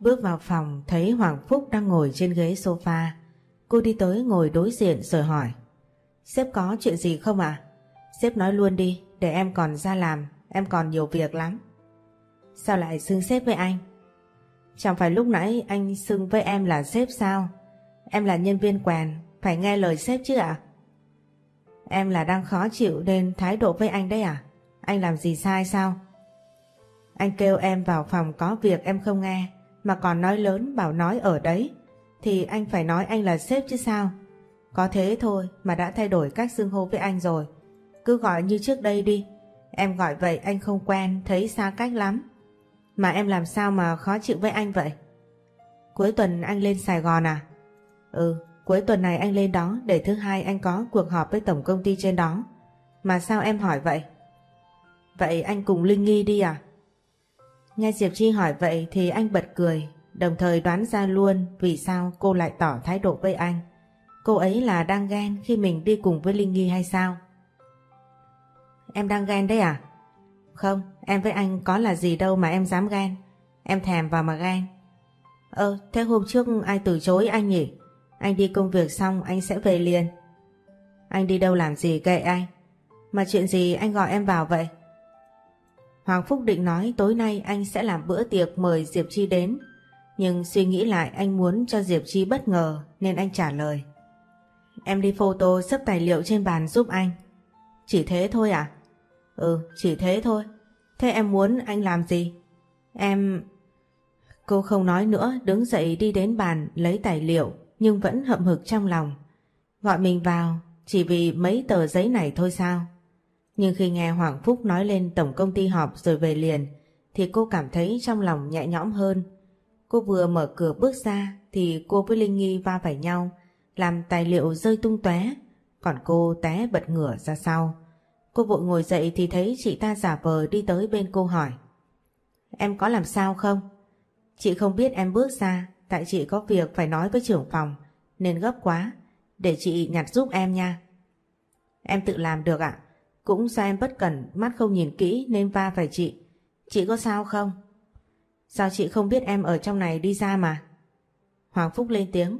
Bước vào phòng thấy Hoàng Phúc đang ngồi trên ghế sofa. Cô đi tới ngồi đối diện rồi hỏi. Sếp có chuyện gì không ạ? Sếp nói luôn đi, để em còn ra làm, em còn nhiều việc lắm. Sao lại xưng sếp với anh? Chẳng phải lúc nãy anh xưng với em là sếp sao? Em là nhân viên quèn, phải nghe lời sếp chứ ạ? Em là đang khó chịu nên thái độ với anh đấy à? Anh làm gì sai sao? Anh kêu em vào phòng có việc em không nghe mà còn nói lớn bảo nói ở đấy thì anh phải nói anh là sếp chứ sao? Có thế thôi mà đã thay đổi cách xưng hô với anh rồi. Cứ gọi như trước đây đi. Em gọi vậy anh không quen, thấy xa cách lắm. Mà em làm sao mà khó chịu với anh vậy? Cuối tuần anh lên Sài Gòn à? Ừ, cuối tuần này anh lên đó để thứ hai anh có cuộc họp với tổng công ty trên đó. Mà sao em hỏi vậy? Vậy anh cùng Linh Nghi đi à? Nghe Diệp Chi hỏi vậy thì anh bật cười, đồng thời đoán ra luôn vì sao cô lại tỏ thái độ với anh. Cô ấy là đang ghen khi mình đi cùng với Linh Nghi hay sao? Em đang ghen đấy à? Không, em với anh có là gì đâu mà em dám ghen. Em thèm vào mà ghen. Ơ, thế hôm trước ai từ chối anh nhỉ? Anh đi công việc xong anh sẽ về liền. Anh đi đâu làm gì kệ anh? Mà chuyện gì anh gọi em vào vậy? Hoàng Phúc định nói tối nay anh sẽ làm bữa tiệc mời Diệp Chi đến. Nhưng suy nghĩ lại anh muốn cho Diệp Chi bất ngờ nên anh trả lời. Em đi photo sắp tài liệu trên bàn giúp anh. Chỉ thế thôi à? Ừ, chỉ thế thôi. Thế em muốn anh làm gì? Em... Cô không nói nữa, đứng dậy đi đến bàn lấy tài liệu nhưng vẫn hậm hực trong lòng. Gọi mình vào chỉ vì mấy tờ giấy này thôi sao? Nhưng khi nghe Hoàng Phúc nói lên tổng công ty họp rồi về liền, thì cô cảm thấy trong lòng nhẹ nhõm hơn. Cô vừa mở cửa bước ra, thì cô với Linh Nghi va phải nhau, làm tài liệu rơi tung tóe, còn cô té bật ngửa ra sau. Cô vội ngồi dậy thì thấy chị ta giả vờ đi tới bên cô hỏi, Em có làm sao không? Chị không biết em bước ra, tại chị có việc phải nói với trưởng phòng, nên gấp quá, để chị nhặt giúp em nha. Em tự làm được ạ. Cũng do em bất cẩn mắt không nhìn kỹ nên va phải chị. Chị có sao không? Sao chị không biết em ở trong này đi ra mà? Hoàng Phúc lên tiếng.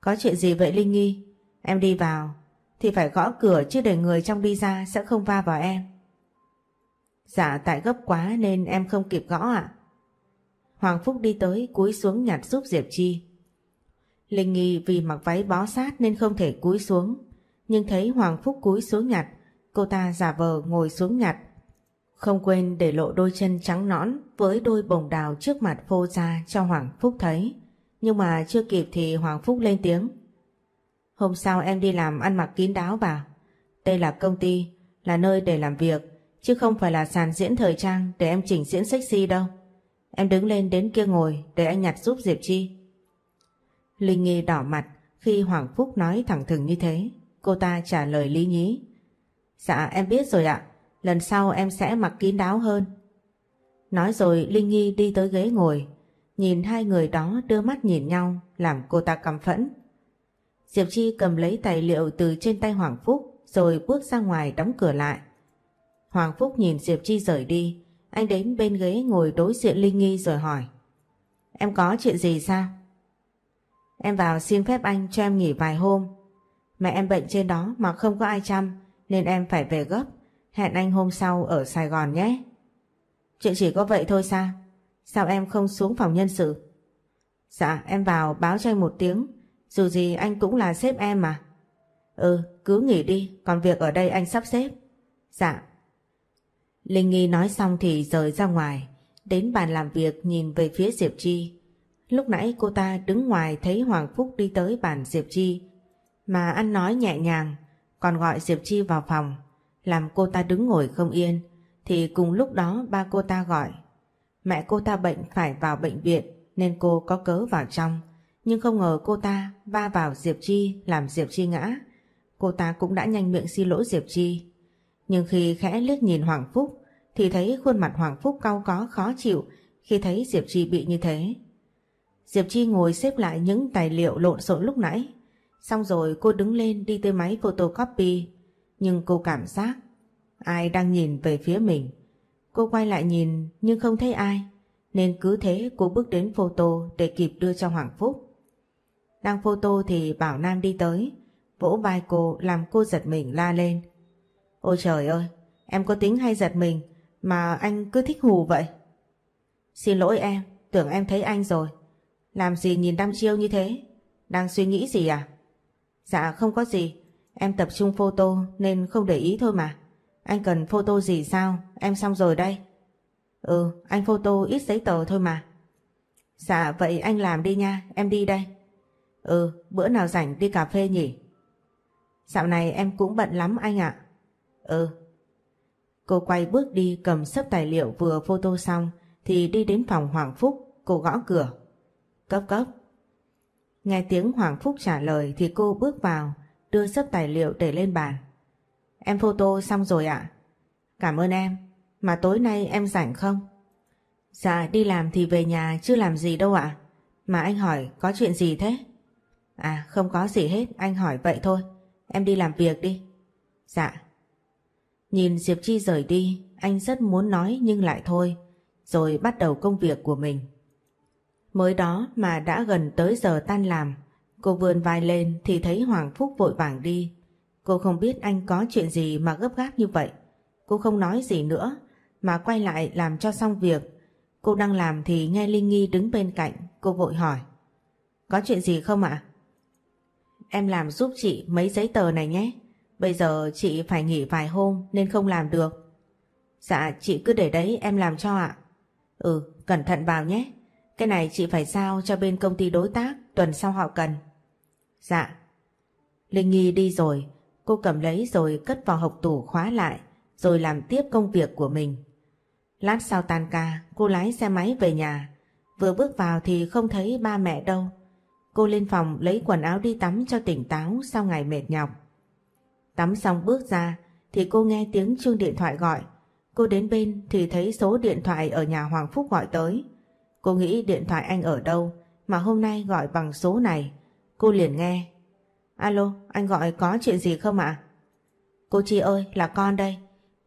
Có chuyện gì vậy Linh Nghi? Em đi vào thì phải gõ cửa chứ để người trong đi ra sẽ không va vào em. Dạ tại gấp quá nên em không kịp gõ ạ. Hoàng Phúc đi tới cúi xuống nhặt giúp Diệp Chi. Linh Nghi vì mặc váy bó sát nên không thể cúi xuống. Nhưng thấy Hoàng Phúc cúi xuống nhặt, cô ta giả vờ ngồi xuống nhặt. Không quên để lộ đôi chân trắng nõn với đôi bồng đào trước mặt phô ra cho Hoàng Phúc thấy. Nhưng mà chưa kịp thì Hoàng Phúc lên tiếng. Hôm sau em đi làm ăn mặc kín đáo vào. Đây là công ty, là nơi để làm việc, chứ không phải là sàn diễn thời trang để em chỉnh diễn sexy đâu. Em đứng lên đến kia ngồi để anh nhặt giúp Diệp Chi. Linh Nghi đỏ mặt khi Hoàng Phúc nói thẳng thừng như thế. Cô ta trả lời lý nhí. Dạ em biết rồi ạ, lần sau em sẽ mặc kín đáo hơn. Nói rồi Linh Nghi đi tới ghế ngồi, nhìn hai người đó đưa mắt nhìn nhau làm cô ta căm phẫn. Diệp Chi cầm lấy tài liệu từ trên tay Hoàng Phúc rồi bước ra ngoài đóng cửa lại. Hoàng Phúc nhìn Diệp Chi rời đi, anh đến bên ghế ngồi đối diện Linh Nghi rồi hỏi. Em có chuyện gì sao? Em vào xin phép anh cho em nghỉ vài hôm. Mẹ em bệnh trên đó mà không có ai chăm nên em phải về gấp. Hẹn anh hôm sau ở Sài Gòn nhé. Chuyện chỉ có vậy thôi sao? Sao em không xuống phòng nhân sự? Dạ em vào báo cho anh một tiếng dù gì anh cũng là sếp em mà. Ừ, cứ nghỉ đi, còn việc ở đây anh sắp xếp. Dạ. Linh Nghi nói xong thì rời ra ngoài, đến bàn làm việc nhìn về phía Diệp Chi. Lúc nãy cô ta đứng ngoài thấy Hoàng Phúc đi tới bàn Diệp Chi, mà ăn nói nhẹ nhàng, còn gọi Diệp Chi vào phòng, làm cô ta đứng ngồi không yên, thì cùng lúc đó ba cô ta gọi. Mẹ cô ta bệnh phải vào bệnh viện nên cô có cớ vào trong nhưng không ngờ cô ta va vào Diệp Chi làm Diệp Chi ngã. Cô ta cũng đã nhanh miệng xin lỗi Diệp Chi. Nhưng khi khẽ liếc nhìn Hoàng Phúc thì thấy khuôn mặt Hoàng Phúc cau có khó chịu khi thấy Diệp Chi bị như thế. Diệp Chi ngồi xếp lại những tài liệu lộn xộn lúc nãy. Xong rồi cô đứng lên đi tới máy photocopy. Nhưng cô cảm giác ai đang nhìn về phía mình. Cô quay lại nhìn nhưng không thấy ai. nên cứ thế cô bước đến photo để kịp đưa cho Hoàng Phúc. Đang photo thì Bảo Nam đi tới, vỗ vai cô làm cô giật mình la lên. Ôi trời ơi, em có tính hay giật mình mà anh cứ thích hù vậy. Xin lỗi em, tưởng em thấy anh rồi. Làm gì nhìn đăm chiêu như thế? Đang suy nghĩ gì à? Dạ không có gì, em tập trung photo nên không để ý thôi mà. Anh cần photo gì sao? Em xong rồi đây. Ừ, anh photo ít giấy tờ thôi mà. Dạ vậy anh làm đi nha, em đi đây. Ừ, bữa nào rảnh đi cà phê nhỉ? Dạo này em cũng bận lắm anh ạ. Ừ. Cô quay bước đi cầm sấp tài liệu vừa photo xong thì đi đến phòng Hoàng Phúc, cô gõ cửa. Cấp cấp. Nghe tiếng Hoàng Phúc trả lời thì cô bước vào, đưa sấp tài liệu để lên bàn. Em photo xong rồi ạ. Cảm ơn em, mà tối nay em rảnh không? Dạ đi làm thì về nhà chưa làm gì đâu ạ. Mà anh hỏi có chuyện gì thế? À không có gì hết, anh hỏi vậy thôi. Em đi làm việc đi. Dạ. Nhìn Diệp Chi rời đi, anh rất muốn nói nhưng lại thôi, rồi bắt đầu công việc của mình. Mới đó mà đã gần tới giờ tan làm, cô vươn vai lên thì thấy Hoàng Phúc vội vàng đi. Cô không biết anh có chuyện gì mà gấp gáp như vậy. Cô không nói gì nữa, mà quay lại làm cho xong việc. Cô đang làm thì nghe Linh Nghi đứng bên cạnh, cô vội hỏi. Có chuyện gì không ạ? Em làm giúp chị mấy giấy tờ này nhé. Bây giờ chị phải nghỉ vài hôm nên không làm được. Dạ chị cứ để đấy em làm cho ạ. Ừ cẩn thận vào nhé. Cái này chị phải giao cho bên công ty đối tác tuần sau họ cần. Dạ. Linh Nghi đi rồi, cô cầm lấy rồi cất vào hộp tủ khóa lại, rồi làm tiếp công việc của mình. Lát sau tan ca, cô lái xe máy về nhà. Vừa bước vào thì không thấy ba mẹ đâu. Cô lên phòng lấy quần áo đi tắm cho tỉnh táo sau ngày mệt nhọc. Tắm xong bước ra thì cô nghe tiếng chuông điện thoại gọi. Cô đến bên thì thấy số điện thoại ở nhà Hoàng Phúc gọi tới. Cô nghĩ điện thoại anh ở đâu mà hôm nay gọi bằng số này. Cô liền nghe. Alo, anh gọi có chuyện gì không ạ? Cô Chi ơi, là con đây.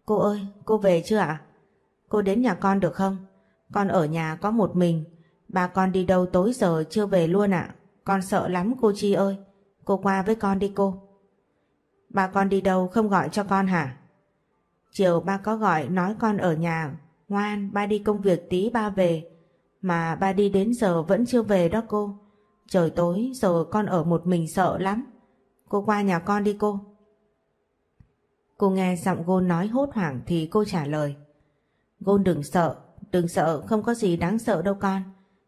Cô ơi, cô về chưa ạ? Cô đến nhà con được không? Con ở nhà có một mình. bà con đi đâu tối giờ chưa về luôn ạ? Con sợ lắm cô Chi ơi. Cô qua với con đi cô. bà con đi đâu không gọi cho con hả? Chiều ba có gọi nói con ở nhà. Ngoan, ba đi công việc tí ba về. Mà ba đi đến giờ vẫn chưa về đó cô. Trời tối giờ con ở một mình sợ lắm. Cô qua nhà con đi cô. Cô nghe giọng Gôn nói hốt hoảng thì cô trả lời. Gôn đừng sợ, đừng sợ không có gì đáng sợ đâu con.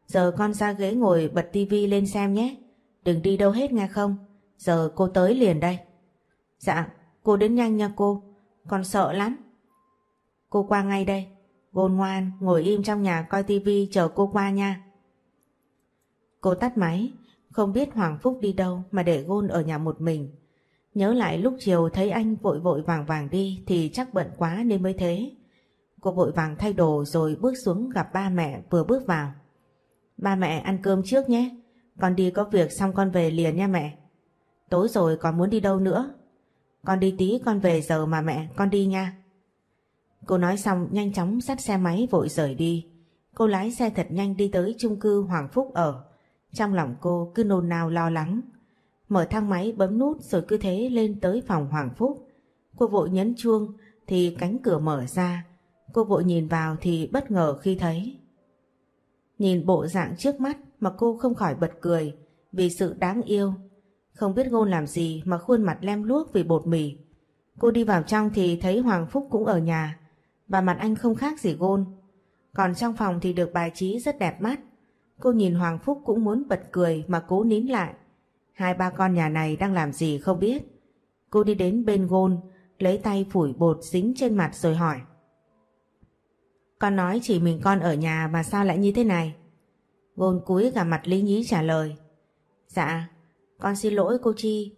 Giờ con ra ghế ngồi bật tivi lên xem nhé. Đừng đi đâu hết nghe không. Giờ cô tới liền đây. Dạ, cô đến nhanh nha cô. Con sợ lắm. Cô qua ngay đây. Gôn ngoan, ngồi im trong nhà coi tivi chờ cô qua nha. Cô tắt máy, không biết Hoàng Phúc đi đâu mà để Gôn ở nhà một mình. Nhớ lại lúc chiều thấy anh vội vội vàng vàng đi thì chắc bận quá nên mới thế. Cô vội vàng thay đồ rồi bước xuống gặp ba mẹ vừa bước vào. Ba mẹ ăn cơm trước nhé. Con đi có việc xong con về liền nha mẹ. Tối rồi còn muốn đi đâu nữa? Con đi tí con về giờ mà mẹ, con đi nha. Cô nói xong, nhanh chóng dắt xe máy vội rời đi. Cô lái xe thật nhanh đi tới chung cư Hoàng Phúc ở. Trong lòng cô cứ nôn nao lo lắng. Mở thang máy bấm nút rồi cứ thế lên tới phòng Hoàng Phúc. Cô vội nhấn chuông, thì cánh cửa mở ra. Cô vội nhìn vào thì bất ngờ khi thấy. Nhìn bộ dạng trước mắt mà cô không khỏi bật cười vì sự đáng yêu. Không biết ngôn làm gì mà khuôn mặt lem luốc vì bột mì. Cô đi vào trong thì thấy Hoàng Phúc cũng ở nhà và mặt anh không khác gì gôn. Còn trong phòng thì được bài trí rất đẹp mắt. Cô nhìn Hoàng Phúc cũng muốn bật cười mà cố nín lại. Hai ba con nhà này đang làm gì không biết. Cô đi đến bên gôn, lấy tay phủi bột dính trên mặt rồi hỏi. Con nói chỉ mình con ở nhà mà sao lại như thế này? Gôn cúi cả mặt lý nhí trả lời. Dạ, con xin lỗi cô Chi.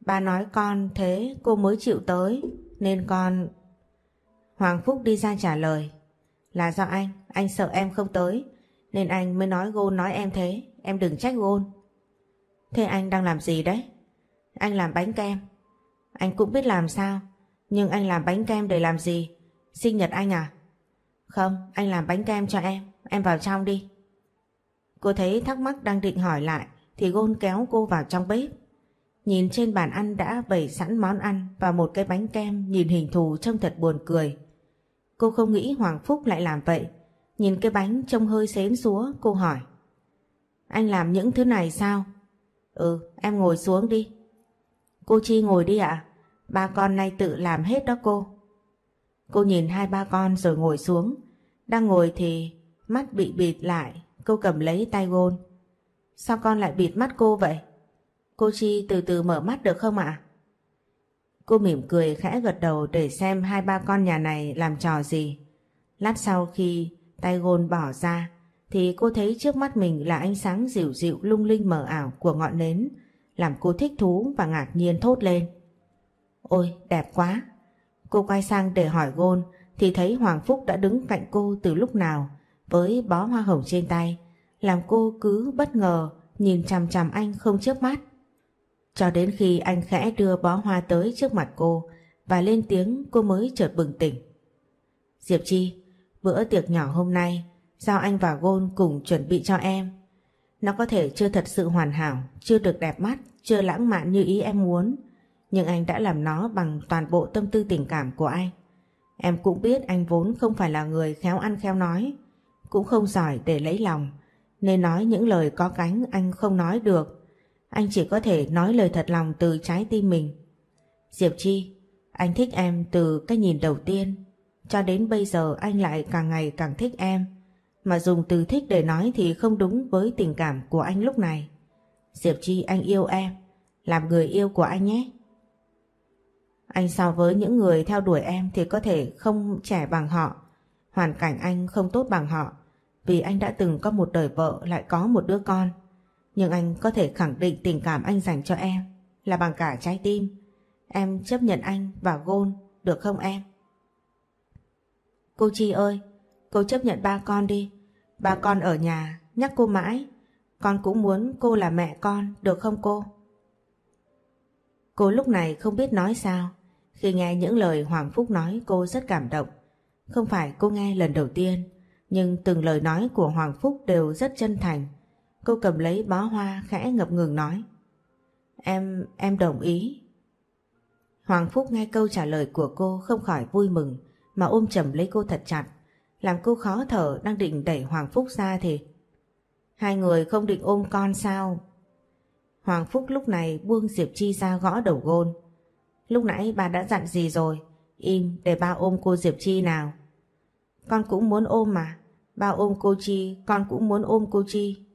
Ba nói con thế cô mới chịu tới, nên con... Hoàng Phúc đi ra trả lời. Là do anh, anh sợ em không tới, nên anh mới nói Gôn nói em thế, em đừng trách Gôn. Thế anh đang làm gì đấy? Anh làm bánh kem. Anh cũng biết làm sao, nhưng anh làm bánh kem để làm gì? Sinh nhật anh à? Không, anh làm bánh kem cho em, em vào trong đi. Cô thấy thắc mắc đang định hỏi lại thì Gôn kéo cô vào trong bếp. Nhìn trên bàn ăn đã bày sẵn món ăn và một cái bánh kem nhìn hình thù trông thật buồn cười. Cô không nghĩ Hoàng Phúc lại làm vậy. Nhìn cái bánh trông hơi xến xúa, cô hỏi. Anh làm những thứ này sao? Ừ, em ngồi xuống đi. Cô Chi ngồi đi ạ. Ba con nay tự làm hết đó cô. Cô nhìn hai ba con rồi ngồi xuống. Đang ngồi thì mắt bị bịt lại. Cô cầm lấy tay gôn. Sao con lại bịt mắt cô vậy? Cô Chi từ từ mở mắt được không ạ? Cô mỉm cười khẽ gật đầu để xem hai ba con nhà này làm trò gì. Lát sau khi tay gôn bỏ ra, thì cô thấy trước mắt mình là ánh sáng dịu dịu lung linh mờ ảo của ngọn nến, làm cô thích thú và ngạc nhiên thốt lên. Ôi, đẹp quá! Cô quay sang để hỏi gôn, thì thấy Hoàng Phúc đã đứng cạnh cô từ lúc nào, với bó hoa hồng trên tay, làm cô cứ bất ngờ nhìn chằm chằm anh không chớp mắt. Cho đến khi anh khẽ đưa bó hoa tới trước mặt cô và lên tiếng cô mới chợt bừng tỉnh. Diệp Chi, bữa tiệc nhỏ hôm nay giao anh và Gôn cùng chuẩn bị cho em. Nó có thể chưa thật sự hoàn hảo, chưa được đẹp mắt, chưa lãng mạn như ý em muốn, nhưng anh đã làm nó bằng toàn bộ tâm tư tình cảm của anh. Em cũng biết anh vốn không phải là người khéo ăn khéo nói, cũng không giỏi để lấy lòng, nên nói những lời có cánh anh không nói được. Anh chỉ có thể nói lời thật lòng từ trái tim mình. Diệp Chi, anh thích em từ cái nhìn đầu tiên, cho đến bây giờ anh lại càng ngày càng thích em. Mà dùng từ thích để nói thì không đúng với tình cảm của anh lúc này. Diệp Chi anh yêu em, làm người yêu của anh nhé. Anh so với những người theo đuổi em thì có thể không trẻ bằng họ. Hoàn cảnh anh không tốt bằng họ vì anh đã từng có một đời vợ lại có một đứa con. Nhưng anh có thể khẳng định tình cảm anh dành cho em là bằng cả trái tim. Em chấp nhận anh và Gôn được không em? Cô Chi ơi, cô chấp nhận ba con đi. Ba con ở nhà nhắc cô mãi. Con cũng muốn cô là mẹ con được không cô? Cô lúc này không biết nói sao. Khi nghe những lời Hoàng Phúc nói cô rất cảm động. Không phải cô nghe lần đầu tiên, nhưng từng lời nói của Hoàng Phúc đều rất chân thành. Cô cầm lấy bó hoa khẽ ngập ngừng nói. Em, em đồng ý. Hoàng Phúc nghe câu trả lời của cô không khỏi vui mừng mà ôm chầm lấy cô thật chặt. Làm cô khó thở đang định đẩy Hoàng Phúc ra thì... Hai người không định ôm con sao? Hoàng Phúc lúc này buông Diệp Chi ra gõ đầu gôn. Lúc nãy bà đã dặn gì rồi? Im để ba ôm cô Diệp Chi nào. Con cũng muốn ôm mà. Ba ôm cô Chi, con cũng muốn ôm cô Chi.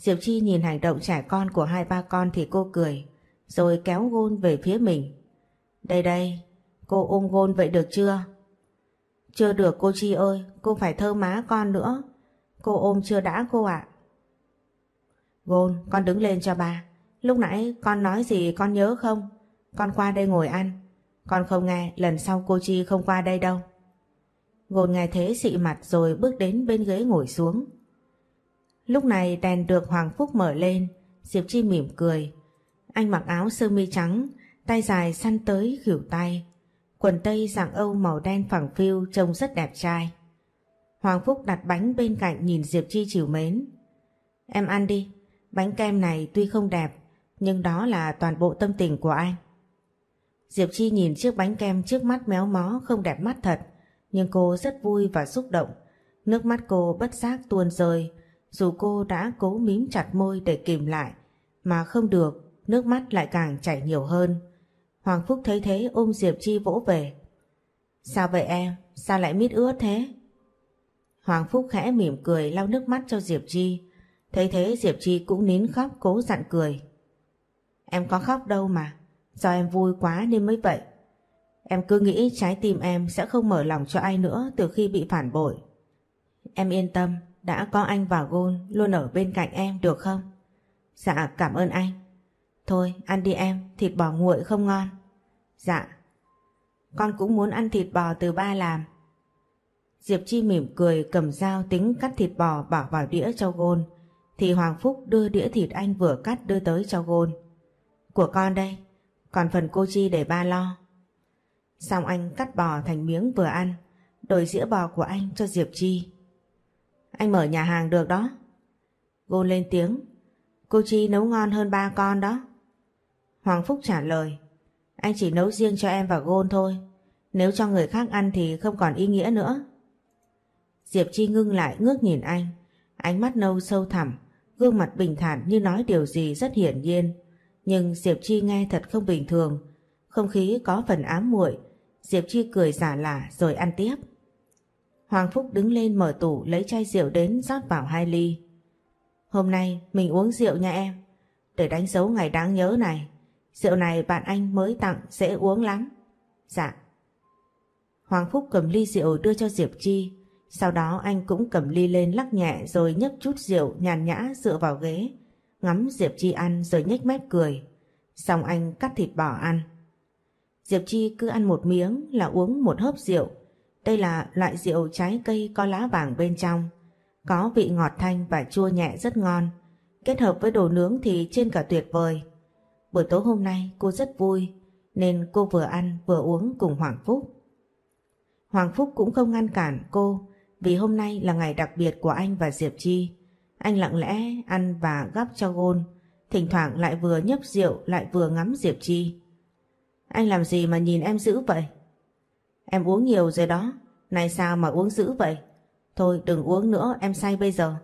Diệp Chi nhìn hành động trẻ con của hai ba con thì cô cười, rồi kéo gôn về phía mình. Đây đây, cô ôm gôn vậy được chưa? Chưa được cô Chi ơi, cô phải thơ má con nữa. Cô ôm chưa đã cô ạ. Gôn, con đứng lên cho ba. Lúc nãy con nói gì con nhớ không? Con qua đây ngồi ăn. Con không nghe, lần sau cô Chi không qua đây đâu. Gôn nghe thế xị mặt rồi bước đến bên ghế ngồi xuống. Lúc này đèn được Hoàng Phúc mở lên, Diệp Chi mỉm cười. Anh mặc áo sơ mi trắng, tay dài săn tới khỉu tay. Quần tây dạng Âu màu đen phẳng phiu trông rất đẹp trai. Hoàng Phúc đặt bánh bên cạnh nhìn Diệp Chi chiều mến. Em ăn đi, bánh kem này tuy không đẹp, nhưng đó là toàn bộ tâm tình của anh. Diệp Chi nhìn chiếc bánh kem trước mắt méo mó không đẹp mắt thật, nhưng cô rất vui và xúc động. Nước mắt cô bất giác tuôn rơi, dù cô đã cố mím chặt môi để kìm lại, mà không được, nước mắt lại càng chảy nhiều hơn. Hoàng Phúc thấy thế ôm Diệp Chi vỗ về. Sao vậy em? Sao lại mít ướt thế? Hoàng Phúc khẽ mỉm cười lau nước mắt cho Diệp Chi. Thấy thế Diệp Chi cũng nín khóc cố dặn cười. Em có khóc đâu mà, do em vui quá nên mới vậy. Em cứ nghĩ trái tim em sẽ không mở lòng cho ai nữa từ khi bị phản bội. Em yên tâm, đã có anh và Gôn luôn ở bên cạnh em được không? Dạ cảm ơn anh. Thôi ăn đi em, thịt bò nguội không ngon. Dạ. Con cũng muốn ăn thịt bò từ ba làm. Diệp Chi mỉm cười cầm dao tính cắt thịt bò bỏ vào đĩa cho Gôn. Thì Hoàng Phúc đưa đĩa thịt anh vừa cắt đưa tới cho Gôn. Của con đây, còn phần cô Chi để ba lo. Xong anh cắt bò thành miếng vừa ăn, đổi dĩa bò của anh cho Diệp Chi anh mở nhà hàng được đó. Gôn lên tiếng, cô Chi nấu ngon hơn ba con đó. Hoàng Phúc trả lời, anh chỉ nấu riêng cho em và Gôn thôi. Nếu cho người khác ăn thì không còn ý nghĩa nữa. Diệp Chi ngưng lại ngước nhìn anh, ánh mắt nâu sâu thẳm, gương mặt bình thản như nói điều gì rất hiển nhiên. Nhưng Diệp Chi nghe thật không bình thường, không khí có phần ám muội. Diệp Chi cười giả lả rồi ăn tiếp. Hoàng Phúc đứng lên mở tủ lấy chai rượu đến rót vào hai ly. Hôm nay mình uống rượu nha em, để đánh dấu ngày đáng nhớ này. Rượu này bạn anh mới tặng dễ uống lắm. Dạ. Hoàng Phúc cầm ly rượu đưa cho Diệp Chi, sau đó anh cũng cầm ly lên lắc nhẹ rồi nhấp chút rượu nhàn nhã dựa vào ghế, ngắm Diệp Chi ăn rồi nhếch mép cười. Xong anh cắt thịt bò ăn. Diệp Chi cứ ăn một miếng là uống một hớp rượu. Đây là loại rượu trái cây có lá vàng bên trong. Có vị ngọt thanh và chua nhẹ rất ngon. Kết hợp với đồ nướng thì trên cả tuyệt vời. Buổi tối hôm nay cô rất vui nên cô vừa ăn vừa uống cùng Hoàng Phúc. Hoàng Phúc cũng không ngăn cản cô vì hôm nay là ngày đặc biệt của anh và Diệp Chi. Anh lặng lẽ ăn và gắp cho gôn, thỉnh thoảng lại vừa nhấp rượu lại vừa ngắm Diệp Chi. Anh làm gì mà nhìn em dữ vậy? Em uống nhiều rồi đó, này sao mà uống dữ vậy? Thôi đừng uống nữa, em say bây giờ.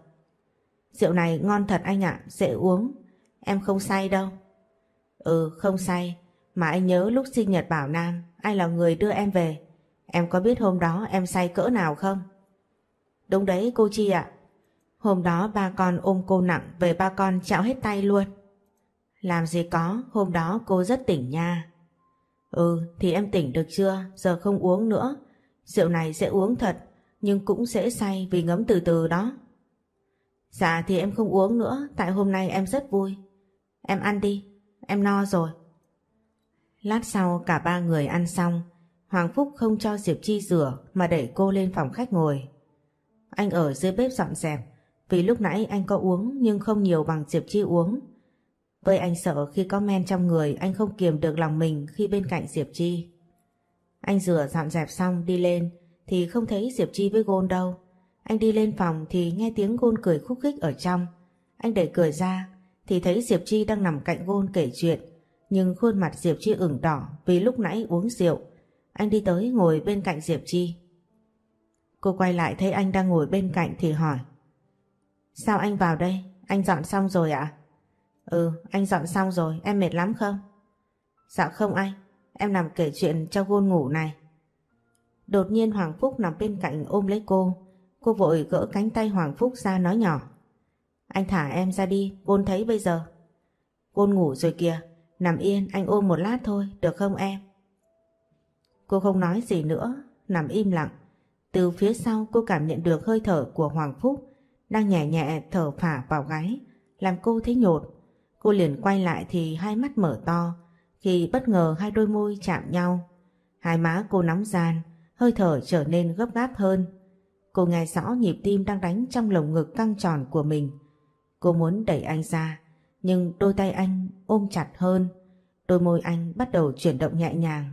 Rượu này ngon thật anh ạ, dễ uống. Em không say đâu. Ừ, không say. Mà anh nhớ lúc sinh nhật Bảo Nam, ai là người đưa em về. Em có biết hôm đó em say cỡ nào không? Đúng đấy cô Chi ạ. Hôm đó ba con ôm cô nặng về ba con chạo hết tay luôn. Làm gì có, hôm đó cô rất tỉnh nha. Ừ, thì em tỉnh được chưa, giờ không uống nữa. Rượu này sẽ uống thật, nhưng cũng dễ say vì ngấm từ từ đó. Dạ thì em không uống nữa, tại hôm nay em rất vui. Em ăn đi, em no rồi. Lát sau cả ba người ăn xong, Hoàng Phúc không cho Diệp Chi rửa mà đẩy cô lên phòng khách ngồi. Anh ở dưới bếp dọn dẹp, vì lúc nãy anh có uống nhưng không nhiều bằng Diệp Chi uống. Với anh sợ khi có men trong người, anh không kiềm được lòng mình khi bên cạnh Diệp Chi. Anh rửa dọn dẹp xong, đi lên, thì không thấy Diệp Chi với Gôn đâu. Anh đi lên phòng thì nghe tiếng Gôn cười khúc khích ở trong. Anh đẩy cửa ra, thì thấy Diệp Chi đang nằm cạnh Gôn kể chuyện. Nhưng khuôn mặt Diệp Chi ửng đỏ vì lúc nãy uống rượu. Anh đi tới ngồi bên cạnh Diệp Chi. Cô quay lại thấy anh đang ngồi bên cạnh thì hỏi. Sao anh vào đây? Anh dọn xong rồi ạ? Ừ, anh dọn xong rồi, em mệt lắm không? Dạ không anh, em nằm kể chuyện cho Gôn ngủ này. Đột nhiên Hoàng Phúc nằm bên cạnh ôm lấy cô. Cô vội gỡ cánh tay Hoàng Phúc ra nói nhỏ. Anh thả em ra đi, Gôn thấy bây giờ. Gôn ngủ rồi kìa, nằm yên anh ôm một lát thôi, được không em? Cô không nói gì nữa, nằm im lặng. Từ phía sau cô cảm nhận được hơi thở của Hoàng Phúc đang nhẹ nhẹ thở phả vào gáy, làm cô thấy nhột. Cô liền quay lại thì hai mắt mở to, khi bất ngờ hai đôi môi chạm nhau. Hai má cô nóng gian, hơi thở trở nên gấp gáp hơn. Cô nghe rõ nhịp tim đang đánh trong lồng ngực căng tròn của mình. Cô muốn đẩy anh ra, nhưng đôi tay anh ôm chặt hơn. Đôi môi anh bắt đầu chuyển động nhẹ nhàng.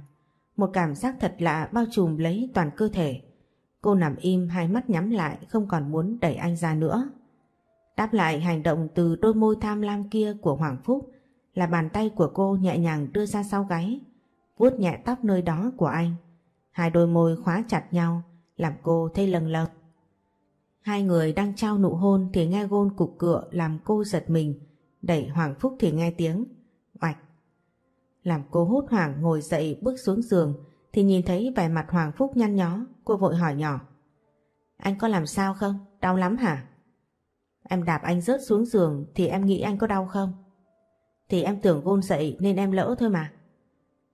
Một cảm giác thật lạ bao trùm lấy toàn cơ thể. Cô nằm im hai mắt nhắm lại không còn muốn đẩy anh ra nữa. Đáp lại hành động từ đôi môi tham lam kia của Hoàng Phúc là bàn tay của cô nhẹ nhàng đưa ra sau gáy, vuốt nhẹ tóc nơi đó của anh. Hai đôi môi khóa chặt nhau, làm cô thấy lần lâng. Hai người đang trao nụ hôn thì nghe gôn cục cựa làm cô giật mình, đẩy Hoàng Phúc thì nghe tiếng, oạch. Làm cô hốt hoảng ngồi dậy bước xuống giường thì nhìn thấy vẻ mặt Hoàng Phúc nhăn nhó, cô vội hỏi nhỏ. Anh có làm sao không? Đau lắm hả? Em đạp anh rớt xuống giường thì em nghĩ anh có đau không? Thì em tưởng gôn dậy nên em lỡ thôi mà.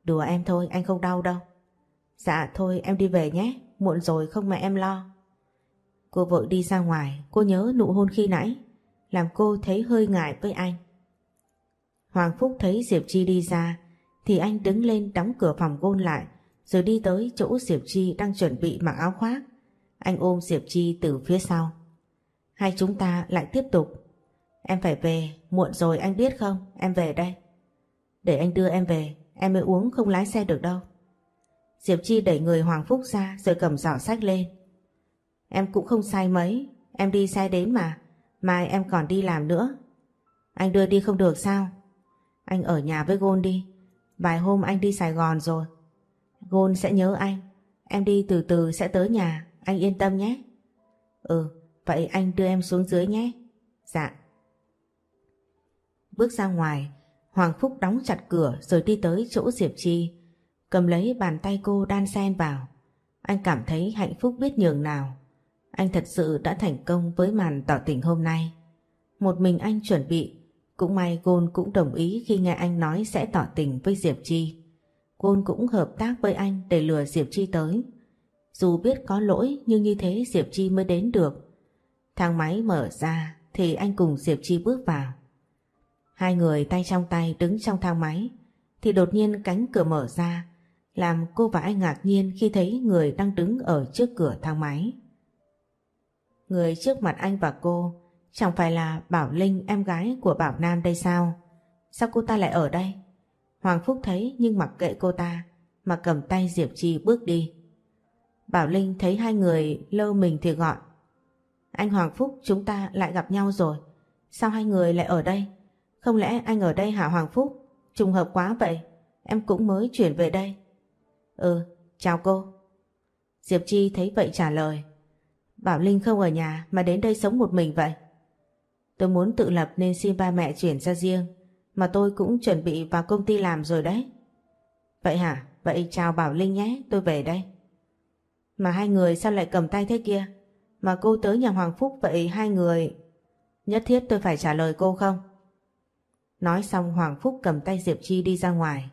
Đùa em thôi, anh không đau đâu. Dạ thôi em đi về nhé, muộn rồi không mẹ em lo. Cô vội đi ra ngoài, cô nhớ nụ hôn khi nãy, làm cô thấy hơi ngại với anh. Hoàng Phúc thấy Diệp Chi đi ra, thì anh đứng lên đóng cửa phòng gôn lại, rồi đi tới chỗ Diệp Chi đang chuẩn bị mặc áo khoác. Anh ôm Diệp Chi từ phía sau. Hai chúng ta lại tiếp tục. Em phải về, muộn rồi anh biết không, em về đây. Để anh đưa em về, em mới uống không lái xe được đâu. Diệp Chi đẩy người Hoàng Phúc ra rồi cầm giỏ sách lên. Em cũng không sai mấy, Em đi xe đến mà. Mai em còn đi làm nữa. Anh đưa đi không được sao? Anh ở nhà với Gôn đi. Vài hôm anh đi Sài Gòn rồi. Gôn sẽ nhớ anh. Em đi từ từ sẽ tới nhà. Anh yên tâm nhé. Ừ, vậy anh đưa em xuống dưới nhé. Dạ. Bước ra ngoài, Hoàng Phúc đóng chặt cửa rồi đi tới chỗ Diệp Chi. Cầm lấy bàn tay cô đan sen vào. Anh cảm thấy hạnh phúc biết nhường nào. Anh thật sự đã thành công với màn tỏ tình hôm nay. Một mình anh chuẩn bị, cũng may Gôn cũng đồng ý khi nghe anh nói sẽ tỏ tình với Diệp Chi. Gôn cũng hợp tác với anh để lừa Diệp Chi tới. Dù biết có lỗi nhưng như thế Diệp Chi mới đến được. Thang máy mở ra thì anh cùng Diệp Chi bước vào. Hai người tay trong tay đứng trong thang máy thì đột nhiên cánh cửa mở ra, làm cô và anh ngạc nhiên khi thấy người đang đứng ở trước cửa thang máy. Người trước mặt anh và cô, chẳng phải là Bảo Linh, em gái của Bảo Nam đây sao? Sao cô ta lại ở đây? Hoàng Phúc thấy nhưng mặc kệ cô ta mà cầm tay Diệp Chi bước đi. Bảo Linh thấy hai người lơ mình thì gọi. Anh Hoàng Phúc chúng ta lại gặp nhau rồi. Sao hai người lại ở đây? Không lẽ anh ở đây hả Hoàng Phúc? Trùng hợp quá vậy. Em cũng mới chuyển về đây. Ừ, chào cô. Diệp Chi thấy vậy trả lời. Bảo Linh không ở nhà mà đến đây sống một mình vậy. Tôi muốn tự lập nên xin ba mẹ chuyển ra riêng. Mà tôi cũng chuẩn bị vào công ty làm rồi đấy. Vậy hả? Vậy chào Bảo Linh nhé, tôi về đây. Mà hai người sao lại cầm tay thế kia? Mà cô tới nhà Hoàng Phúc vậy hai người... Nhất thiết tôi phải trả lời cô không? Nói xong Hoàng Phúc cầm tay Diệp Chi đi ra ngoài.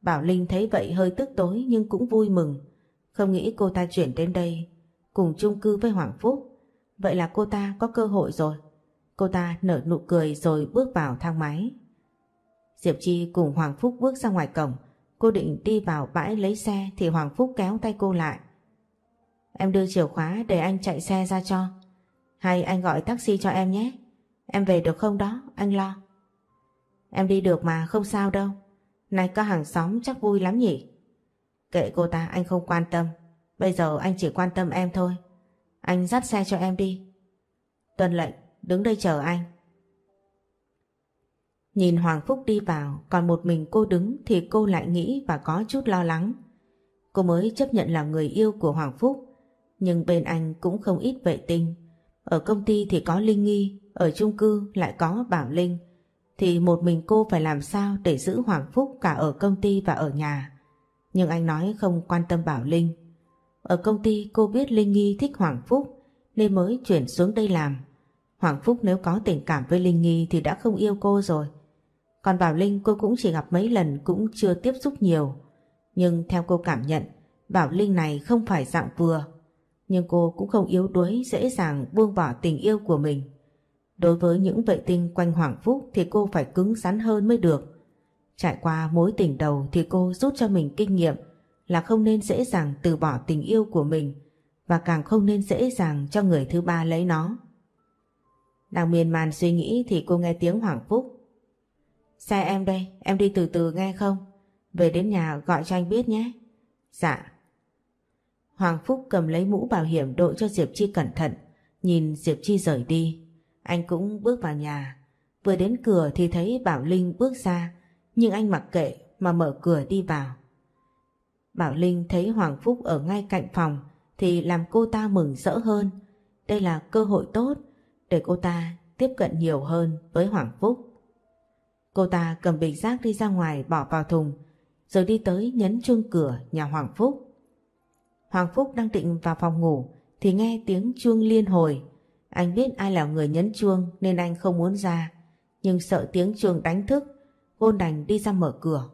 Bảo Linh thấy vậy hơi tức tối nhưng cũng vui mừng. Không nghĩ cô ta chuyển đến đây, cùng chung cư với Hoàng Phúc. Vậy là cô ta có cơ hội rồi. Cô ta nở nụ cười rồi bước vào thang máy. Diệp Chi cùng Hoàng Phúc bước ra ngoài cổng. Cô định đi vào bãi lấy xe thì Hoàng Phúc kéo tay cô lại. Em đưa chìa khóa để anh chạy xe ra cho. Hay anh gọi taxi cho em nhé. Em về được không đó, anh lo. Em đi được mà, không sao đâu. Này có hàng xóm chắc vui lắm nhỉ? Kệ cô ta anh không quan tâm. Bây giờ anh chỉ quan tâm em thôi. Anh dắt xe cho em đi. tuần lệnh, đứng đây chờ anh. Nhìn Hoàng Phúc đi vào, còn một mình cô đứng thì cô lại nghĩ và có chút lo lắng. Cô mới chấp nhận là người yêu của Hoàng Phúc, nhưng bên anh cũng không ít vệ tinh. Ở công ty thì có Linh Nghi, ở chung cư lại có Bảo Linh, thì một mình cô phải làm sao để giữ Hoàng Phúc cả ở công ty và ở nhà. Nhưng anh nói không quan tâm Bảo Linh. Ở công ty cô biết Linh Nghi thích Hoàng Phúc nên mới chuyển xuống đây làm. Hoàng Phúc nếu có tình cảm với Linh Nghi thì đã không yêu cô rồi. Còn Bảo Linh cô cũng chỉ gặp mấy lần cũng chưa tiếp xúc nhiều. Nhưng theo cô cảm nhận, Bảo Linh này không phải dạng vừa. Nhưng cô cũng không yếu đuối dễ dàng buông bỏ tình yêu của mình. Đối với những vệ tinh quanh Hoàng Phúc thì cô phải cứng rắn hơn mới được. Trải qua mối tình đầu thì cô rút cho mình kinh nghiệm là không nên dễ dàng từ bỏ tình yêu của mình và càng không nên dễ dàng cho người thứ ba lấy nó. Đang miên man suy nghĩ thì cô nghe tiếng Hoàng Phúc. Xe em đây, em đi từ từ nghe không? Về đến nhà gọi cho anh biết nhé. Dạ. Hoàng Phúc cầm lấy mũ bảo hiểm đội cho Diệp Chi cẩn thận, nhìn Diệp Chi rời đi. Anh cũng bước vào nhà. Vừa đến cửa thì thấy Bảo Linh bước ra, nhưng anh mặc kệ mà mở cửa đi vào. Bảo Linh thấy Hoàng Phúc ở ngay cạnh phòng thì làm cô ta mừng rỡ hơn. Đây là cơ hội tốt để cô ta tiếp cận nhiều hơn với Hoàng Phúc. Cô ta cầm bình rác đi ra ngoài bỏ vào thùng rồi đi tới nhấn chuông cửa nhà Hoàng Phúc. Hoàng Phúc đang định vào phòng ngủ, thì nghe tiếng chuông liên hồi. Anh biết ai là người nhấn chuông nên anh không muốn ra, nhưng sợ tiếng chuông đánh thức, cô đành đi ra mở cửa.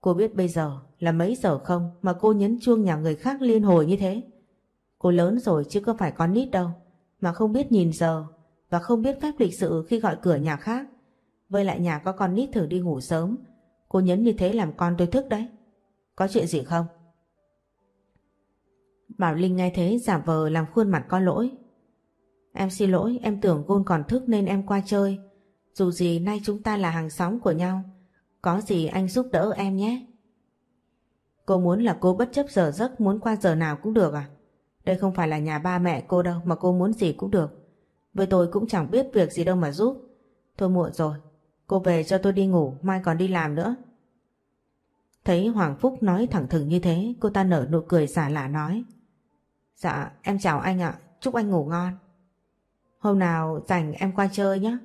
Cô biết bây giờ là mấy giờ không mà cô nhấn chuông nhà người khác liên hồi như thế. Cô lớn rồi chứ có phải con nít đâu, mà không biết nhìn giờ và không biết phép lịch sự khi gọi cửa nhà khác. Với lại nhà có con nít thường đi ngủ sớm, cô nhấn như thế làm con tôi thức đấy. Có chuyện gì không? Bảo Linh nghe thế giả vờ làm khuôn mặt có lỗi. Em xin lỗi, em tưởng Gôn còn thức nên em qua chơi. Dù gì nay chúng ta là hàng xóm của nhau. Có gì anh giúp đỡ em nhé. Cô muốn là cô bất chấp giờ giấc muốn qua giờ nào cũng được à? Đây không phải là nhà ba mẹ cô đâu mà cô muốn gì cũng được. Với tôi cũng chẳng biết việc gì đâu mà giúp. Thôi muộn rồi, cô về cho tôi đi ngủ, mai còn đi làm nữa. Thấy Hoàng Phúc nói thẳng thừng như thế, cô ta nở nụ cười xả lạ nói. Dạ, em chào anh ạ, chúc anh ngủ ngon. Hôm nào rảnh em qua chơi nhé.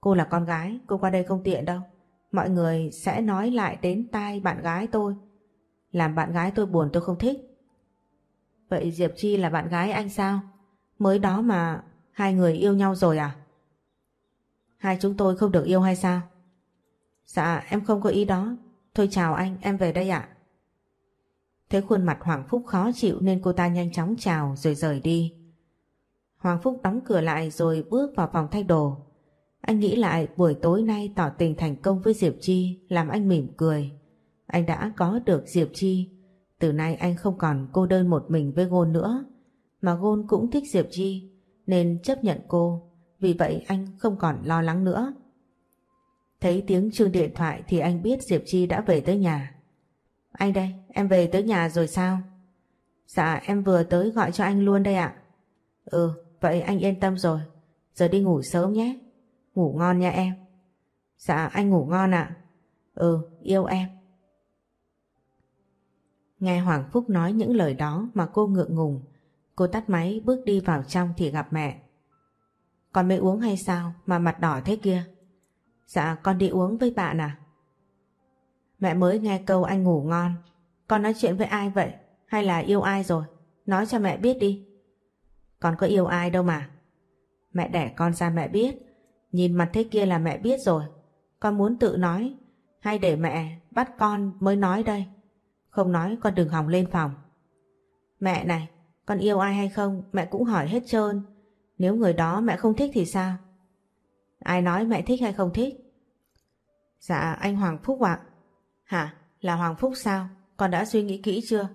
Cô là con gái, cô qua đây không tiện đâu. Mọi người sẽ nói lại đến tai bạn gái tôi. Làm bạn gái tôi buồn tôi không thích. Vậy Diệp Chi là bạn gái anh sao? Mới đó mà hai người yêu nhau rồi à? Hai chúng tôi không được yêu hay sao? Dạ em không có ý đó. Thôi chào anh, em về đây ạ. Thấy khuôn mặt Hoàng Phúc khó chịu nên cô ta nhanh chóng chào rồi rời đi. Hoàng Phúc đóng cửa lại rồi bước vào phòng thay đồ. Anh nghĩ lại buổi tối nay tỏ tình thành công với Diệp Chi làm anh mỉm cười. Anh đã có được Diệp Chi. Từ nay anh không còn cô đơn một mình với Gôn nữa. Mà Gôn cũng thích Diệp Chi, nên chấp nhận cô. Vì vậy anh không còn lo lắng nữa. Thấy tiếng chuông điện thoại thì anh biết Diệp Chi đã về tới nhà. Anh đây, em về tới nhà rồi sao? Dạ em vừa tới gọi cho anh luôn đây ạ. Ừ, vậy anh yên tâm rồi. Giờ đi ngủ sớm nhé. Ngủ ngon nha em. Dạ anh ngủ ngon ạ. Ừ, yêu em. Nghe Hoàng Phúc nói những lời đó mà cô ngượng ngùng. Cô tắt máy bước đi vào trong thì gặp mẹ. Con mới uống hay sao mà mặt đỏ thế kia? Dạ con đi uống với bạn à? Mẹ mới nghe câu anh ngủ ngon. Con nói chuyện với ai vậy? Hay là yêu ai rồi? Nói cho mẹ biết đi. Con có yêu ai đâu mà. Mẹ đẻ con ra mẹ biết. Nhìn mặt thế kia là mẹ biết rồi. Con muốn tự nói. Hay để mẹ bắt con mới nói đây. Không nói con đừng hòng lên phòng. Mẹ này, con yêu ai hay không mẹ cũng hỏi hết trơn. Nếu người đó mẹ không thích thì sao? Ai nói mẹ thích hay không thích? Dạ anh Hoàng Phúc ạ. Hả? Là Hoàng Phúc sao? Con đã suy nghĩ kỹ chưa?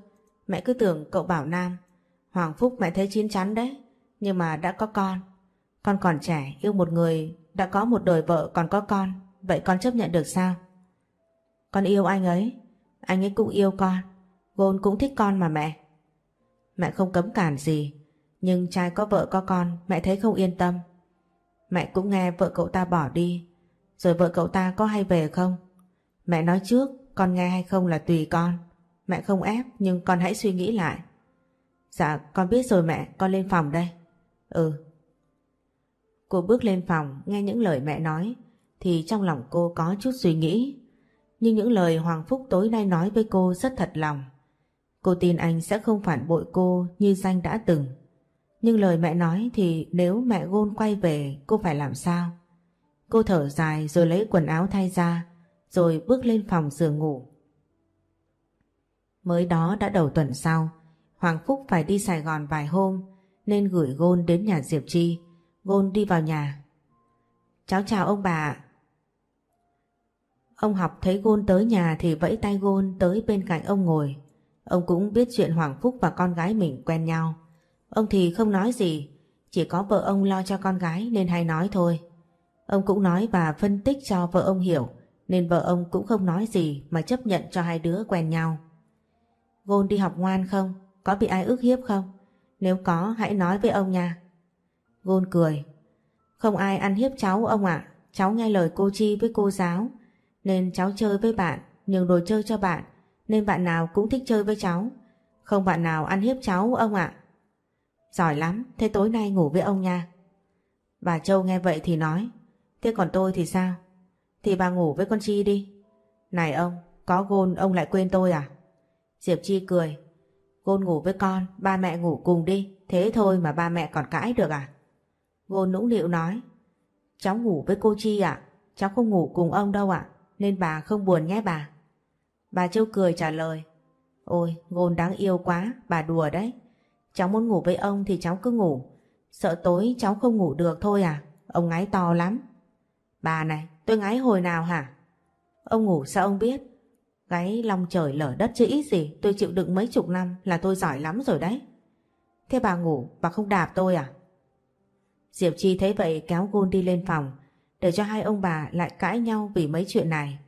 Mẹ cứ tưởng cậu bảo Nam. Hoàng Phúc mẹ thấy chín chắn đấy. Nhưng mà đã có con. Con còn trẻ, yêu một người, đã có một đời vợ còn có con. Vậy con chấp nhận được sao? Con yêu anh ấy. Anh ấy cũng yêu con. Gôn cũng thích con mà mẹ. Mẹ không cấm cản gì. Nhưng trai có vợ có con, mẹ thấy không yên tâm. Mẹ cũng nghe vợ cậu ta bỏ đi. Rồi vợ cậu ta có hay về không? Mẹ nói trước, con nghe hay không là tùy con. Mẹ không ép, nhưng con hãy suy nghĩ lại. Dạ, con biết rồi mẹ, con lên phòng đây. Ừ. Cô bước lên phòng, nghe những lời mẹ nói, thì trong lòng cô có chút suy nghĩ. Nhưng những lời Hoàng Phúc tối nay nói với cô rất thật lòng. Cô tin anh sẽ không phản bội cô như danh đã từng. Nhưng lời mẹ nói thì nếu mẹ gôn quay về cô phải làm sao? Cô thở dài rồi lấy quần áo thay ra rồi bước lên phòng giường ngủ. Mới đó đã đầu tuần sau, Hoàng Phúc phải đi Sài Gòn vài hôm nên gửi Gôn đến nhà Diệp Chi. Gôn đi vào nhà. Cháu chào ông bà. Ông học thấy Gôn tới nhà thì vẫy tay Gôn tới bên cạnh ông ngồi. Ông cũng biết chuyện Hoàng Phúc và con gái mình quen nhau. Ông thì không nói gì, chỉ có vợ ông lo cho con gái nên hay nói thôi. Ông cũng nói và phân tích cho vợ ông hiểu nên vợ ông cũng không nói gì mà chấp nhận cho hai đứa quen nhau. Gôn đi học ngoan không? Có bị ai ức hiếp không? Nếu có hãy nói với ông nha. Gôn cười. Không ai ăn hiếp cháu ông ạ. Cháu nghe lời cô Chi với cô giáo nên cháu chơi với bạn nhường đồ chơi cho bạn nên bạn nào cũng thích chơi với cháu. Không bạn nào ăn hiếp cháu ông ạ. Giỏi lắm, thế tối nay ngủ với ông nha. Bà Châu nghe vậy thì nói Thế còn tôi thì sao? Thì bà ngủ với con Chi đi. Này ông, có gôn ông lại quên tôi à? Diệp Chi cười. Gôn ngủ với con, ba mẹ ngủ cùng đi. Thế thôi mà ba mẹ còn cãi được à? Gôn nũng nịu nói. Cháu ngủ với cô Chi ạ. Cháu không ngủ cùng ông đâu ạ. Nên bà không buồn nhé bà. Bà Châu cười trả lời. Ôi, Gôn đáng yêu quá, bà đùa đấy. Cháu muốn ngủ với ông thì cháu cứ ngủ. Sợ tối cháu không ngủ được thôi à? Ông ngái to lắm. Bà này, tôi ngáy hồi nào hả? Ông ngủ sao ông biết? Gáy long trời lở đất chứ ít gì, tôi chịu đựng mấy chục năm là tôi giỏi lắm rồi đấy. Thế bà ngủ, bà không đạp tôi à? Diệp Chi thấy vậy kéo Gôn đi lên phòng, để cho hai ông bà lại cãi nhau vì mấy chuyện này.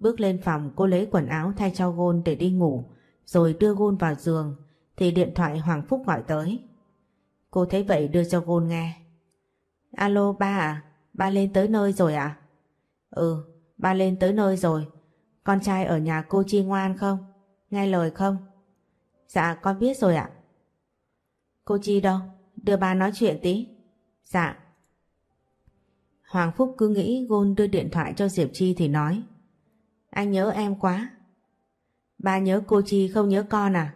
Bước lên phòng cô lấy quần áo thay cho Gôn để đi ngủ, rồi đưa Gôn vào giường, thì điện thoại Hoàng Phúc gọi tới. Cô thấy vậy đưa cho Gôn nghe. Alo ba à, ba lên tới nơi rồi à? Ừ, ba lên tới nơi rồi. Con trai ở nhà cô Chi ngoan không? Nghe lời không? Dạ con biết rồi ạ. Cô Chi đâu? Đưa ba nói chuyện tí. Dạ. Hoàng Phúc cứ nghĩ Gôn đưa điện thoại cho Diệp Chi thì nói. Anh nhớ em quá. Ba nhớ cô Chi không nhớ con à?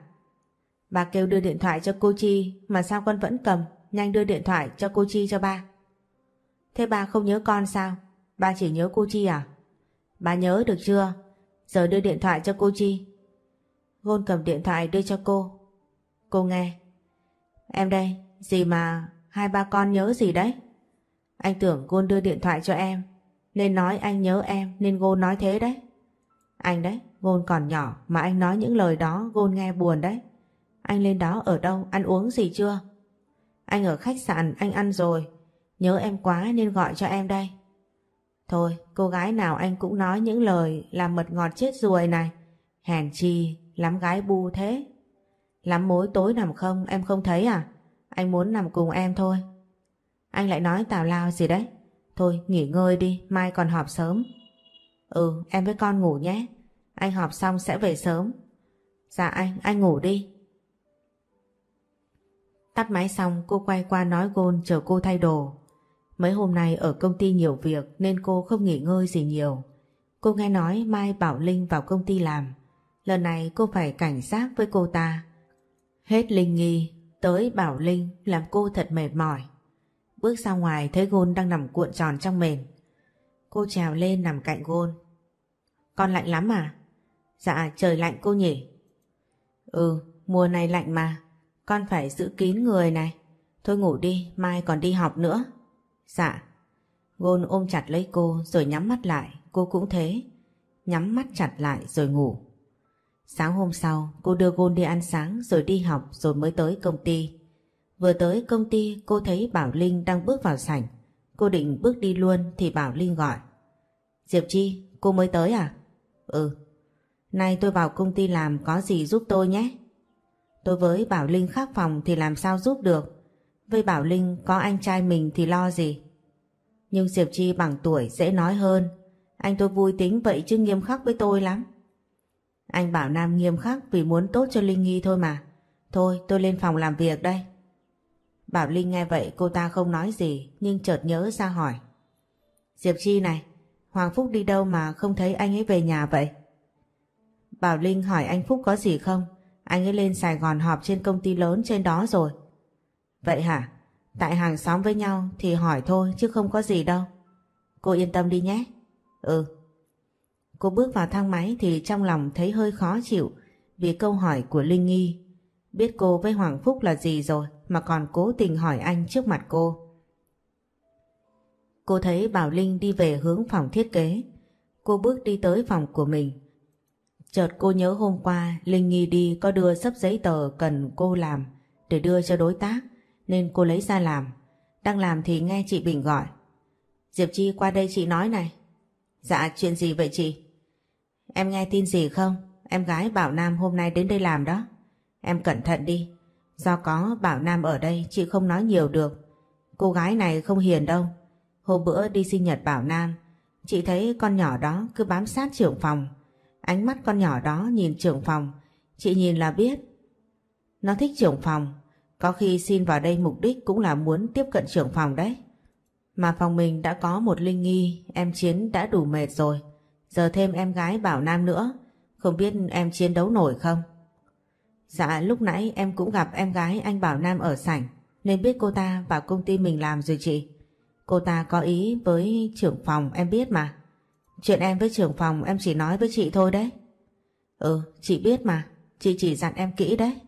Bà kêu đưa điện thoại cho cô Chi mà sao con vẫn cầm, nhanh đưa điện thoại cho cô Chi cho ba. Thế ba không nhớ con sao? Ba chỉ nhớ cô Chi à? Ba nhớ được chưa? Giờ đưa điện thoại cho cô Chi. Gôn cầm điện thoại đưa cho cô. Cô nghe. Em đây, gì mà hai ba con nhớ gì đấy? Anh tưởng Gôn đưa điện thoại cho em, nên nói anh nhớ em nên Gôn nói thế đấy. Anh đấy, Gôn còn nhỏ mà anh nói những lời đó Gôn nghe buồn đấy. Anh lên đó ở đâu, ăn uống gì chưa? Anh ở khách sạn, anh ăn rồi. Nhớ em quá nên gọi cho em đây. Thôi, cô gái nào anh cũng nói những lời làm mật ngọt chết ruồi này. Hèn chi, lắm gái bu thế. Lắm mối tối nằm không, em không thấy à? Anh muốn nằm cùng em thôi. Anh lại nói tào lao gì đấy. Thôi, nghỉ ngơi đi, mai còn họp sớm. Ừ, em với con ngủ nhé. Anh họp xong sẽ về sớm. Dạ anh, anh ngủ đi. Tắt máy xong cô quay qua nói Gôn chờ cô thay đồ. Mấy hôm nay ở công ty nhiều việc nên cô không nghỉ ngơi gì nhiều. Cô nghe nói Mai bảo Linh vào công ty làm. Lần này cô phải cảnh giác với cô ta. Hết Linh nghi, tới bảo Linh làm cô thật mệt mỏi. Bước ra ngoài thấy Gôn đang nằm cuộn tròn trong mền. Cô trèo lên nằm cạnh Gôn. Con lạnh lắm à? Dạ trời lạnh cô nhỉ? Ừ, mùa này lạnh mà. Con phải giữ kín người này. Thôi ngủ đi, mai còn đi học nữa. Dạ. Gôn ôm chặt lấy cô rồi nhắm mắt lại, cô cũng thế. Nhắm mắt chặt lại rồi ngủ. Sáng hôm sau, cô đưa Gôn đi ăn sáng rồi đi học rồi mới tới công ty. Vừa tới công ty cô thấy Bảo Linh đang bước vào sảnh. Cô định bước đi luôn thì Bảo Linh gọi. Diệp Chi, cô mới tới à? Ừ. Nay tôi vào công ty làm có gì giúp tôi nhé? Tôi với Bảo Linh khác phòng thì làm sao giúp được. Với Bảo Linh có anh trai mình thì lo gì. Nhưng Diệp Chi bằng tuổi dễ nói hơn. Anh tôi vui tính vậy chứ nghiêm khắc với tôi lắm. Anh bảo Nam nghiêm khắc vì muốn tốt cho Linh Nghi thôi mà. Thôi tôi lên phòng làm việc đây. Bảo Linh nghe vậy cô ta không nói gì nhưng chợt nhớ ra hỏi. Diệp Chi này, Hoàng Phúc đi đâu mà không thấy anh ấy về nhà vậy? Bảo Linh hỏi anh Phúc có gì không? Anh ấy lên Sài Gòn họp trên công ty lớn trên đó rồi. Vậy hả? Tại hàng xóm với nhau thì hỏi thôi chứ không có gì đâu. Cô yên tâm đi nhé. Ừ. Cô bước vào thang máy thì trong lòng thấy hơi khó chịu vì câu hỏi của Linh Nghi. Biết cô với Hoàng Phúc là gì rồi mà còn cố tình hỏi anh trước mặt cô. Cô thấy Bảo Linh đi về hướng phòng thiết kế. Cô bước đi tới phòng của mình. Chợt cô nhớ hôm qua Linh Nghi đi có đưa sắp giấy tờ cần cô làm để đưa cho đối tác nên cô lấy ra làm. Đang làm thì nghe chị Bình gọi. Diệp Chi qua đây chị nói này. Dạ chuyện gì vậy chị? Em nghe tin gì không? Em gái Bảo Nam hôm nay đến đây làm đó. Em cẩn thận đi. Do có Bảo Nam ở đây chị không nói nhiều được. Cô gái này không hiền đâu. Hôm bữa đi sinh nhật Bảo Nam chị thấy con nhỏ đó cứ bám sát trưởng phòng Ánh mắt con nhỏ đó nhìn trưởng phòng, chị nhìn là biết. Nó thích trưởng phòng, có khi xin vào đây mục đích cũng là muốn tiếp cận trưởng phòng đấy. Mà phòng mình đã có một linh nghi, em Chiến đã đủ mệt rồi. Giờ thêm em gái Bảo Nam nữa, không biết em chiến đấu nổi không? Dạ lúc nãy em cũng gặp em gái anh Bảo Nam ở sảnh, nên biết cô ta vào công ty mình làm rồi chị. Cô ta có ý với trưởng phòng em biết mà. Chuyện em với trưởng phòng em chỉ nói với chị thôi đấy. Ừ, chị biết mà, chị chỉ dặn em kỹ đấy.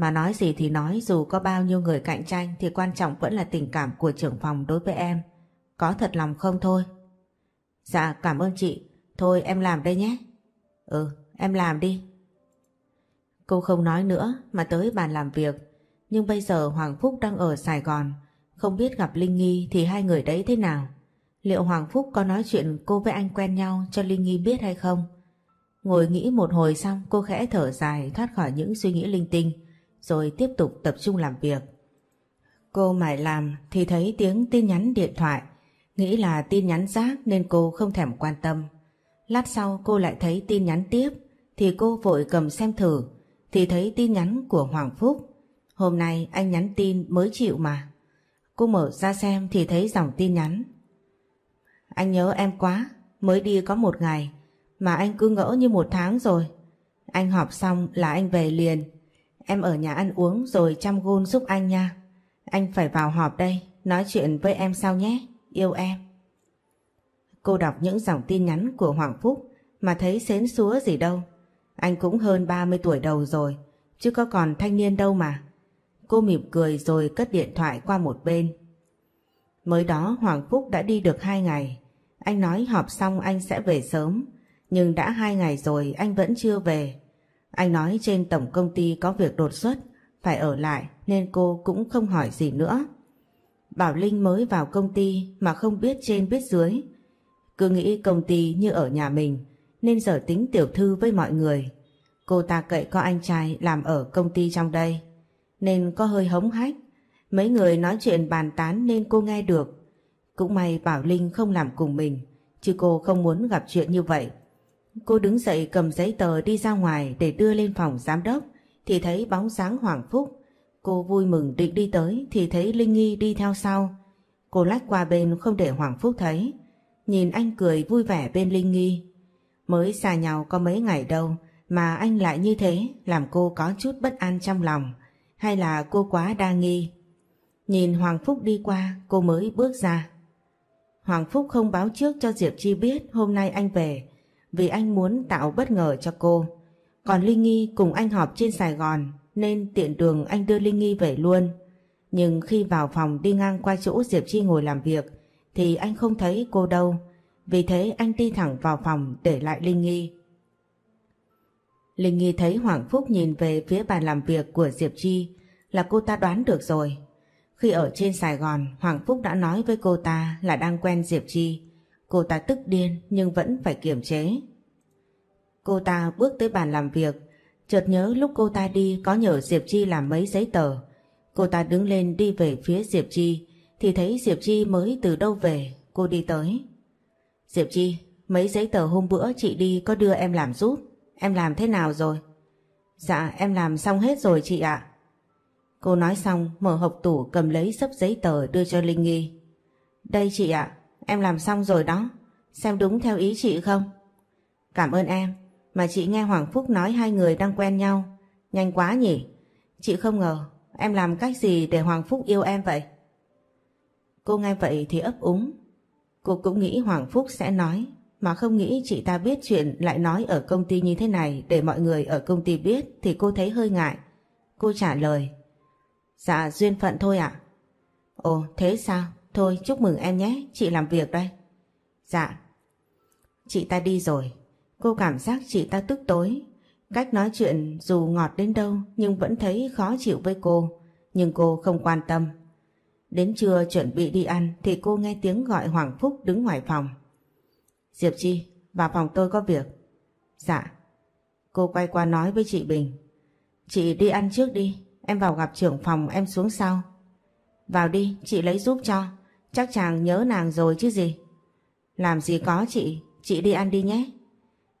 Mà nói gì thì nói dù có bao nhiêu người cạnh tranh thì quan trọng vẫn là tình cảm của trưởng phòng đối với em. Có thật lòng không thôi? Dạ cảm ơn chị, thôi em làm đây nhé. Ừ, em làm đi. Cô không nói nữa mà tới bàn làm việc. Nhưng bây giờ Hoàng Phúc đang ở Sài Gòn, không biết gặp Linh Nghi thì hai người đấy thế nào. Liệu Hoàng Phúc có nói chuyện cô với anh quen nhau cho Linh Nghi biết hay không? Ngồi nghĩ một hồi xong cô khẽ thở dài thoát khỏi những suy nghĩ linh tinh rồi tiếp tục tập trung làm việc. Cô mải làm thì thấy tiếng tin nhắn điện thoại, nghĩ là tin nhắn rác nên cô không thèm quan tâm. Lát sau cô lại thấy tin nhắn tiếp thì cô vội cầm xem thử thì thấy tin nhắn của Hoàng Phúc. Hôm nay anh nhắn tin mới chịu mà. Cô mở ra xem thì thấy dòng tin nhắn. Anh nhớ em quá, mới đi có một ngày mà anh cứ ngỡ như một tháng rồi. Anh họp xong là anh về liền. Em ở nhà ăn uống rồi chăm gôn giúp anh nha. Anh phải vào họp đây, nói chuyện với em sau nhé, yêu em. Cô đọc những dòng tin nhắn của Hoàng Phúc mà thấy xến xúa gì đâu. Anh cũng hơn 30 tuổi đầu rồi, chứ có còn thanh niên đâu mà. Cô mỉm cười rồi cất điện thoại qua một bên. Mới đó Hoàng Phúc đã đi được hai ngày. Anh nói họp xong anh sẽ về sớm, nhưng đã hai ngày rồi anh vẫn chưa về. Anh nói trên tổng công ty có việc đột xuất, phải ở lại nên cô cũng không hỏi gì nữa. Bảo Linh mới vào công ty mà không biết trên biết dưới. Cứ nghĩ công ty như ở nhà mình nên giờ tính tiểu thư với mọi người. Cô ta cậy có anh trai làm ở công ty trong đây nên có hơi hống hách. Mấy người nói chuyện bàn tán nên cô nghe được. Cũng may Bảo Linh không làm cùng mình chứ cô không muốn gặp chuyện như vậy. Cô đứng dậy cầm giấy tờ đi ra ngoài để đưa lên phòng giám đốc, thì thấy bóng sáng Hoàng Phúc. Cô vui mừng định đi tới thì thấy Linh Nghi đi theo sau. Cô lách qua bên không để Hoàng Phúc thấy. Nhìn anh cười vui vẻ bên Linh Nghi. Mới xa nhau có mấy ngày đâu mà anh lại như thế, làm cô có chút bất an trong lòng. Hay là cô quá đa nghi? Nhìn Hoàng Phúc đi qua, cô mới bước ra. Hoàng Phúc không báo trước cho Diệp Chi biết hôm nay anh về vì anh muốn tạo bất ngờ cho cô. Còn Linh Nghi cùng anh họp trên Sài Gòn nên tiện đường anh đưa Linh Nghi về luôn. Nhưng khi vào phòng đi ngang qua chỗ Diệp Chi ngồi làm việc thì anh không thấy cô đâu. Vì thế anh đi thẳng vào phòng để lại Linh Nghi. Linh Nghi thấy Hoàng Phúc nhìn về phía bàn làm việc của Diệp Chi là cô ta đoán được rồi. Khi ở trên Sài Gòn, Hoàng Phúc đã nói với cô ta là đang quen Diệp Chi. Cô ta tức điên nhưng vẫn phải kiềm chế. Cô ta bước tới bàn làm việc, chợt nhớ lúc cô ta đi có nhờ Diệp Chi làm mấy giấy tờ. Cô ta đứng lên đi về phía Diệp Chi, thì thấy Diệp Chi mới từ đâu về, cô đi tới. Diệp Chi, mấy giấy tờ hôm bữa chị đi có đưa em làm giúp, em làm thế nào rồi? Dạ em làm xong hết rồi chị ạ. Cô nói xong mở hộp tủ cầm lấy sấp giấy tờ đưa cho Linh Nghi. Đây chị ạ, em làm xong rồi đó, xem đúng theo ý chị không? Cảm ơn em, mà chị nghe Hoàng Phúc nói hai người đang quen nhau, nhanh quá nhỉ? Chị không ngờ em làm cách gì để Hoàng Phúc yêu em vậy? Cô nghe vậy thì ấp úng. Cô cũng nghĩ Hoàng Phúc sẽ nói, mà không nghĩ chị ta biết chuyện lại nói ở công ty như thế này để mọi người ở công ty biết thì cô thấy hơi ngại. Cô trả lời. Dạ duyên phận thôi ạ. Ồ thế sao? Thôi chúc mừng em nhé, chị làm việc đây. Dạ. Chị ta đi rồi, cô cảm giác chị ta tức tối. Cách nói chuyện dù ngọt đến đâu nhưng vẫn thấy khó chịu với cô, nhưng cô không quan tâm. Đến trưa chuẩn bị đi ăn thì cô nghe tiếng gọi Hoàng Phúc đứng ngoài phòng. Diệp Chi, vào phòng tôi có việc. Dạ. Cô quay qua nói với chị Bình. Chị đi ăn trước đi, em vào gặp trưởng phòng em xuống sau. Vào đi, chị lấy giúp cho. Chắc chàng nhớ nàng rồi chứ gì. Làm gì có chị, chị đi ăn đi nhé.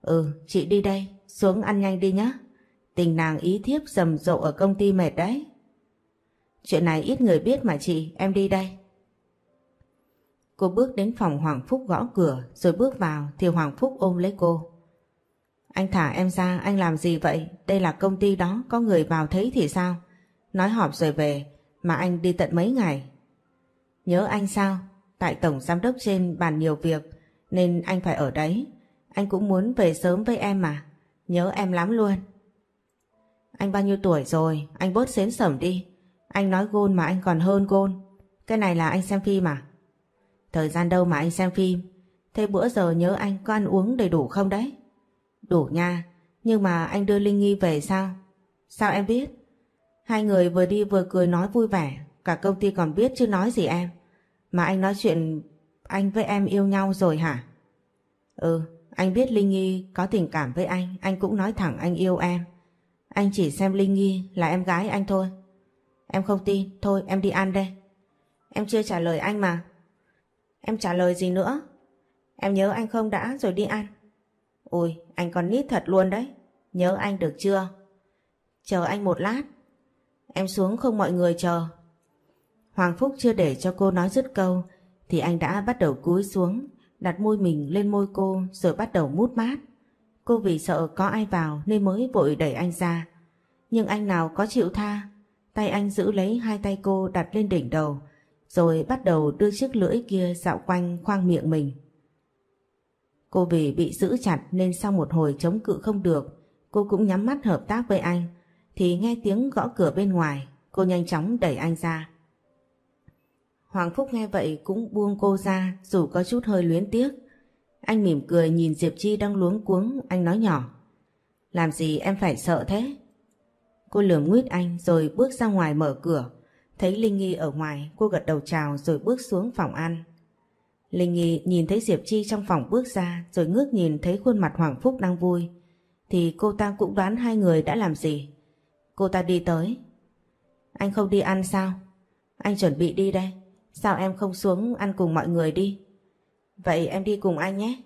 Ừ, chị đi đây, xuống ăn nhanh đi nhé. Tình nàng ý thiếp rầm rộ ở công ty mệt đấy. Chuyện này ít người biết mà chị, em đi đây. Cô bước đến phòng Hoàng Phúc gõ cửa rồi bước vào thì Hoàng Phúc ôm lấy cô. Anh thả em ra, anh làm gì vậy? Đây là công ty đó, có người vào thấy thì sao? Nói họp rồi về, mà anh đi tận mấy ngày. Nhớ anh sao? Tại tổng giám đốc trên bàn nhiều việc, nên anh phải ở đấy. Anh cũng muốn về sớm với em mà. Nhớ em lắm luôn. Anh bao nhiêu tuổi rồi, anh bớt xến sẩm đi. Anh nói gôn mà anh còn hơn gôn. Cái này là anh xem phim à? Thời gian đâu mà anh xem phim. Thế bữa giờ nhớ anh có ăn uống đầy đủ không đấy? Đủ nha, nhưng mà anh đưa Linh Nghi về sao? Sao em biết? Hai người vừa đi vừa cười nói vui vẻ, cả công ty còn biết chứ nói gì em. Mà anh nói chuyện anh với em yêu nhau rồi hả? Ừ, anh biết Linh Nghi có tình cảm với anh, anh cũng nói thẳng anh yêu em. Anh chỉ xem Linh Nghi là em gái anh thôi. Em không tin, thôi em đi ăn đây. Em chưa trả lời anh mà. Em trả lời gì nữa? Em nhớ anh không đã rồi đi ăn. Ui, anh còn nít thật luôn đấy. Nhớ anh được chưa? Chờ anh một lát. Em xuống không mọi người chờ. Hoàng Phúc chưa để cho cô nói dứt câu, thì anh đã bắt đầu cúi xuống, đặt môi mình lên môi cô rồi bắt đầu mút mát. Cô vì sợ có ai vào nên mới vội đẩy anh ra. Nhưng anh nào có chịu tha. Tay anh giữ lấy hai tay cô đặt lên đỉnh đầu, rồi bắt đầu đưa chiếc lưỡi kia dạo quanh khoang miệng mình. Cô vì bị giữ chặt nên sau một hồi chống cự không được, cô cũng nhắm mắt hợp tác với anh, thì nghe tiếng gõ cửa bên ngoài, cô nhanh chóng đẩy anh ra. Hoàng Phúc nghe vậy cũng buông cô ra dù có chút hơi luyến tiếc. Anh mỉm cười nhìn Diệp Chi đang luống cuống, anh nói nhỏ. Làm gì em phải sợ thế? Cô lườm nguyết anh rồi bước ra ngoài mở cửa. Thấy Linh Nghi ở ngoài, cô gật đầu chào rồi bước xuống phòng ăn. Linh Nghi nhìn thấy Diệp Chi trong phòng bước ra rồi ngước nhìn thấy khuôn mặt Hoàng Phúc đang vui. Thì cô ta cũng đoán hai người đã làm gì. Cô ta đi tới. Anh không đi ăn sao? Anh chuẩn bị đi đây. Sao em không xuống ăn cùng mọi người đi? Vậy em đi cùng anh nhé.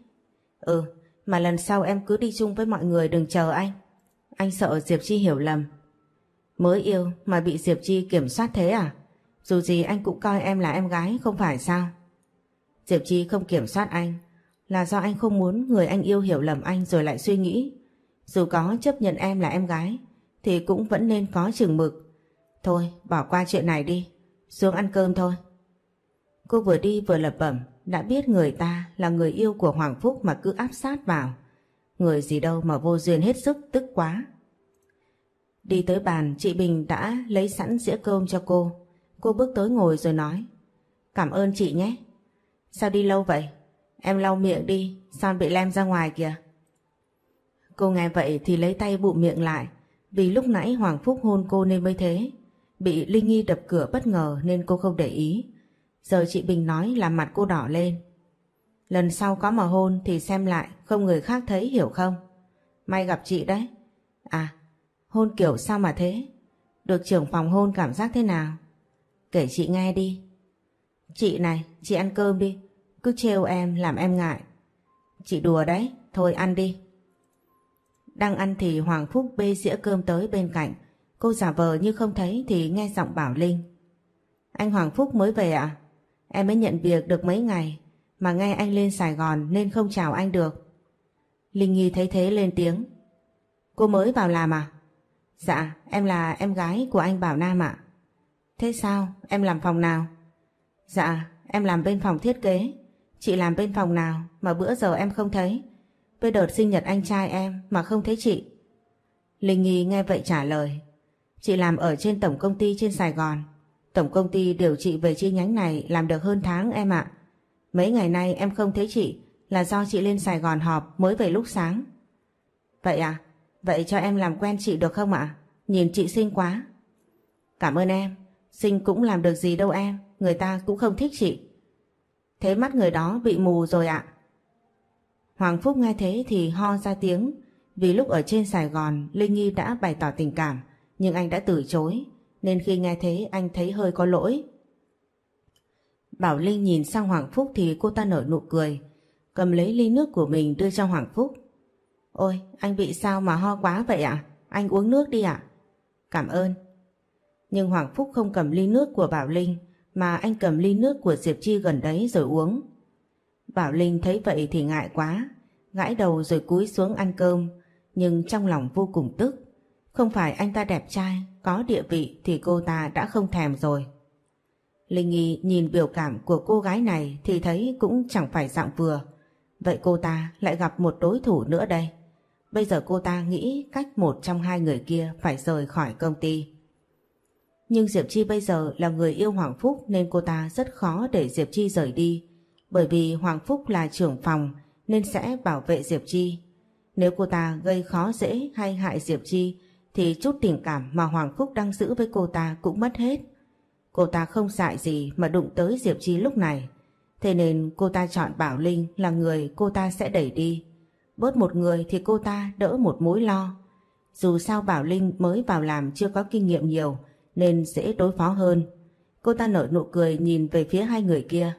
Ừ, mà lần sau em cứ đi chung với mọi người đừng chờ anh. Anh sợ Diệp Chi hiểu lầm. Mới yêu mà bị Diệp Chi kiểm soát thế à? Dù gì anh cũng coi em là em gái không phải sao? Diệp Chi không kiểm soát anh là do anh không muốn người anh yêu hiểu lầm anh rồi lại suy nghĩ. Dù có chấp nhận em là em gái thì cũng vẫn nên có chừng mực. Thôi bỏ qua chuyện này đi, xuống ăn cơm thôi. Cô vừa đi vừa lẩm bẩm đã biết người ta là người yêu của Hoàng Phúc mà cứ áp sát vào. Người gì đâu mà vô duyên hết sức tức quá. Đi tới bàn chị Bình đã lấy sẵn dĩa cơm cho cô. Cô bước tới ngồi rồi nói Cảm ơn chị nhé. Sao đi lâu vậy? Em lau miệng đi, sao bị lem ra ngoài kìa. Cô nghe vậy thì lấy tay bụ miệng lại vì lúc nãy Hoàng Phúc hôn cô nên mới thế. Bị Linh Nghi đập cửa bất ngờ nên cô không để ý. Giờ chị Bình nói là mặt cô đỏ lên. Lần sau có mà hôn thì xem lại không người khác thấy hiểu không? May gặp chị đấy. À, hôn kiểu sao mà thế? Được trưởng phòng hôn cảm giác thế nào? Kể chị nghe đi. Chị này, chị ăn cơm đi. Cứ trêu em làm em ngại. Chị đùa đấy, thôi ăn đi. Đang ăn thì Hoàng Phúc bê dĩa cơm tới bên cạnh. Cô giả vờ như không thấy thì nghe giọng Bảo Linh. Anh Hoàng Phúc mới về ạ? À? Em mới nhận việc được mấy ngày mà nghe anh lên Sài Gòn nên không chào anh được. Linh Nhi thấy thế lên tiếng. Cô mới vào làm à? Dạ, em là em gái của anh Bảo Nam ạ. Thế sao? Em làm phòng nào? Dạ, em làm bên phòng thiết kế. Chị làm bên phòng nào mà bữa giờ em không thấy? Với đợt sinh nhật anh trai em mà không thấy chị. Linh Nhi nghe vậy trả lời. Chị làm ở trên tổng công ty trên Sài Gòn. Tổng công ty điều trị về chi nhánh này làm được hơn tháng em ạ. Mấy ngày nay em không thấy chị, là do chị lên Sài Gòn họp mới về lúc sáng. Vậy à? Vậy cho em làm quen chị được không ạ? Nhìn chị xinh quá. Cảm ơn em. Xinh cũng làm được gì đâu em. Người ta cũng không thích chị. Thế mắt người đó bị mù rồi ạ. Hoàng Phúc nghe thế thì ho ra tiếng. Vì lúc ở trên Sài Gòn, Linh Nhi đã bày tỏ tình cảm, nhưng anh đã từ chối nên khi nghe thế anh thấy hơi có lỗi. Bảo Linh nhìn sang Hoàng Phúc thì cô ta nở nụ cười, cầm lấy ly nước của mình đưa cho Hoàng Phúc. Ôi, anh bị sao mà ho quá vậy ạ? Anh uống nước đi ạ. Cảm ơn. Nhưng Hoàng Phúc không cầm ly nước của Bảo Linh mà anh cầm ly nước của Diệp Chi gần đấy rồi uống. Bảo Linh thấy vậy thì ngại quá, gãi đầu rồi cúi xuống ăn cơm, nhưng trong lòng vô cùng tức. Không phải anh ta đẹp trai, có địa vị thì cô ta đã không thèm rồi. Linh Nghi nhìn biểu cảm của cô gái này thì thấy cũng chẳng phải dạng vừa. Vậy cô ta lại gặp một đối thủ nữa đây. Bây giờ cô ta nghĩ cách một trong hai người kia phải rời khỏi công ty. Nhưng Diệp Chi bây giờ là người yêu Hoàng Phúc nên cô ta rất khó để Diệp Chi rời đi. Bởi vì Hoàng Phúc là trưởng phòng nên sẽ bảo vệ Diệp Chi. Nếu cô ta gây khó dễ hay hại Diệp Chi thì chút tình cảm mà Hoàng Phúc đang giữ với cô ta cũng mất hết. Cô ta không dại gì mà đụng tới Diệp Chi lúc này. Thế nên cô ta chọn Bảo Linh là người cô ta sẽ đẩy đi. Bớt một người thì cô ta đỡ một mối lo. Dù sao Bảo Linh mới vào làm chưa có kinh nghiệm nhiều nên dễ đối phó hơn. Cô ta nở nụ cười nhìn về phía hai người kia.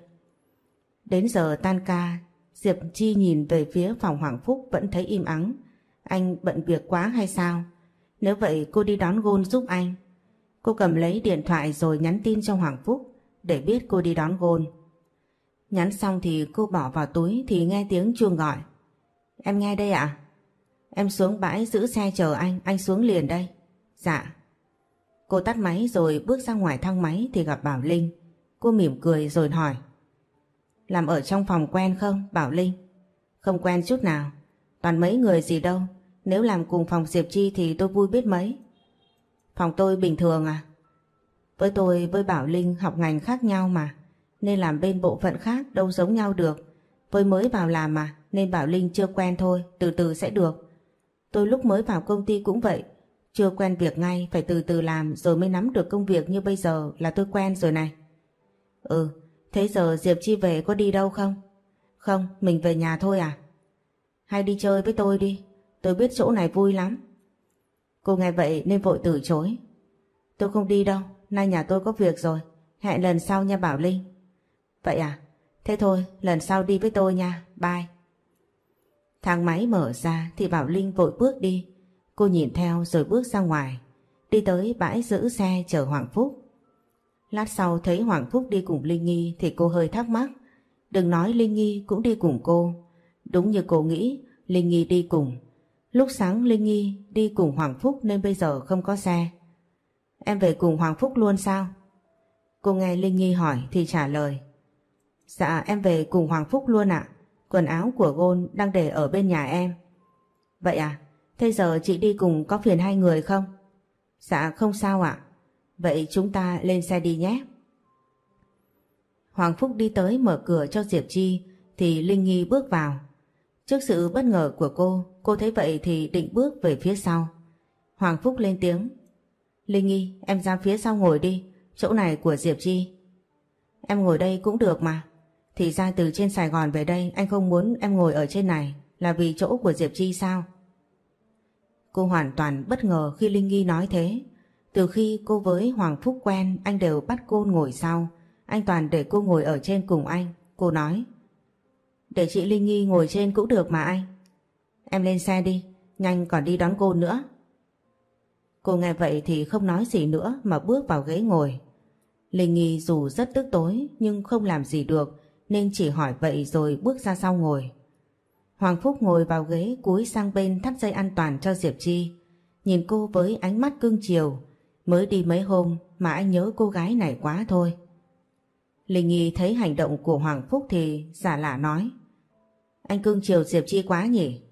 Đến giờ tan ca, Diệp Chi nhìn về phía phòng Hoàng Phúc vẫn thấy im ắng. Anh bận việc quá hay sao? Nếu vậy cô đi đón Gôn giúp anh. Cô cầm lấy điện thoại rồi nhắn tin cho Hoàng Phúc để biết cô đi đón Gôn. Nhắn xong thì cô bỏ vào túi thì nghe tiếng chuông gọi. Em nghe đây ạ? Em xuống bãi giữ xe chờ anh, anh xuống liền đây. Dạ. Cô tắt máy rồi bước ra ngoài thang máy thì gặp Bảo Linh. Cô mỉm cười rồi hỏi. Làm ở trong phòng quen không, Bảo Linh? Không quen chút nào. Toàn mấy người gì đâu. Nếu làm cùng phòng Diệp Chi thì tôi vui biết mấy. Phòng tôi bình thường à? Với tôi với Bảo Linh học ngành khác nhau mà. Nên làm bên bộ phận khác đâu giống nhau được. Với mới vào làm mà nên Bảo Linh chưa quen thôi, từ từ sẽ được. Tôi lúc mới vào công ty cũng vậy. Chưa quen việc ngay, phải từ từ làm rồi mới nắm được công việc như bây giờ là tôi quen rồi này. Ừ, thế giờ Diệp Chi về có đi đâu không? Không, mình về nhà thôi à? Hay đi chơi với tôi đi, tôi biết chỗ này vui lắm. Cô nghe vậy nên vội từ chối. Tôi không đi đâu, nay nhà tôi có việc rồi. Hẹn lần sau nha Bảo Linh. Vậy à? Thế thôi, lần sau đi với tôi nha. Bye. Thang máy mở ra thì Bảo Linh vội bước đi. Cô nhìn theo rồi bước ra ngoài. Đi tới bãi giữ xe chờ Hoàng Phúc. Lát sau thấy Hoàng Phúc đi cùng Linh Nghi thì cô hơi thắc mắc. Đừng nói Linh Nghi cũng đi cùng cô. Đúng như cô nghĩ, Linh Nghi đi cùng. Lúc sáng Linh Nghi đi cùng Hoàng Phúc nên bây giờ không có xe. Em về cùng Hoàng Phúc luôn sao? Cô nghe Linh Nghi hỏi thì trả lời. Dạ em về cùng Hoàng Phúc luôn ạ. Quần áo của Gôn đang để ở bên nhà em. Vậy à? Thế giờ chị đi cùng có phiền hai người không? Dạ không sao ạ. Vậy chúng ta lên xe đi nhé. Hoàng Phúc đi tới mở cửa cho Diệp Chi thì Linh Nghi bước vào. Trước sự bất ngờ của cô, cô thấy vậy thì định bước về phía sau. Hoàng Phúc lên tiếng. Linh Nghi, em ra phía sau ngồi đi, chỗ này của Diệp Chi. Em ngồi đây cũng được mà. Thì ra từ trên Sài Gòn về đây anh không muốn em ngồi ở trên này là vì chỗ của Diệp Chi sao? Cô hoàn toàn bất ngờ khi Linh Nghi nói thế. Từ khi cô với Hoàng Phúc quen anh đều bắt cô ngồi sau. Anh toàn để cô ngồi ở trên cùng anh. Cô nói. Để chị Linh Nghi ngồi trên cũng được mà anh. Em lên xe đi, nhanh còn đi đón cô nữa. Cô nghe vậy thì không nói gì nữa mà bước vào ghế ngồi. Linh Nghi dù rất tức tối nhưng không làm gì được nên chỉ hỏi vậy rồi bước ra sau ngồi. Hoàng Phúc ngồi vào ghế cúi sang bên thắt dây an toàn cho Diệp Chi. Nhìn cô với ánh mắt cương chiều. Mới đi mấy hôm mà anh nhớ cô gái này quá thôi. Linh Nghi thấy hành động của Hoàng Phúc thì giả lạ nói. Anh cương chiều Diệp Chi quá nhỉ?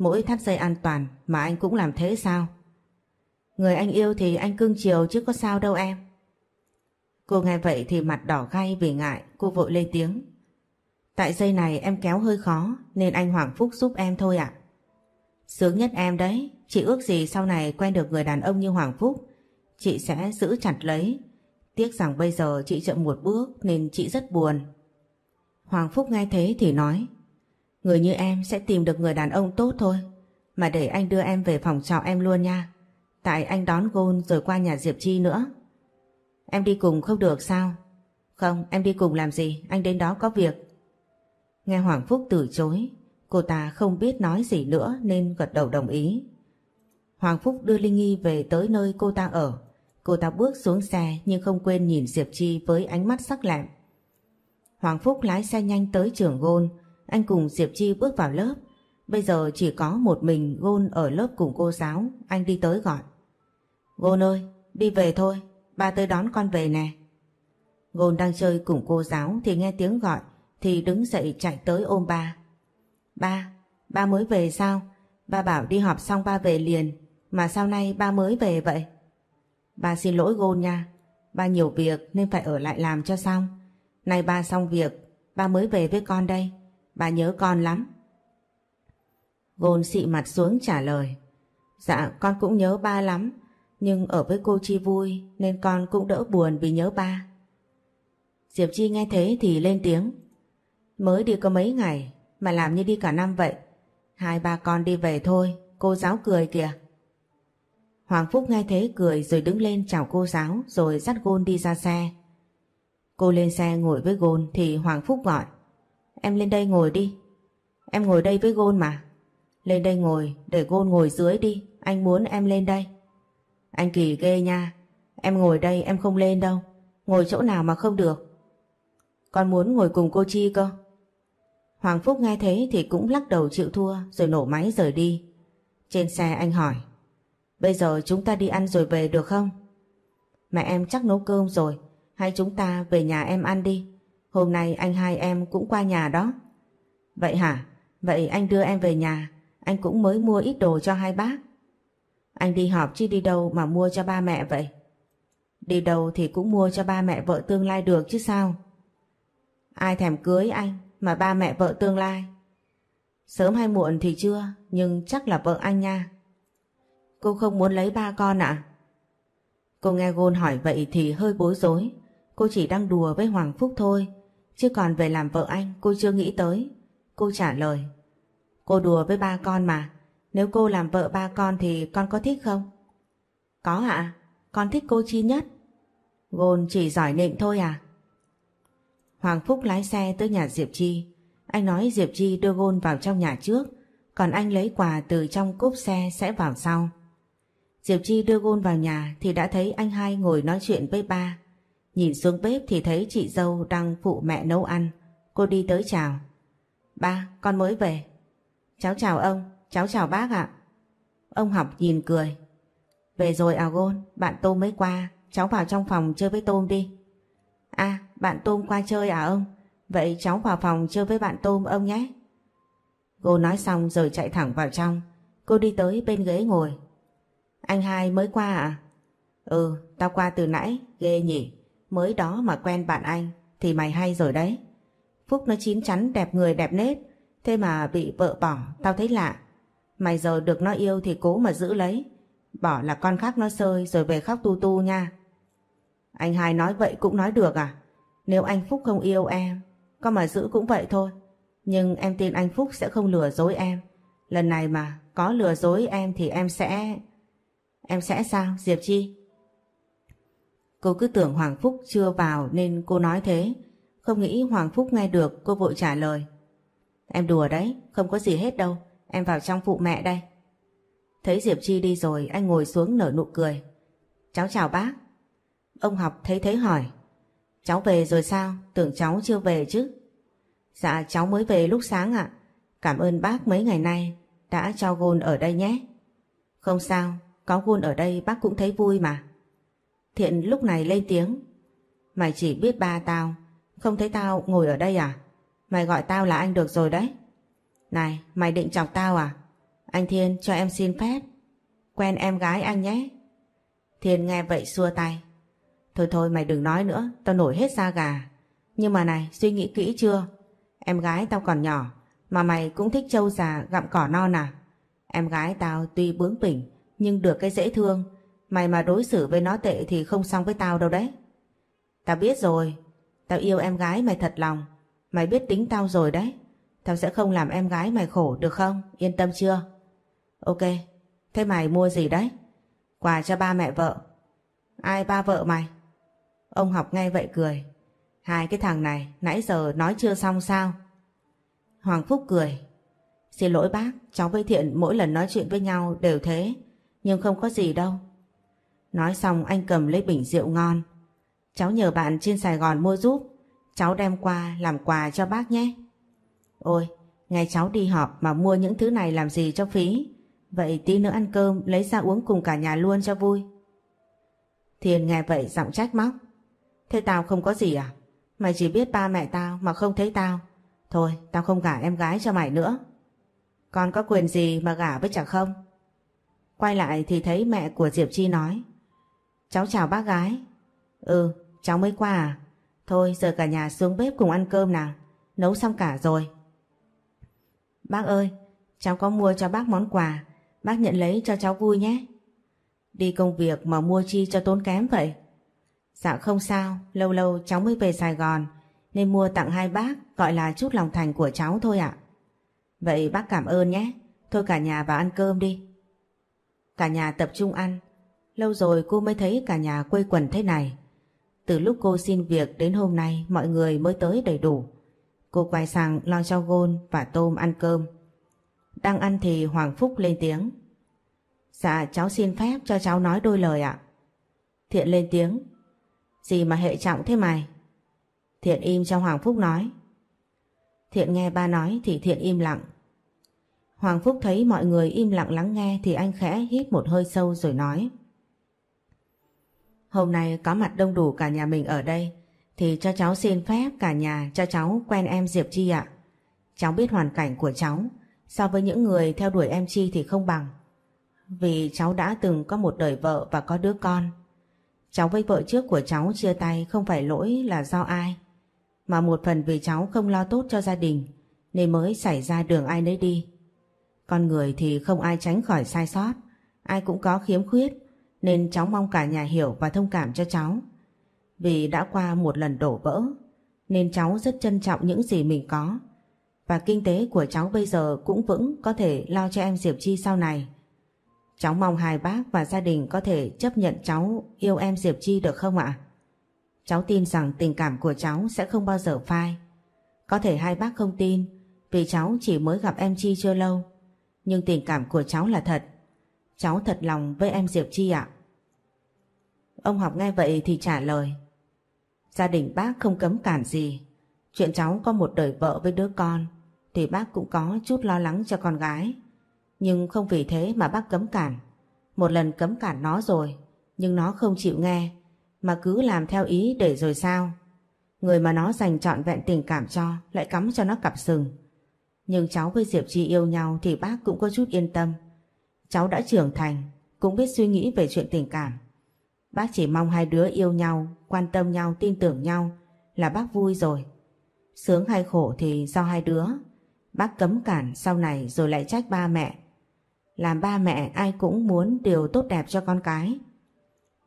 Mỗi thắt dây an toàn mà anh cũng làm thế sao? Người anh yêu thì anh cưng chiều chứ có sao đâu em. Cô nghe vậy thì mặt đỏ gay vì ngại, cô vội lên tiếng. Tại dây này em kéo hơi khó nên anh Hoàng Phúc giúp em thôi ạ. Sướng nhất em đấy, chị ước gì sau này quen được người đàn ông như Hoàng Phúc, chị sẽ giữ chặt lấy. Tiếc rằng bây giờ chị chậm một bước nên chị rất buồn. Hoàng Phúc nghe thế thì nói, người như em sẽ tìm được người đàn ông tốt thôi, mà để anh đưa em về phòng trọ em luôn nha. Tại anh đón Gôn rồi qua nhà Diệp Chi nữa. Em đi cùng không được sao? Không, em đi cùng làm gì, anh đến đó có việc. Nghe Hoàng Phúc từ chối, cô ta không biết nói gì nữa nên gật đầu đồng ý. Hoàng Phúc đưa Linh Nghi về tới nơi cô ta ở. Cô ta bước xuống xe nhưng không quên nhìn Diệp Chi với ánh mắt sắc lẹm. Hoàng Phúc lái xe nhanh tới trường Gôn, anh cùng Diệp Chi bước vào lớp. Bây giờ chỉ có một mình Gôn ở lớp cùng cô giáo, anh đi tới gọi. Gôn ơi, đi về thôi, ba tới đón con về nè. Gôn đang chơi cùng cô giáo thì nghe tiếng gọi, thì đứng dậy chạy tới ôm ba. Ba, ba mới về sao? Ba bảo đi họp xong ba về liền, mà sau nay ba mới về vậy? Ba xin lỗi Gôn nha, ba nhiều việc nên phải ở lại làm cho xong. Nay ba xong việc, ba mới về với con đây, bà nhớ con lắm. Gôn xị mặt xuống trả lời. Dạ con cũng nhớ ba lắm, nhưng ở với cô Chi vui nên con cũng đỡ buồn vì nhớ ba. Diệp Chi nghe thế thì lên tiếng. Mới đi có mấy ngày mà làm như đi cả năm vậy. Hai ba con đi về thôi, cô giáo cười kìa. Hoàng Phúc nghe thế cười rồi đứng lên chào cô giáo rồi dắt Gôn đi ra xe. Cô lên xe ngồi với Gôn thì Hoàng Phúc gọi. Em lên đây ngồi đi. Em ngồi đây với Gôn mà. Lên đây ngồi, để Gôn ngồi dưới đi. Anh muốn em lên đây. Anh Kỳ ghê nha. Em ngồi đây em không lên đâu. Ngồi chỗ nào mà không được. Con muốn ngồi cùng cô Chi cơ. Hoàng Phúc nghe thế thì cũng lắc đầu chịu thua rồi nổ máy rời đi. Trên xe anh hỏi. Bây giờ chúng ta đi ăn rồi về được không? Mẹ em chắc nấu cơm rồi. Hay chúng ta về nhà em ăn đi. Hôm nay anh hai em cũng qua nhà đó. Vậy hả? Vậy anh đưa em về nhà. Anh cũng mới mua ít đồ cho hai bác. Anh đi họp chứ đi đâu mà mua cho ba mẹ vậy? Đi đâu thì cũng mua cho ba mẹ vợ tương lai được chứ sao? Ai thèm cưới anh mà ba mẹ vợ tương lai? Sớm hay muộn thì chưa, nhưng chắc là vợ anh nha. Cô không muốn lấy ba con ạ? À? Cô nghe Gôn hỏi vậy thì hơi bối rối. Cô chỉ đang đùa với Hoàng Phúc thôi, chứ còn về làm vợ anh cô chưa nghĩ tới. Cô trả lời. Cô đùa với ba con mà, nếu cô làm vợ ba con thì con có thích không? Có ạ, con thích cô Chi nhất. Gôn chỉ giỏi nịnh thôi à? Hoàng Phúc lái xe tới nhà Diệp Chi. Anh nói Diệp Chi đưa Gôn vào trong nhà trước, còn anh lấy quà từ trong cốp xe sẽ vào sau. Diệp Chi đưa Gôn vào nhà thì đã thấy anh hai ngồi nói chuyện với ba. Nhìn xuống bếp thì thấy chị dâu đang phụ mẹ nấu ăn. Cô đi tới chào. Ba, con mới về. Cháu chào ông, cháu chào bác ạ. Ông học nhìn cười. Về rồi à Gôn, bạn Tôm mới qua, cháu vào trong phòng chơi với Tôm đi. À, bạn Tôm qua chơi à ông? Vậy cháu vào phòng chơi với bạn Tôm ông nhé. Cô nói xong rồi chạy thẳng vào trong. Cô đi tới bên ghế ngồi. Anh hai mới qua à? Ừ, tao qua từ nãy, ghê nhỉ. Mới đó mà quen bạn anh, thì mày hay rồi đấy. Phúc nó chín chắn đẹp người đẹp nết, thế mà bị vợ bỏ, tao thấy lạ. Mày giờ được nó yêu thì cố mà giữ lấy. Bỏ là con khác nó sơi rồi về khóc tu tu nha. Anh hai nói vậy cũng nói được à? Nếu anh Phúc không yêu em, con mà giữ cũng vậy thôi. Nhưng em tin anh Phúc sẽ không lừa dối em. Lần này mà có lừa dối em thì em sẽ... Em sẽ sao Diệp Chi? Cô cứ tưởng Hoàng Phúc chưa vào nên cô nói thế. Không nghĩ Hoàng Phúc nghe được cô vội trả lời. Em đùa đấy, không có gì hết đâu. Em vào trong phụ mẹ đây. Thấy Diệp Chi đi rồi anh ngồi xuống nở nụ cười. Cháu chào bác. Ông học thấy thế hỏi. Cháu về rồi sao? Tưởng cháu chưa về chứ. Dạ cháu mới về lúc sáng ạ. Cảm ơn bác mấy ngày nay đã cho gôn ở đây nhé. Không sao, có gôn ở đây bác cũng thấy vui mà. Thiện lúc này lên tiếng. Mày chỉ biết ba tao, không thấy tao ngồi ở đây à? Mày gọi tao là anh được rồi đấy. Này, mày định chọc tao à? Anh Thiên cho em xin phép. Quen em gái anh nhé. Thiên nghe vậy xua tay. Thôi thôi mày đừng nói nữa, tao nổi hết da gà. Nhưng mà này, suy nghĩ kỹ chưa? Em gái tao còn nhỏ, mà mày cũng thích trâu già gặm cỏ non à? Em gái tao tuy bướng bỉnh, nhưng được cái dễ thương. Mày mà đối xử với nó tệ thì không xong với tao đâu đấy. Tao biết rồi, tao yêu em gái mày thật lòng. Mày biết tính tao rồi đấy. Tao sẽ không làm em gái mày khổ được không? Yên tâm chưa? Ok, thế mày mua gì đấy? Quà cho ba mẹ vợ. Ai ba vợ mày? Ông học ngay vậy cười. Hai cái thằng này nãy giờ nói chưa xong sao? Hoàng Phúc cười. Xin lỗi bác, cháu với Thiện mỗi lần nói chuyện với nhau đều thế. Nhưng không có gì đâu. Nói xong anh cầm lấy bình rượu ngon. Cháu nhờ bạn trên Sài Gòn mua giúp. Cháu đem qua làm quà cho bác nhé. Ôi, ngày cháu đi họp mà mua những thứ này làm gì cho phí. Vậy tí nữa ăn cơm lấy ra uống cùng cả nhà luôn cho vui. Thiền nghe vậy giọng trách móc. Thế tao không có gì à? Mày chỉ biết ba mẹ tao mà không thấy tao. Thôi, tao không gả em gái cho mày nữa. Con có quyền gì mà gả với chẳng không? Quay lại thì thấy mẹ của Diệp Chi nói. Cháu chào bác gái. Ừ, cháu mới qua à? Thôi giờ cả nhà xuống bếp cùng ăn cơm nào. Nấu xong cả rồi. Bác ơi, cháu có mua cho bác món quà. Bác nhận lấy cho cháu vui nhé. Đi công việc mà mua chi cho tốn kém vậy? Dạ không sao, lâu lâu cháu mới về Sài Gòn nên mua tặng hai bác gọi là chút lòng thành của cháu thôi ạ. Vậy bác cảm ơn nhé. Thôi cả nhà vào ăn cơm đi. Cả nhà tập trung ăn, Lâu rồi cô mới thấy cả nhà quây quần thế này. Từ lúc cô xin việc đến hôm nay, mọi người mới tới đầy đủ. Cô quay sang lo cho Gôn và Tôm ăn cơm. Đang ăn thì Hoàng Phúc lên tiếng. Dạ cháu xin phép cho cháu nói đôi lời ạ. Thiện lên tiếng. Gì mà hệ trọng thế mày? Thiện im cho Hoàng Phúc nói. Thiện nghe ba nói thì Thiện im lặng. Hoàng Phúc thấy mọi người im lặng lắng nghe thì anh khẽ hít một hơi sâu rồi nói. Hôm nay có mặt đông đủ cả nhà mình ở đây thì cho cháu xin phép cả nhà cho cháu quen em Diệp Chi ạ. Cháu biết hoàn cảnh của cháu so với những người theo đuổi em Chi thì không bằng. Vì cháu đã từng có một đời vợ và có đứa con. Cháu với vợ trước của cháu chia tay không phải lỗi là do ai mà một phần vì cháu không lo tốt cho gia đình nên mới xảy ra đường ai nấy đi. Con người thì không ai tránh khỏi sai sót, ai cũng có khiếm khuyết nên cháu mong cả nhà hiểu và thông cảm cho cháu. Vì đã qua một lần đổ vỡ, nên cháu rất trân trọng những gì mình có và kinh tế của cháu bây giờ cũng vững, có thể lo cho em Diệp Chi sau này. Cháu mong hai bác và gia đình có thể chấp nhận cháu yêu em Diệp Chi được không ạ? Cháu tin rằng tình cảm của cháu sẽ không bao giờ phai. Có thể hai bác không tin, vì cháu chỉ mới gặp em Chi chưa lâu. Nhưng tình cảm của cháu là thật. Cháu thật lòng với em Diệp Chi ạ. Ông học nghe vậy thì trả lời. Gia đình bác không cấm cản gì. Chuyện cháu có một đời vợ với đứa con, thì bác cũng có chút lo lắng cho con gái. Nhưng không vì thế mà bác cấm cản. Một lần cấm cản nó rồi, nhưng nó không chịu nghe, mà cứ làm theo ý để rồi sao? Người mà nó dành trọn vẹn tình cảm cho, lại cắm cho nó cặp sừng. Nhưng cháu với Diệp Chi yêu nhau thì bác cũng có chút yên tâm. Cháu đã trưởng thành, cũng biết suy nghĩ về chuyện tình cảm. Bác chỉ mong hai đứa yêu nhau, quan tâm nhau, tin tưởng nhau là bác vui rồi. Sướng hay khổ thì do hai đứa. Bác cấm cản sau này rồi lại trách ba mẹ. Làm ba mẹ ai cũng muốn điều tốt đẹp cho con cái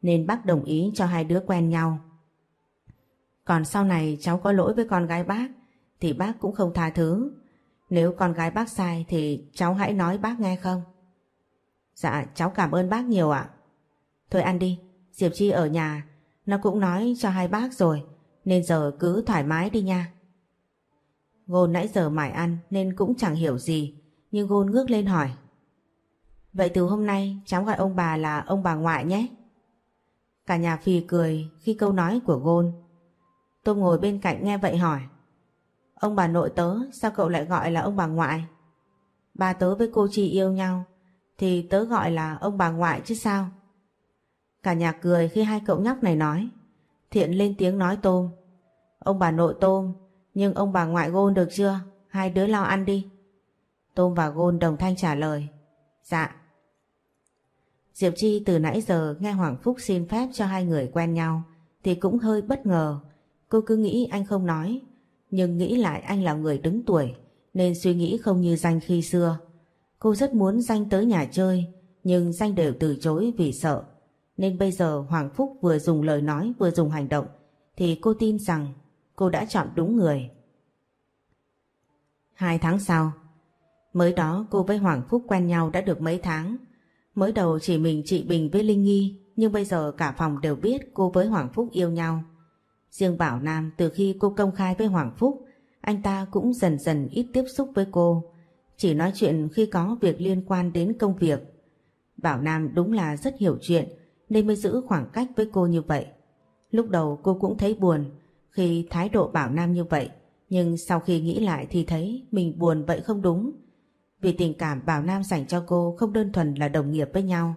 nên bác đồng ý cho hai đứa quen nhau. Còn sau này cháu có lỗi với con gái bác thì bác cũng không tha thứ. Nếu con gái bác sai thì cháu hãy nói bác nghe không? Dạ cháu cảm ơn bác nhiều ạ. Thôi ăn đi, Diệp Chi ở nhà, nó cũng nói cho hai bác rồi, nên giờ cứ thoải mái đi nha. Gôn nãy giờ mải ăn nên cũng chẳng hiểu gì, nhưng Gôn ngước lên hỏi. Vậy từ hôm nay cháu gọi ông bà là ông bà ngoại nhé. Cả nhà phì cười khi câu nói của Gôn. Tôi ngồi bên cạnh nghe vậy hỏi. Ông bà nội tớ sao cậu lại gọi là ông bà ngoại? Ba tớ với cô Chi yêu nhau thì tớ gọi là ông bà ngoại chứ sao? Cả nhà cười khi hai cậu nhóc này nói. Thiện lên tiếng nói tôm. Ông bà nội tôm nhưng ông bà ngoại Gôn được chưa? Hai đứa lo ăn đi. Tôm và Gôn đồng thanh trả lời. Dạ. Diệp Chi từ nãy giờ nghe Hoàng Phúc xin phép cho hai người quen nhau thì cũng hơi bất ngờ. Cô cứ nghĩ anh không nói, nhưng nghĩ lại anh là người đứng tuổi nên suy nghĩ không như danh khi xưa. Cô rất muốn danh tới nhà chơi nhưng danh đều từ chối vì sợ. Nên bây giờ Hoàng Phúc vừa dùng lời nói vừa dùng hành động thì cô tin rằng cô đã chọn đúng người. Hai tháng sau, mới đó cô với Hoàng Phúc quen nhau đã được mấy tháng Mới đầu chỉ mình chị Bình với Linh Nghi nhưng bây giờ cả phòng đều biết cô với Hoàng Phúc yêu nhau. Riêng Bảo Nam từ khi cô công khai với Hoàng Phúc anh ta cũng dần dần ít tiếp xúc với cô chỉ nói chuyện khi có việc liên quan đến công việc. Bảo Nam đúng là rất hiểu chuyện nên mới giữ khoảng cách với cô như vậy. Lúc đầu cô cũng thấy buồn khi thái độ Bảo Nam như vậy nhưng sau khi nghĩ lại thì thấy mình buồn vậy không đúng. Vì tình cảm Bảo Nam dành cho cô không đơn thuần là đồng nghiệp với nhau,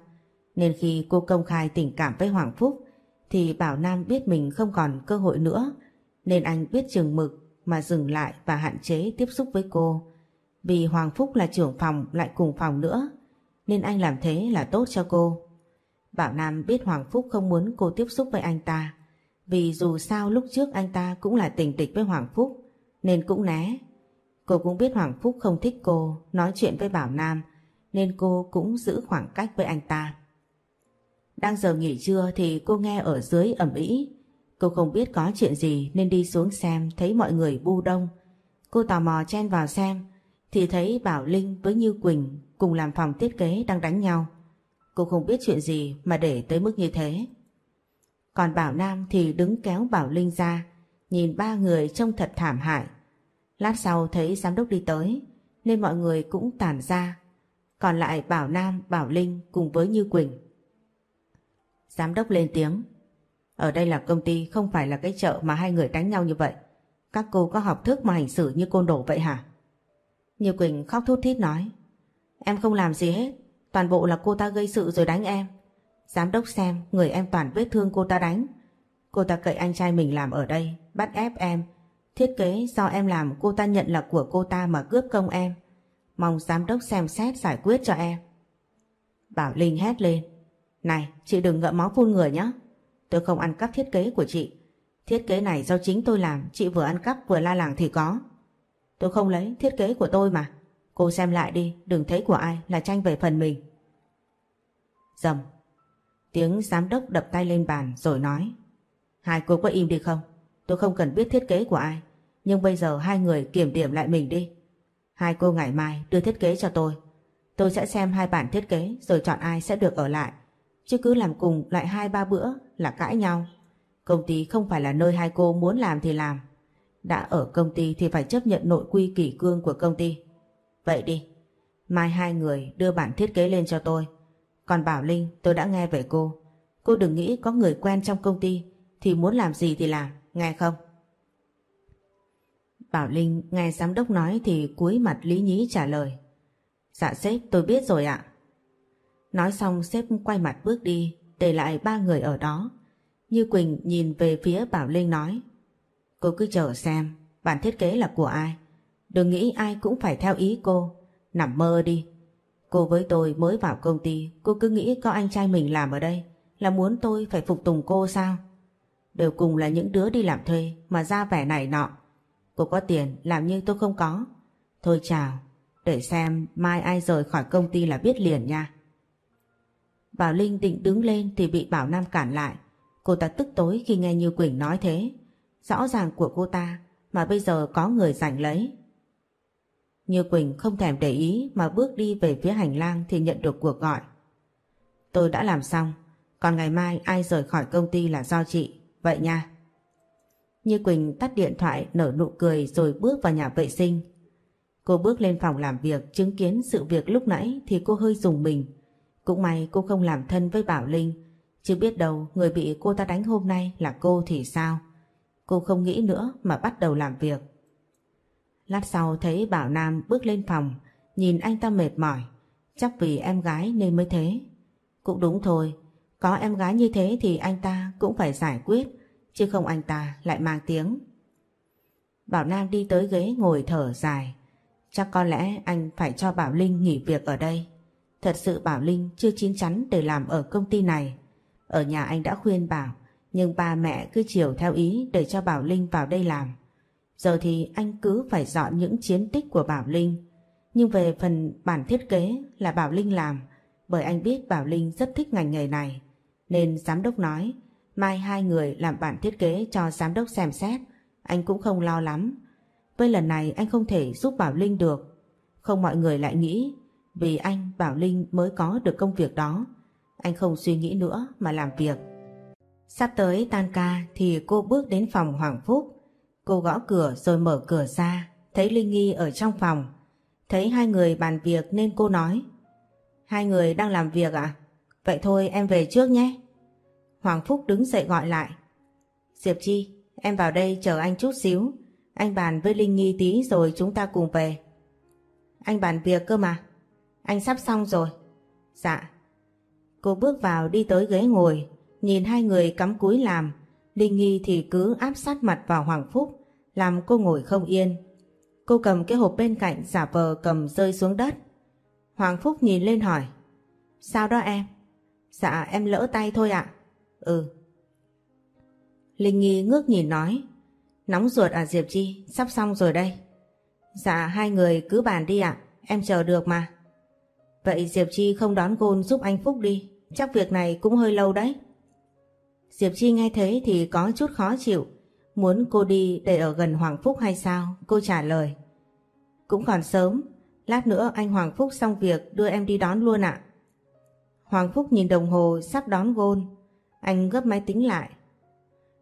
nên khi cô công khai tình cảm với Hoàng Phúc thì Bảo Nam biết mình không còn cơ hội nữa, nên anh biết chừng mực mà dừng lại và hạn chế tiếp xúc với cô. Vì Hoàng Phúc là trưởng phòng lại cùng phòng nữa, nên anh làm thế là tốt cho cô. Bảo Nam biết Hoàng Phúc không muốn cô tiếp xúc với anh ta, vì dù sao lúc trước anh ta cũng là tình địch với Hoàng Phúc, nên cũng né. Cô cũng biết Hoàng Phúc không thích cô nói chuyện với Bảo Nam nên cô cũng giữ khoảng cách với anh ta. Đang giờ nghỉ trưa thì cô nghe ở dưới ẩm ý. Cô không biết có chuyện gì nên đi xuống xem thấy mọi người bu đông. Cô tò mò chen vào xem thì thấy Bảo Linh với Như Quỳnh cùng làm phòng thiết kế đang đánh nhau. Cô không biết chuyện gì mà để tới mức như thế. Còn Bảo Nam thì đứng kéo Bảo Linh ra, nhìn ba người trông thật thảm hại. Lát sau thấy giám đốc đi tới, nên mọi người cũng tản ra. Còn lại Bảo Nam, Bảo Linh cùng với Như Quỳnh. Giám đốc lên tiếng. Ở đây là công ty không phải là cái chợ mà hai người đánh nhau như vậy. Các cô có học thức mà hành xử như côn đồ vậy hả? Như Quỳnh khóc thút thít nói. Em không làm gì hết. Toàn bộ là cô ta gây sự rồi đánh em. Giám đốc xem người em toàn vết thương cô ta đánh. Cô ta cậy anh trai mình làm ở đây, bắt ép em. Thiết kế do em làm cô ta nhận là của cô ta mà cướp công em. Mong giám đốc xem xét giải quyết cho em. Bảo Linh hét lên. Này, chị đừng ngậm máu phun người nhé. Tôi không ăn cắp thiết kế của chị. Thiết kế này do chính tôi làm, chị vừa ăn cắp vừa la làng thì có. Tôi không lấy thiết kế của tôi mà. Cô xem lại đi, đừng thấy của ai là tranh về phần mình. Dầm. Tiếng giám đốc đập tay lên bàn rồi nói. Hai cô có im đi không? Tôi không cần biết thiết kế của ai. Nhưng bây giờ hai người kiểm điểm lại mình đi. Hai cô ngày mai đưa thiết kế cho tôi. Tôi sẽ xem hai bản thiết kế rồi chọn ai sẽ được ở lại. Chứ cứ làm cùng lại hai ba bữa là cãi nhau. Công ty không phải là nơi hai cô muốn làm thì làm. Đã ở công ty thì phải chấp nhận nội quy kỷ cương của công ty. Vậy đi, mai hai người đưa bản thiết kế lên cho tôi. Còn Bảo Linh tôi đã nghe về cô. Cô đừng nghĩ có người quen trong công ty thì muốn làm gì thì làm, nghe không? Bảo Linh nghe giám đốc nói thì cúi mặt lý nhí trả lời. Dạ sếp tôi biết rồi ạ. Nói xong sếp quay mặt bước đi để lại ba người ở đó. Như Quỳnh nhìn về phía Bảo Linh nói Cô cứ chờ xem bản thiết kế là của ai. Đừng nghĩ ai cũng phải theo ý cô. Nằm mơ đi. Cô với tôi mới vào công ty cô cứ nghĩ có anh trai mình làm ở đây là muốn tôi phải phục tùng cô sao? Đều cùng là những đứa đi làm thuê mà ra vẻ này nọ. Cô có tiền làm như tôi không có. Thôi chào, để xem mai ai rời khỏi công ty là biết liền nha. Bảo Linh định đứng lên thì bị Bảo Nam cản lại. Cô ta tức tối khi nghe Như Quỳnh nói thế. Rõ ràng của cô ta mà bây giờ có người giành lấy. Như Quỳnh không thèm để ý mà bước đi về phía hành lang thì nhận được cuộc gọi. Tôi đã làm xong, còn ngày mai ai rời khỏi công ty là do chị, vậy nha. Như Quỳnh tắt điện thoại nở nụ cười rồi bước vào nhà vệ sinh. Cô bước lên phòng làm việc chứng kiến sự việc lúc nãy thì cô hơi dùng mình. Cũng may cô không làm thân với Bảo Linh, chứ biết đâu người bị cô ta đánh hôm nay là cô thì sao. Cô không nghĩ nữa mà bắt đầu làm việc. Lát sau thấy Bảo Nam bước lên phòng, nhìn anh ta mệt mỏi, chắc vì em gái nên mới thế. Cũng đúng thôi, có em gái như thế thì anh ta cũng phải giải quyết, chứ không anh ta lại mang tiếng. Bảo Nam đi tới ghế ngồi thở dài, chắc có lẽ anh phải cho Bảo Linh nghỉ việc ở đây. Thật sự Bảo Linh chưa chín chắn để làm ở công ty này. Ở nhà anh đã khuyên Bảo, nhưng ba mẹ cứ chiều theo ý để cho Bảo Linh vào đây làm. Giờ thì anh cứ phải dọn những chiến tích của Bảo Linh. Nhưng về phần bản thiết kế là Bảo Linh làm, bởi anh biết Bảo Linh rất thích ngành nghề này. Nên giám đốc nói, mai hai người làm bản thiết kế cho giám đốc xem xét, anh cũng không lo lắm. Với lần này anh không thể giúp Bảo Linh được. Không mọi người lại nghĩ, vì anh Bảo Linh mới có được công việc đó. Anh không suy nghĩ nữa mà làm việc. Sắp tới tan ca thì cô bước đến phòng Hoàng Phúc. Cô gõ cửa rồi mở cửa ra, thấy Linh Nghi ở trong phòng. Thấy hai người bàn việc nên cô nói. Hai người đang làm việc à? Vậy thôi em về trước nhé. Hoàng Phúc đứng dậy gọi lại. Diệp Chi, em vào đây chờ anh chút xíu. Anh bàn với Linh Nghi tí rồi chúng ta cùng về. Anh bàn việc cơ mà. Anh sắp xong rồi. Dạ. Cô bước vào đi tới ghế ngồi, nhìn hai người cắm cúi làm. Linh Nghi thì cứ áp sát mặt vào Hoàng Phúc, làm cô ngồi không yên. Cô cầm cái hộp bên cạnh giả vờ cầm rơi xuống đất. Hoàng Phúc nhìn lên hỏi. Sao đó em? Dạ em lỡ tay thôi ạ. Ừ. Linh Nghi ngước nhìn nói. Nóng ruột à Diệp Chi, sắp xong rồi đây. Dạ hai người cứ bàn đi ạ, em chờ được mà. Vậy Diệp Chi không đón gôn giúp anh Phúc đi, chắc việc này cũng hơi lâu đấy. Diệp Chi nghe thế thì có chút khó chịu, muốn cô đi để ở gần Hoàng Phúc hay sao? Cô trả lời. Cũng còn sớm, lát nữa anh Hoàng Phúc xong việc đưa em đi đón luôn ạ. Hoàng Phúc nhìn đồng hồ sắp đón gôn. Anh gấp máy tính lại.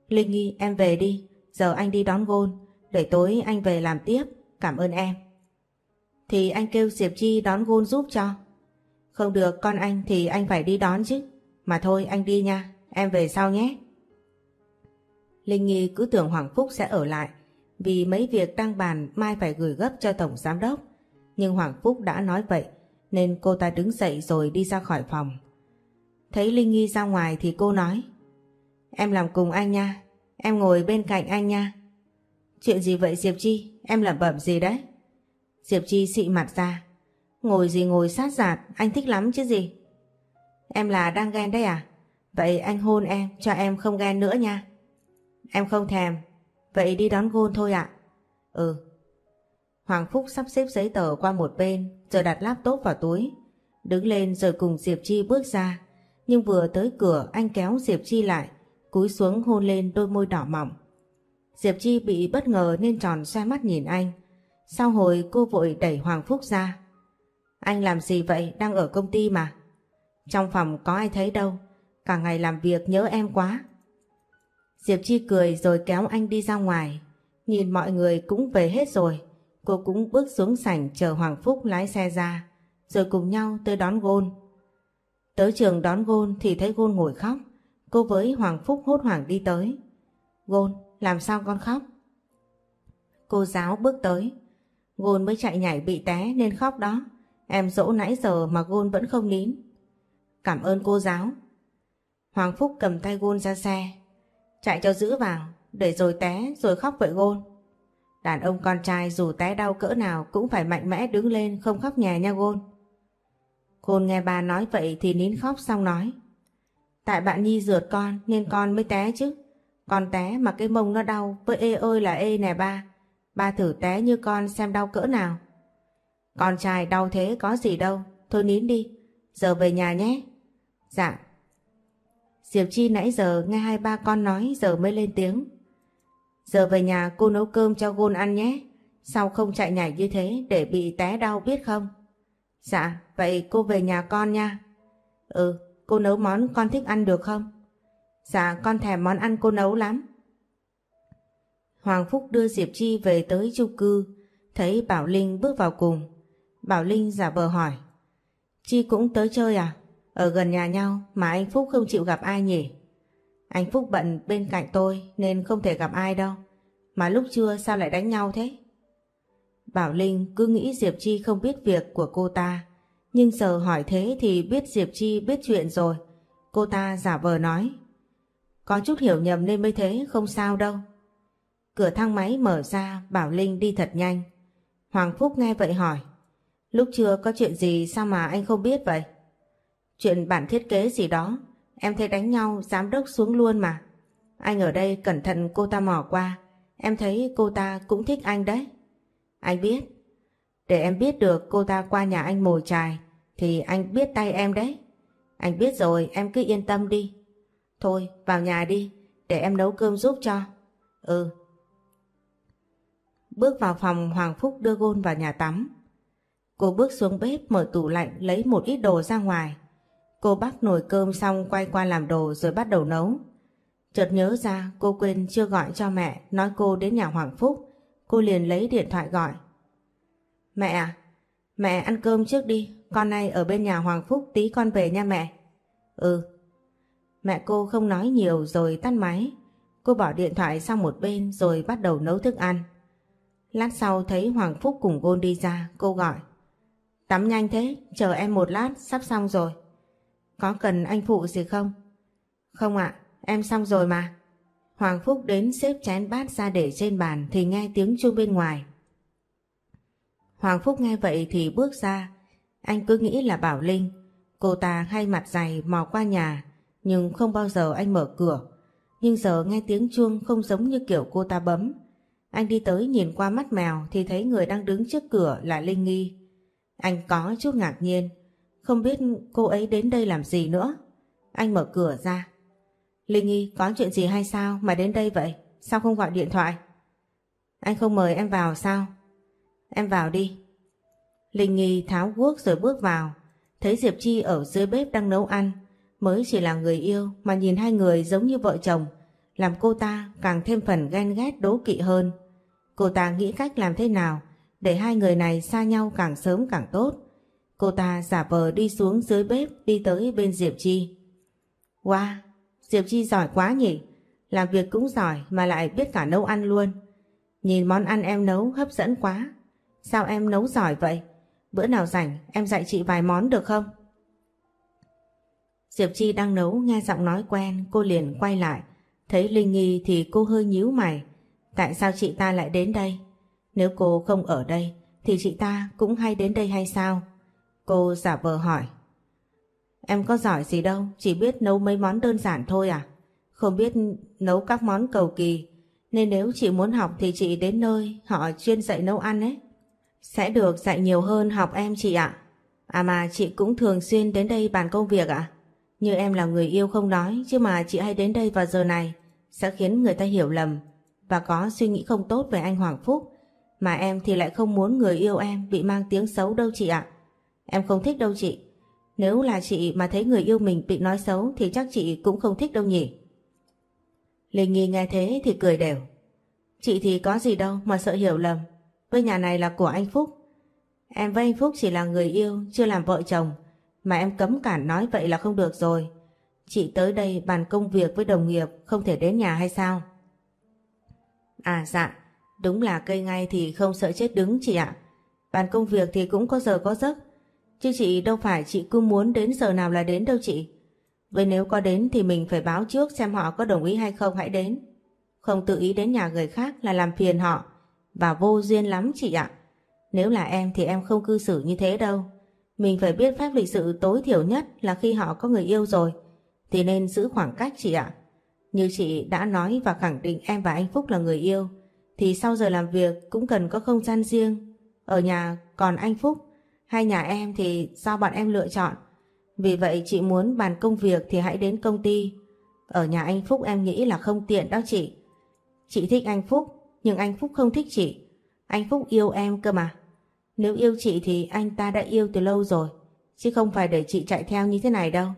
Linh Nghi em về đi, giờ anh đi đón gôn, để tối anh về làm tiếp, cảm ơn em. Thì anh kêu Diệp Chi đón gôn giúp cho. Không được con anh thì anh phải đi đón chứ. Mà thôi anh đi nha, em về sau nhé. Linh Nghi cứ tưởng Hoàng Phúc sẽ ở lại vì mấy việc đang bàn mai phải gửi gấp cho Tổng Giám Đốc. Nhưng Hoàng Phúc đã nói vậy nên cô ta đứng dậy rồi đi ra khỏi phòng. Thấy Linh Nghi ra ngoài thì cô nói Em làm cùng anh nha, em ngồi bên cạnh anh nha. Chuyện gì vậy Diệp Chi, em làm bẩm gì đấy? Diệp Chi xị mặt ra. Ngồi gì ngồi sát giạt, anh thích lắm chứ gì. Em là đang ghen đấy à? Vậy anh hôn em, cho em không ghen nữa nha. Em không thèm, vậy đi đón gôn thôi ạ. Ừ. Hoàng Phúc sắp xếp giấy tờ qua một bên, rồi đặt laptop vào túi. Đứng lên rồi cùng Diệp Chi bước ra. Nhưng vừa tới cửa anh kéo Diệp Chi lại, cúi xuống hôn lên đôi môi đỏ mỏng. Diệp Chi bị bất ngờ nên tròn xoay mắt nhìn anh. Sau hồi cô vội đẩy Hoàng Phúc ra. Anh làm gì vậy? Đang ở công ty mà. Trong phòng có ai thấy đâu. Cả ngày làm việc nhớ em quá. Diệp Chi cười rồi kéo anh đi ra ngoài. Nhìn mọi người cũng về hết rồi. Cô cũng bước xuống sảnh chờ Hoàng Phúc lái xe ra. Rồi cùng nhau tới đón Gôn. Tới trường đón Gôn thì thấy Gôn ngồi khóc. Cô với Hoàng Phúc hốt hoảng đi tới. Gôn, làm sao con khóc? Cô giáo bước tới. Gôn mới chạy nhảy bị té nên khóc đó. Em dỗ nãy giờ mà Gôn vẫn không nín. Cảm ơn cô giáo. Hoàng Phúc cầm tay Gôn ra xe. Chạy cho giữ vào, để rồi té rồi khóc vậy Gôn. Đàn ông con trai dù té đau cỡ nào cũng phải mạnh mẽ đứng lên không khóc nhè nha Gôn. Gôn nghe bà nói vậy thì nín khóc xong nói. Tại bạn Nhi rượt con nên con mới té chứ. Con té mà cái mông nó đau với ê ơi là ê nè ba. Ba thử té như con xem đau cỡ nào. Con trai đau thế có gì đâu. Thôi nín đi. Giờ về nhà nhé. Dạ. Diệp Chi nãy giờ nghe hai ba con nói giờ mới lên tiếng. Giờ về nhà cô nấu cơm cho Gôn ăn nhé. Sao không chạy nhảy như thế để bị té đau biết không? Dạ, vậy cô về nhà con nha. Ừ, cô nấu món con thích ăn được không? Dạ, con thèm món ăn cô nấu lắm. Hoàng Phúc đưa Diệp Chi về tới chung cư, thấy Bảo Linh bước vào cùng. Bảo Linh giả vờ hỏi. Chi cũng tới chơi à? Ở gần nhà nhau mà anh Phúc không chịu gặp ai nhỉ? Anh Phúc bận bên cạnh tôi nên không thể gặp ai đâu. Mà lúc trưa sao lại đánh nhau thế? Bảo Linh cứ nghĩ Diệp Chi không biết việc của cô ta. Nhưng giờ hỏi thế thì biết Diệp Chi biết chuyện rồi. Cô ta giả vờ nói. Có chút hiểu nhầm nên mới thế, không sao đâu. Cửa thang máy mở ra, Bảo Linh đi thật nhanh. Hoàng Phúc nghe vậy hỏi. Lúc trưa có chuyện gì sao mà anh không biết vậy? Chuyện bản thiết kế gì đó, em thấy đánh nhau, giám đốc xuống luôn mà. Anh ở đây cẩn thận cô ta mò qua, em thấy cô ta cũng thích anh đấy. Anh biết, để em biết được cô ta qua nhà anh mồi chài, thì anh biết tay em đấy. Anh biết rồi, em cứ yên tâm đi. Thôi, vào nhà đi, để em nấu cơm giúp cho. Ừ. Bước vào phòng Hoàng Phúc đưa Gôn vào nhà tắm. Cô bước xuống bếp mở tủ lạnh lấy một ít đồ ra ngoài. Cô bắt nồi cơm xong quay qua làm đồ rồi bắt đầu nấu. Chợt nhớ ra cô quên chưa gọi cho mẹ nói cô đến nhà Hoàng Phúc. Cô liền lấy điện thoại gọi. Mẹ à, mẹ ăn cơm trước đi, con này ở bên nhà Hoàng Phúc tí con về nha mẹ. Ừ. Mẹ cô không nói nhiều rồi tắt máy. Cô bỏ điện thoại sang một bên rồi bắt đầu nấu thức ăn. Lát sau thấy Hoàng Phúc cùng Gôn đi ra, cô gọi. Tắm nhanh thế, chờ em một lát, sắp xong rồi. Có cần anh phụ gì không? Không ạ, em xong rồi mà. Hoàng Phúc đến xếp chén bát ra để trên bàn thì nghe tiếng chuông bên ngoài. Hoàng Phúc nghe vậy thì bước ra. Anh cứ nghĩ là Bảo Linh. Cô ta hay mặt dày mò qua nhà nhưng không bao giờ anh mở cửa. Nhưng giờ nghe tiếng chuông không giống như kiểu cô ta bấm. Anh đi tới nhìn qua mắt mèo thì thấy người đang đứng trước cửa là Linh Nghi. Anh có chút ngạc nhiên, không biết cô ấy đến đây làm gì nữa. Anh mở cửa ra. Linh Nghi có chuyện gì hay sao mà đến đây vậy? Sao không gọi điện thoại? Anh không mời em vào sao? Em vào đi. Linh Nghi tháo guốc rồi bước vào. Thấy Diệp Chi ở dưới bếp đang nấu ăn, mới chỉ là người yêu mà nhìn hai người giống như vợ chồng, làm cô ta càng thêm phần ghen ghét đố kỵ hơn. Cô ta nghĩ cách làm thế nào để hai người này xa nhau càng sớm càng tốt. Cô ta giả vờ đi xuống dưới bếp đi tới bên Diệp Chi. Wow, Diệp Chi giỏi quá nhỉ, làm việc cũng giỏi mà lại biết cả nấu ăn luôn. Nhìn món ăn em nấu hấp dẫn quá. Sao em nấu giỏi vậy? Bữa nào rảnh em dạy chị vài món được không? Diệp Chi đang nấu nghe giọng nói quen cô liền quay lại. Thấy Linh Nghi thì cô hơi nhíu mày. Tại sao chị ta lại đến đây? Nếu cô không ở đây thì chị ta cũng hay đến đây hay sao? Cô giả vờ hỏi. Em có giỏi gì đâu, chỉ biết nấu mấy món đơn giản thôi à? Không biết nấu các món cầu kỳ, nên nếu chị muốn học thì chị đến nơi họ chuyên dạy nấu ăn ấy. Sẽ được dạy nhiều hơn học em chị ạ. À mà chị cũng thường xuyên đến đây bàn công việc ạ. Như em là người yêu không nói, chứ mà chị hay đến đây vào giờ này sẽ khiến người ta hiểu lầm và có suy nghĩ không tốt về anh Hoàng Phúc. Mà em thì lại không muốn người yêu em bị mang tiếng xấu đâu chị ạ. Em không thích đâu chị. Nếu là chị mà thấy người yêu mình bị nói xấu thì chắc chị cũng không thích đâu nhỉ. Linh Nghi nghe thế thì cười đều. Chị thì có gì đâu mà sợ hiểu lầm. Với nhà này là của anh Phúc. Em với anh Phúc chỉ là người yêu, chưa làm vợ chồng. Mà em cấm cản nói vậy là không được rồi. Chị tới đây bàn công việc với đồng nghiệp không thể đến nhà hay sao? À dạ, đúng là cây ngay thì không sợ chết đứng chị ạ. Bàn công việc thì cũng có giờ có giấc. Chứ chị đâu phải chị cứ muốn đến giờ nào là đến đâu chị. Vậy nếu có đến thì mình phải báo trước xem họ có đồng ý hay không, hãy đến. Không tự ý đến nhà người khác là làm phiền họ. Và vô duyên lắm chị ạ. Nếu là em thì em không cư xử như thế đâu. Mình phải biết phép lịch sự tối thiểu nhất là khi họ có người yêu rồi. Thì nên giữ khoảng cách chị ạ. Như chị đã nói và khẳng định em và anh Phúc là người yêu. Thì sau giờ làm việc cũng cần có không gian riêng. Ở nhà còn anh Phúc Hai nhà em thì do bọn em lựa chọn. Vì vậy chị muốn bàn công việc thì hãy đến công ty. Ở nhà anh Phúc em nghĩ là không tiện đó chị. Chị thích anh Phúc, nhưng anh Phúc không thích chị. Anh Phúc yêu em cơ mà. Nếu yêu chị thì anh ta đã yêu từ lâu rồi. Chứ không phải để chị chạy theo như thế này đâu.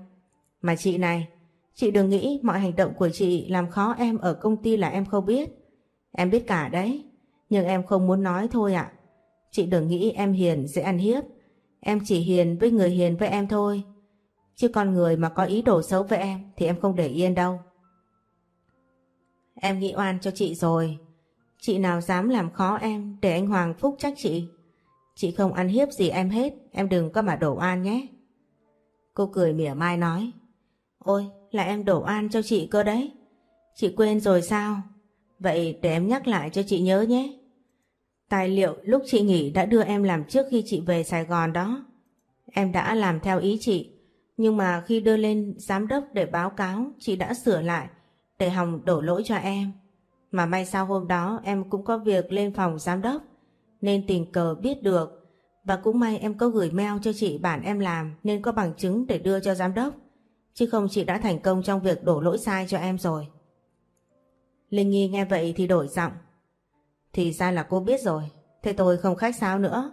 Mà chị này, chị đừng nghĩ mọi hành động của chị làm khó em ở công ty là em không biết. Em biết cả đấy. Nhưng em không muốn nói thôi ạ. Chị đừng nghĩ em hiền sẽ ăn hiếp. Em chỉ hiền với người hiền với em thôi. Chứ con người mà có ý đồ xấu với em thì em không để yên đâu. Em nghĩ oan cho chị rồi. Chị nào dám làm khó em để anh Hoàng Phúc trách chị. Chị không ăn hiếp gì em hết, em đừng có mà đổ oan nhé. Cô cười mỉa mai nói. Ôi, là em đổ oan cho chị cơ đấy. Chị quên rồi sao? Vậy để em nhắc lại cho chị nhớ nhé. Tài liệu lúc chị nghỉ đã đưa em làm trước khi chị về Sài Gòn đó. Em đã làm theo ý chị, nhưng mà khi đưa lên giám đốc để báo cáo, chị đã sửa lại để Hồng đổ lỗi cho em. Mà may sao hôm đó em cũng có việc lên phòng giám đốc, nên tình cờ biết được. Và cũng may em có gửi mail cho chị bản em làm nên có bằng chứng để đưa cho giám đốc. Chứ không chị đã thành công trong việc đổ lỗi sai cho em rồi. Linh Nghi nghe vậy thì đổi giọng. Thì ra là cô biết rồi, thế tôi không khách sáo nữa.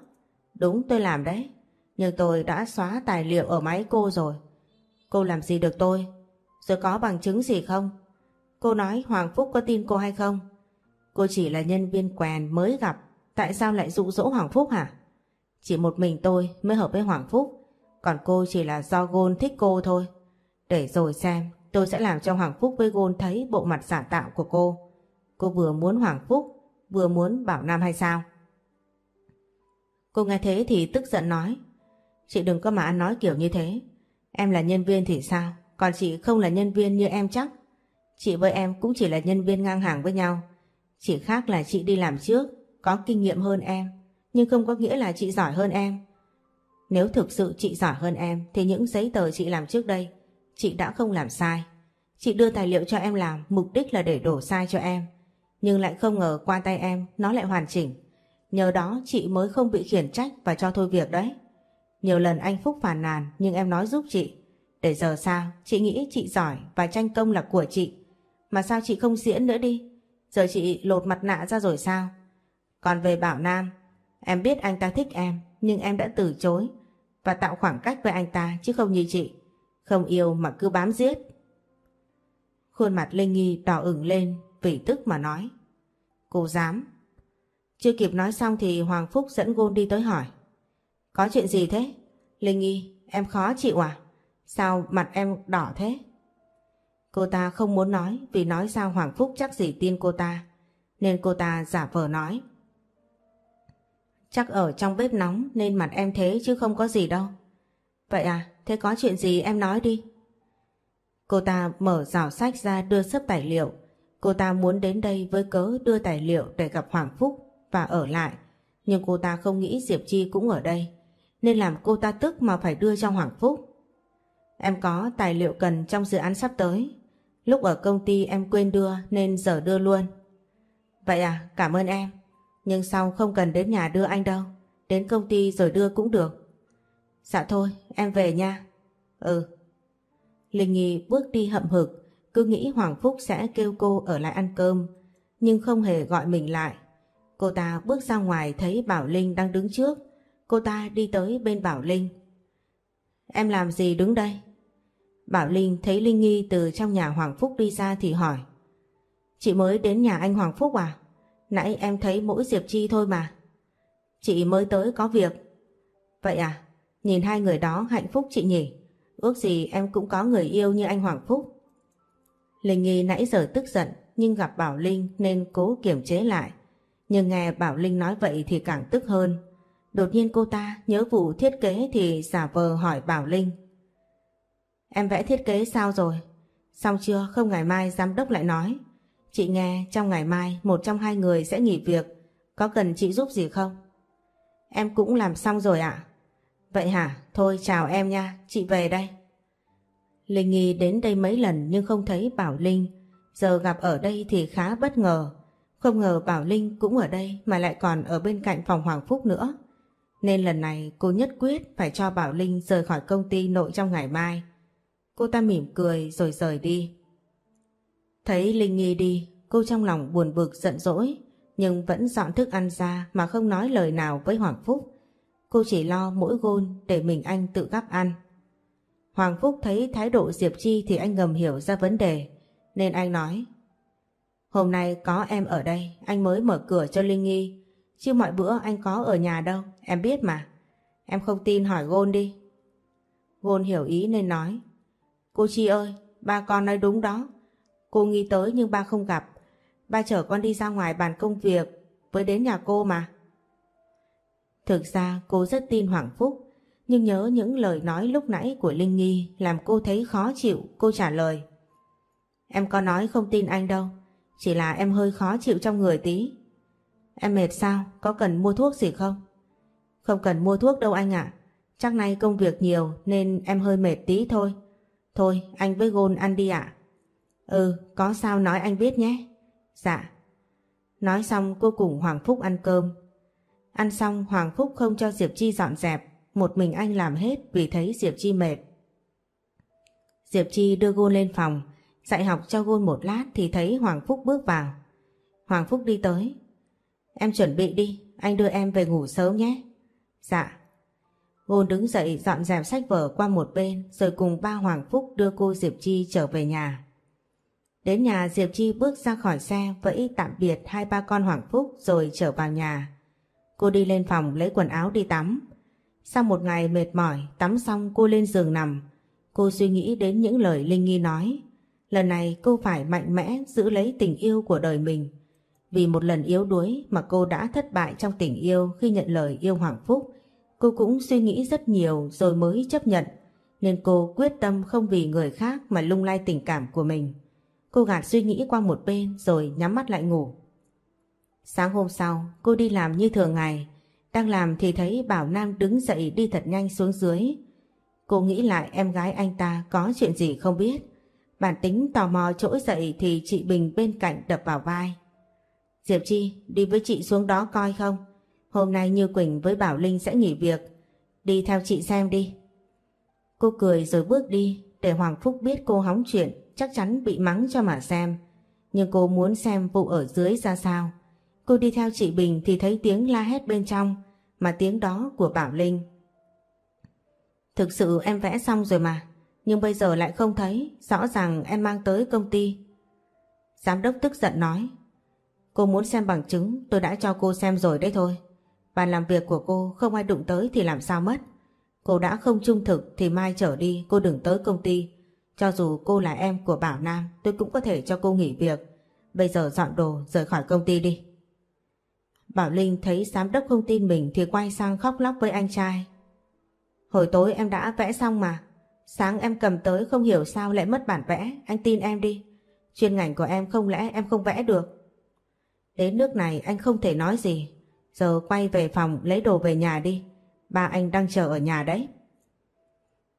Đúng tôi làm đấy, nhưng tôi đã xóa tài liệu ở máy cô rồi. Cô làm gì được tôi? Rồi có bằng chứng gì không? Cô nói Hoàng Phúc có tin cô hay không? Cô chỉ là nhân viên quèn mới gặp, tại sao lại dụ dỗ Hoàng Phúc hả? Chỉ một mình tôi mới hợp với Hoàng Phúc, còn cô chỉ là do Gôn thích cô thôi. Để rồi xem, tôi sẽ làm cho Hoàng Phúc với Gôn thấy bộ mặt giả tạo của cô. Cô vừa muốn Hoàng Phúc, vừa muốn bảo Nam hay sao? Cô nghe thế thì tức giận nói, Chị đừng có mà ăn nói kiểu như thế. Em là nhân viên thì sao? Còn chị không là nhân viên như em chắc. Chị với em cũng chỉ là nhân viên ngang hàng với nhau. Chỉ khác là chị đi làm trước, Có kinh nghiệm hơn em, Nhưng không có nghĩa là chị giỏi hơn em. Nếu thực sự chị giỏi hơn em, Thì những giấy tờ chị làm trước đây, Chị đã không làm sai. Chị đưa tài liệu cho em làm, Mục đích là để đổ sai cho em. Nhưng lại không ngờ qua tay em Nó lại hoàn chỉnh Nhờ đó chị mới không bị khiển trách và cho thôi việc đấy. Nhiều lần anh Phúc phản nàn nhưng em nói giúp chị. Để giờ sao, chị nghĩ chị giỏi và tranh công là của chị. Mà sao chị không diễn nữa đi? Giờ chị lột mặt nạ ra rồi sao? Còn về Bảo Nam, em biết anh ta thích em nhưng em đã từ chối. và tạo khoảng cách với anh ta chứ không như chị. Không yêu mà cứ bám giết. Khuôn mặt Linh Nghi đỏ ửng lên vì tức mà nói. Cô dám. Chưa kịp nói xong thì Hoàng Phúc dẫn Gôn đi tới hỏi. Có chuyện gì thế? Linh Nghi, em khó chịu à? Sao mặt em đỏ thế? Cô ta không muốn nói vì nói sao Hoàng Phúc chắc gì tin cô ta. Nên cô ta giả vờ nói. Chắc ở trong bếp nóng nên mặt em thế chứ không có gì đâu. Vậy à, thế có chuyện gì em nói đi. Cô ta mở rào sách ra đưa sấp tài liệu. Cô ta muốn đến đây với cớ đưa tài liệu để gặp Hoàng Phúc và ở lại. Nhưng cô ta không nghĩ Diệp Chi cũng ở đây. Nên làm cô ta tức mà phải đưa cho Hoàng Phúc. Em có tài liệu cần trong dự án sắp tới. Lúc ở công ty em quên đưa nên giờ đưa luôn. Vậy à, cảm ơn em. Nhưng sau không cần đến nhà đưa anh đâu. Đến công ty rồi đưa cũng được. Dạ thôi, em về nha. Ừ. Linh Nghi bước đi hậm hực, cứ nghĩ Hoàng Phúc sẽ kêu cô ở lại ăn cơm, nhưng không hề gọi mình lại. Cô ta bước ra ngoài thấy Bảo Linh đang đứng trước. Cô ta đi tới bên Bảo Linh. Em làm gì đứng đây? Bảo Linh thấy Linh Nghi từ trong nhà Hoàng Phúc đi ra thì hỏi. Chị mới đến nhà anh Hoàng Phúc à? Nãy em thấy mỗi Diệp Chi thôi mà. Chị mới tới có việc. Vậy à? Nhìn hai người đó hạnh phúc chị nhỉ? Ước gì em cũng có người yêu như anh Hoàng Phúc. Linh Nghi nãy giờ tức giận nhưng gặp Bảo Linh nên cố kiềm chế lại. Nhưng nghe Bảo Linh nói vậy thì càng tức hơn. Đột nhiên cô ta nhớ vụ thiết kế thì giả vờ hỏi Bảo Linh. Em vẽ thiết kế sao rồi? Xong chưa? Không ngày mai giám đốc lại nói. Chị nghe trong ngày mai một trong hai người sẽ nghỉ việc. Có cần chị giúp gì không? Em cũng làm xong rồi ạ. Vậy hả? Thôi chào em nha, chị về đây. Linh Nghi đến đây mấy lần nhưng không thấy Bảo Linh. Giờ gặp ở đây thì khá bất ngờ. Không ngờ Bảo Linh cũng ở đây mà lại còn ở bên cạnh phòng Hoàng Phúc nữa. Nên lần này cô nhất quyết phải cho Bảo Linh rời khỏi công ty nội trong ngày mai. Cô ta mỉm cười rồi rời đi. Thấy Linh Nghi đi, cô trong lòng buồn bực giận dỗi, nhưng vẫn dọn thức ăn ra mà không nói lời nào với Hoàng Phúc. Cô chỉ lo mỗi gôn để mình anh tự gắp ăn. Hoàng Phúc thấy thái độ Diệp Chi thì anh ngầm hiểu ra vấn đề, nên anh nói Hôm nay có em ở đây, anh mới mở cửa cho Linh Nghi, chứ mọi bữa anh có ở nhà đâu, em biết mà. Em không tin hỏi Gôn đi. Gôn hiểu ý nên nói Cô Chi ơi, ba con nói đúng đó. Cô nghi tới nhưng ba không gặp. Ba chở con đi ra ngoài bàn công việc với đến nhà cô mà. Thực ra cô rất tin Hoàng Phúc, nhưng nhớ những lời nói lúc nãy của Linh Nghi làm cô thấy khó chịu, cô trả lời. Em có nói không tin anh đâu, chỉ là em hơi khó chịu trong người tí. Em mệt sao, có cần mua thuốc gì không? Không cần mua thuốc đâu anh ạ, chắc nay công việc nhiều nên em hơi mệt tí thôi. Thôi anh với Gôn ăn đi ạ. Ừ, có sao nói anh biết nhé. Dạ. Nói xong cô cùng Hoàng Phúc ăn cơm. Ăn xong Hoàng Phúc không cho Diệp Chi dọn dẹp, một mình anh làm hết vì thấy Diệp Chi mệt. Diệp Chi đưa Gôn lên phòng, dạy học cho Gôn một lát thì thấy Hoàng Phúc bước vào. Hoàng Phúc đi tới. Em chuẩn bị đi, anh đưa em về ngủ sớm nhé. Dạ. Gôn đứng dậy dọn dẹp sách vở qua một bên rồi cùng ba Hoàng Phúc đưa cô Diệp Chi trở về nhà. Đến nhà Diệp Chi bước ra khỏi xe vẫy tạm biệt hai ba con Hoàng Phúc rồi trở vào nhà. Cô đi lên phòng lấy quần áo đi tắm. Sau một ngày mệt mỏi, tắm xong cô lên giường nằm. Cô suy nghĩ đến những lời Linh Nghi nói. Lần này cô phải mạnh mẽ giữ lấy tình yêu của đời mình. Vì một lần yếu đuối mà cô đã thất bại trong tình yêu khi nhận lời yêu Hoàng Phúc. Cô cũng suy nghĩ rất nhiều rồi mới chấp nhận. Nên cô quyết tâm không vì người khác mà lung lay tình cảm của mình. Cô gạt suy nghĩ qua một bên rồi nhắm mắt lại ngủ. Sáng hôm sau, cô đi làm như thường ngày. Đang làm thì thấy Bảo Nam đứng dậy đi thật nhanh xuống dưới. Cô nghĩ lại em gái anh ta có chuyện gì không biết. Bản tính tò mò trỗi dậy thì chị Bình bên cạnh đập vào vai. Diệp Chi, đi với chị xuống đó coi không? Hôm nay Như Quỳnh với Bảo Linh sẽ nghỉ việc. Đi theo chị xem đi. Cô cười rồi bước đi để Hoàng Phúc biết cô hóng chuyện chắc chắn bị mắng cho mà xem. Nhưng cô muốn xem vụ ở dưới ra sao. Cô đi theo chị Bình thì thấy tiếng la hét bên trong mà tiếng đó của Bảo Linh. Thực sự em vẽ xong rồi mà, nhưng bây giờ lại không thấy, rõ ràng em mang tới công ty. Giám đốc tức giận nói, cô muốn xem bằng chứng tôi đã cho cô xem rồi đấy thôi. Bàn làm việc của cô không ai đụng tới thì làm sao mất. Cô đã không trung thực thì mai trở đi cô đừng tới công ty. Cho dù cô là em của Bảo Nam tôi cũng có thể cho cô nghỉ việc. Bây giờ dọn đồ rời khỏi công ty đi. Bảo Linh thấy giám đốc không tin mình thì quay sang khóc lóc với anh trai. Hồi tối em đã vẽ xong mà. Sáng em cầm tới không hiểu sao lại mất bản vẽ. Anh tin em đi. Chuyên ngành của em không lẽ em không vẽ được. Đến nước này anh không thể nói gì. Giờ quay về phòng lấy đồ về nhà đi. Ba anh đang chờ ở nhà đấy.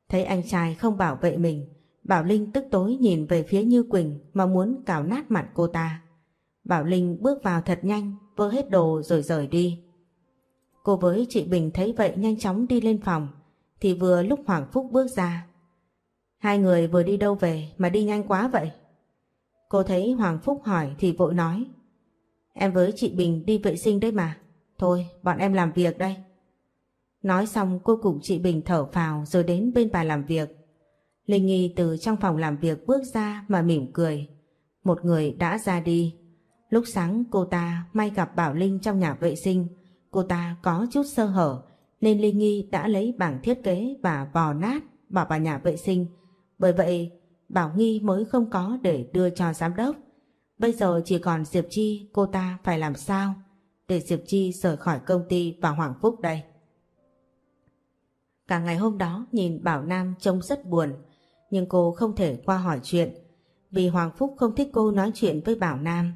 Thấy anh trai không bảo vệ mình, Bảo Linh tức tối nhìn về phía Như Quỳnh mà muốn cào nát mặt cô ta. Bảo Linh bước vào thật nhanh, vơ hết đồ rồi rời đi. Cô với chị Bình thấy vậy nhanh chóng đi lên phòng, thì vừa lúc Hoàng Phúc bước ra. Hai người vừa đi đâu về mà đi nhanh quá vậy? Cô thấy Hoàng Phúc hỏi thì vội nói. Em với chị Bình đi vệ sinh đấy mà. Thôi, bọn em làm việc đây. Nói xong cô cùng chị Bình thở phào rồi đến bên bà làm việc. Linh Nghi từ trong phòng làm việc bước ra mà mỉm cười. Một người đã ra đi. Lúc sáng, cô ta may gặp Bảo Linh trong nhà vệ sinh. Cô ta có chút sơ hở, nên Linh Nghi đã lấy bảng thiết kế và vò nát bỏ vào nhà vệ sinh. Bởi vậy, Bảo Nghi mới không có để đưa cho giám đốc. Bây giờ chỉ còn Diệp Chi, cô ta phải làm sao để Diệp Chi rời khỏi công ty và Hoàng Phúc đây. Cả ngày hôm đó, nhìn Bảo Nam trông rất buồn, nhưng cô không thể qua hỏi chuyện vì Hoàng Phúc không thích cô nói chuyện với Bảo Nam.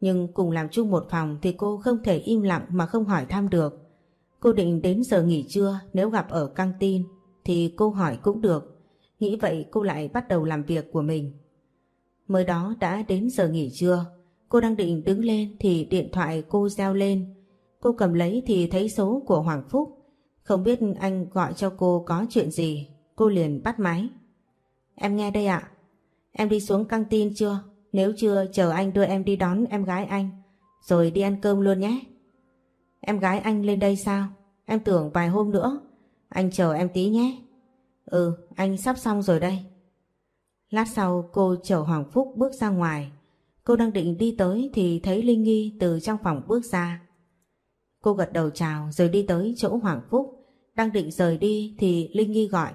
Nhưng cùng làm chung một phòng thì cô không thể im lặng mà không hỏi thăm được. Cô định đến giờ nghỉ trưa nếu gặp ở căng tin thì cô hỏi cũng được. Nghĩ vậy cô lại bắt đầu làm việc của mình. Mới đó đã đến giờ nghỉ trưa. Cô đang định đứng lên thì điện thoại cô reo lên. Cô cầm lấy thì thấy số của Hoàng Phúc. Không biết anh gọi cho cô có chuyện gì. Cô liền bắt máy. Em nghe đây ạ. Em đi xuống căng tin chưa? Nếu chưa chờ anh đưa em đi đón em gái anh. Rồi đi ăn cơm luôn nhé. Em gái anh lên đây sao? Em tưởng vài hôm nữa. Anh chờ em tí nhé. Ừ, anh sắp xong rồi đây. Lát sau cô chở Hoàng Phúc bước ra ngoài. Cô đang định đi tới thì thấy Linh Nghi từ trong phòng bước ra. Cô gật đầu chào rồi đi tới chỗ Hoàng Phúc. Đang định rời đi thì Linh Nghi gọi.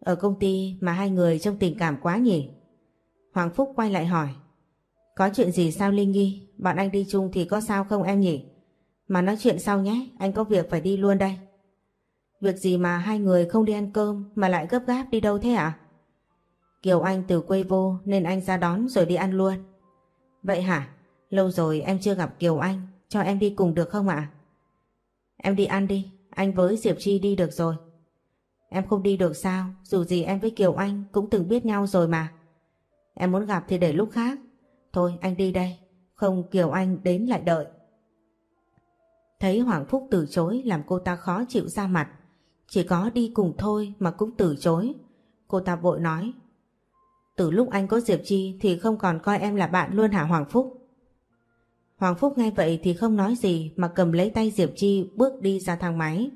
Ở công ty mà hai người trong tình cảm quá nhỉ? Hoàng Phúc quay lại hỏi. Có chuyện gì sao Linh Nghi? Bạn anh đi chung thì có sao không em nhỉ? Mà nói chuyện sau nhé, anh có việc phải đi luôn đây. Việc gì mà hai người không đi ăn cơm mà lại gấp gáp đi đâu thế ạ? À? Kiều Anh từ quê vô nên anh ra đón rồi đi ăn luôn. Vậy hả? Lâu rồi em chưa gặp Kiều Anh, cho em đi cùng được không ạ? Em đi ăn đi, anh với Diệp Chi đi được rồi. Em không đi được sao, dù gì em với Kiều Anh cũng từng biết nhau rồi mà. Em muốn gặp thì để lúc khác. Thôi anh đi đây, không Kiều Anh đến lại đợi. Thấy Hoàng Phúc từ chối làm cô ta khó chịu ra mặt. Chỉ có đi cùng thôi mà cũng từ chối. Cô ta vội nói. Từ lúc anh có Diệp Chi thì không còn coi em là bạn luôn hả Hoàng Phúc? Hoàng Phúc nghe vậy thì không nói gì mà cầm lấy tay Diệp Chi bước đi ra thang máy.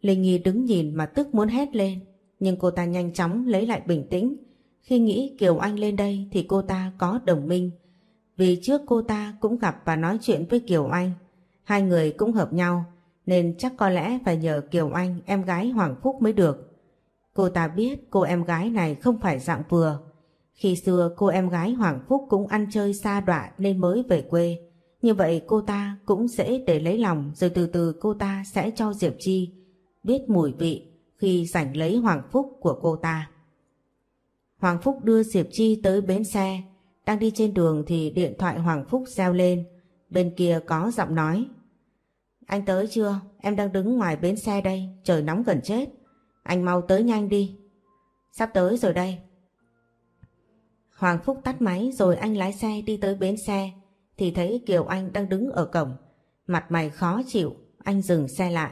Linh Nhi đứng nhìn mà tức muốn hét lên, nhưng cô ta nhanh chóng lấy lại bình tĩnh. Khi nghĩ Kiều Anh lên đây thì cô ta có đồng minh, vì trước cô ta cũng gặp và nói chuyện với Kiều Anh. Hai người cũng hợp nhau, nên chắc có lẽ phải nhờ Kiều Anh, em gái Hoàng Phúc mới được. Cô ta biết cô em gái này không phải dạng vừa. Khi xưa cô em gái Hoàng Phúc cũng ăn chơi xa đọa nên mới về quê. Như vậy cô ta cũng dễ để lấy lòng rồi từ từ cô ta sẽ cho Diệp Chi biết mùi vị khi giành lấy Hoàng Phúc của cô ta. Hoàng Phúc đưa Diệp Chi tới bến xe, đang đi trên đường thì điện thoại Hoàng Phúc reo lên, bên kia có giọng nói. Anh tới chưa? Em đang đứng ngoài bến xe đây, trời nóng gần chết. Anh mau tới nhanh đi. Sắp tới rồi đây. Hoàng Phúc tắt máy rồi anh lái xe đi tới bến xe thì thấy Kiều Anh đang đứng ở cổng. Mặt mày khó chịu, anh dừng xe lại.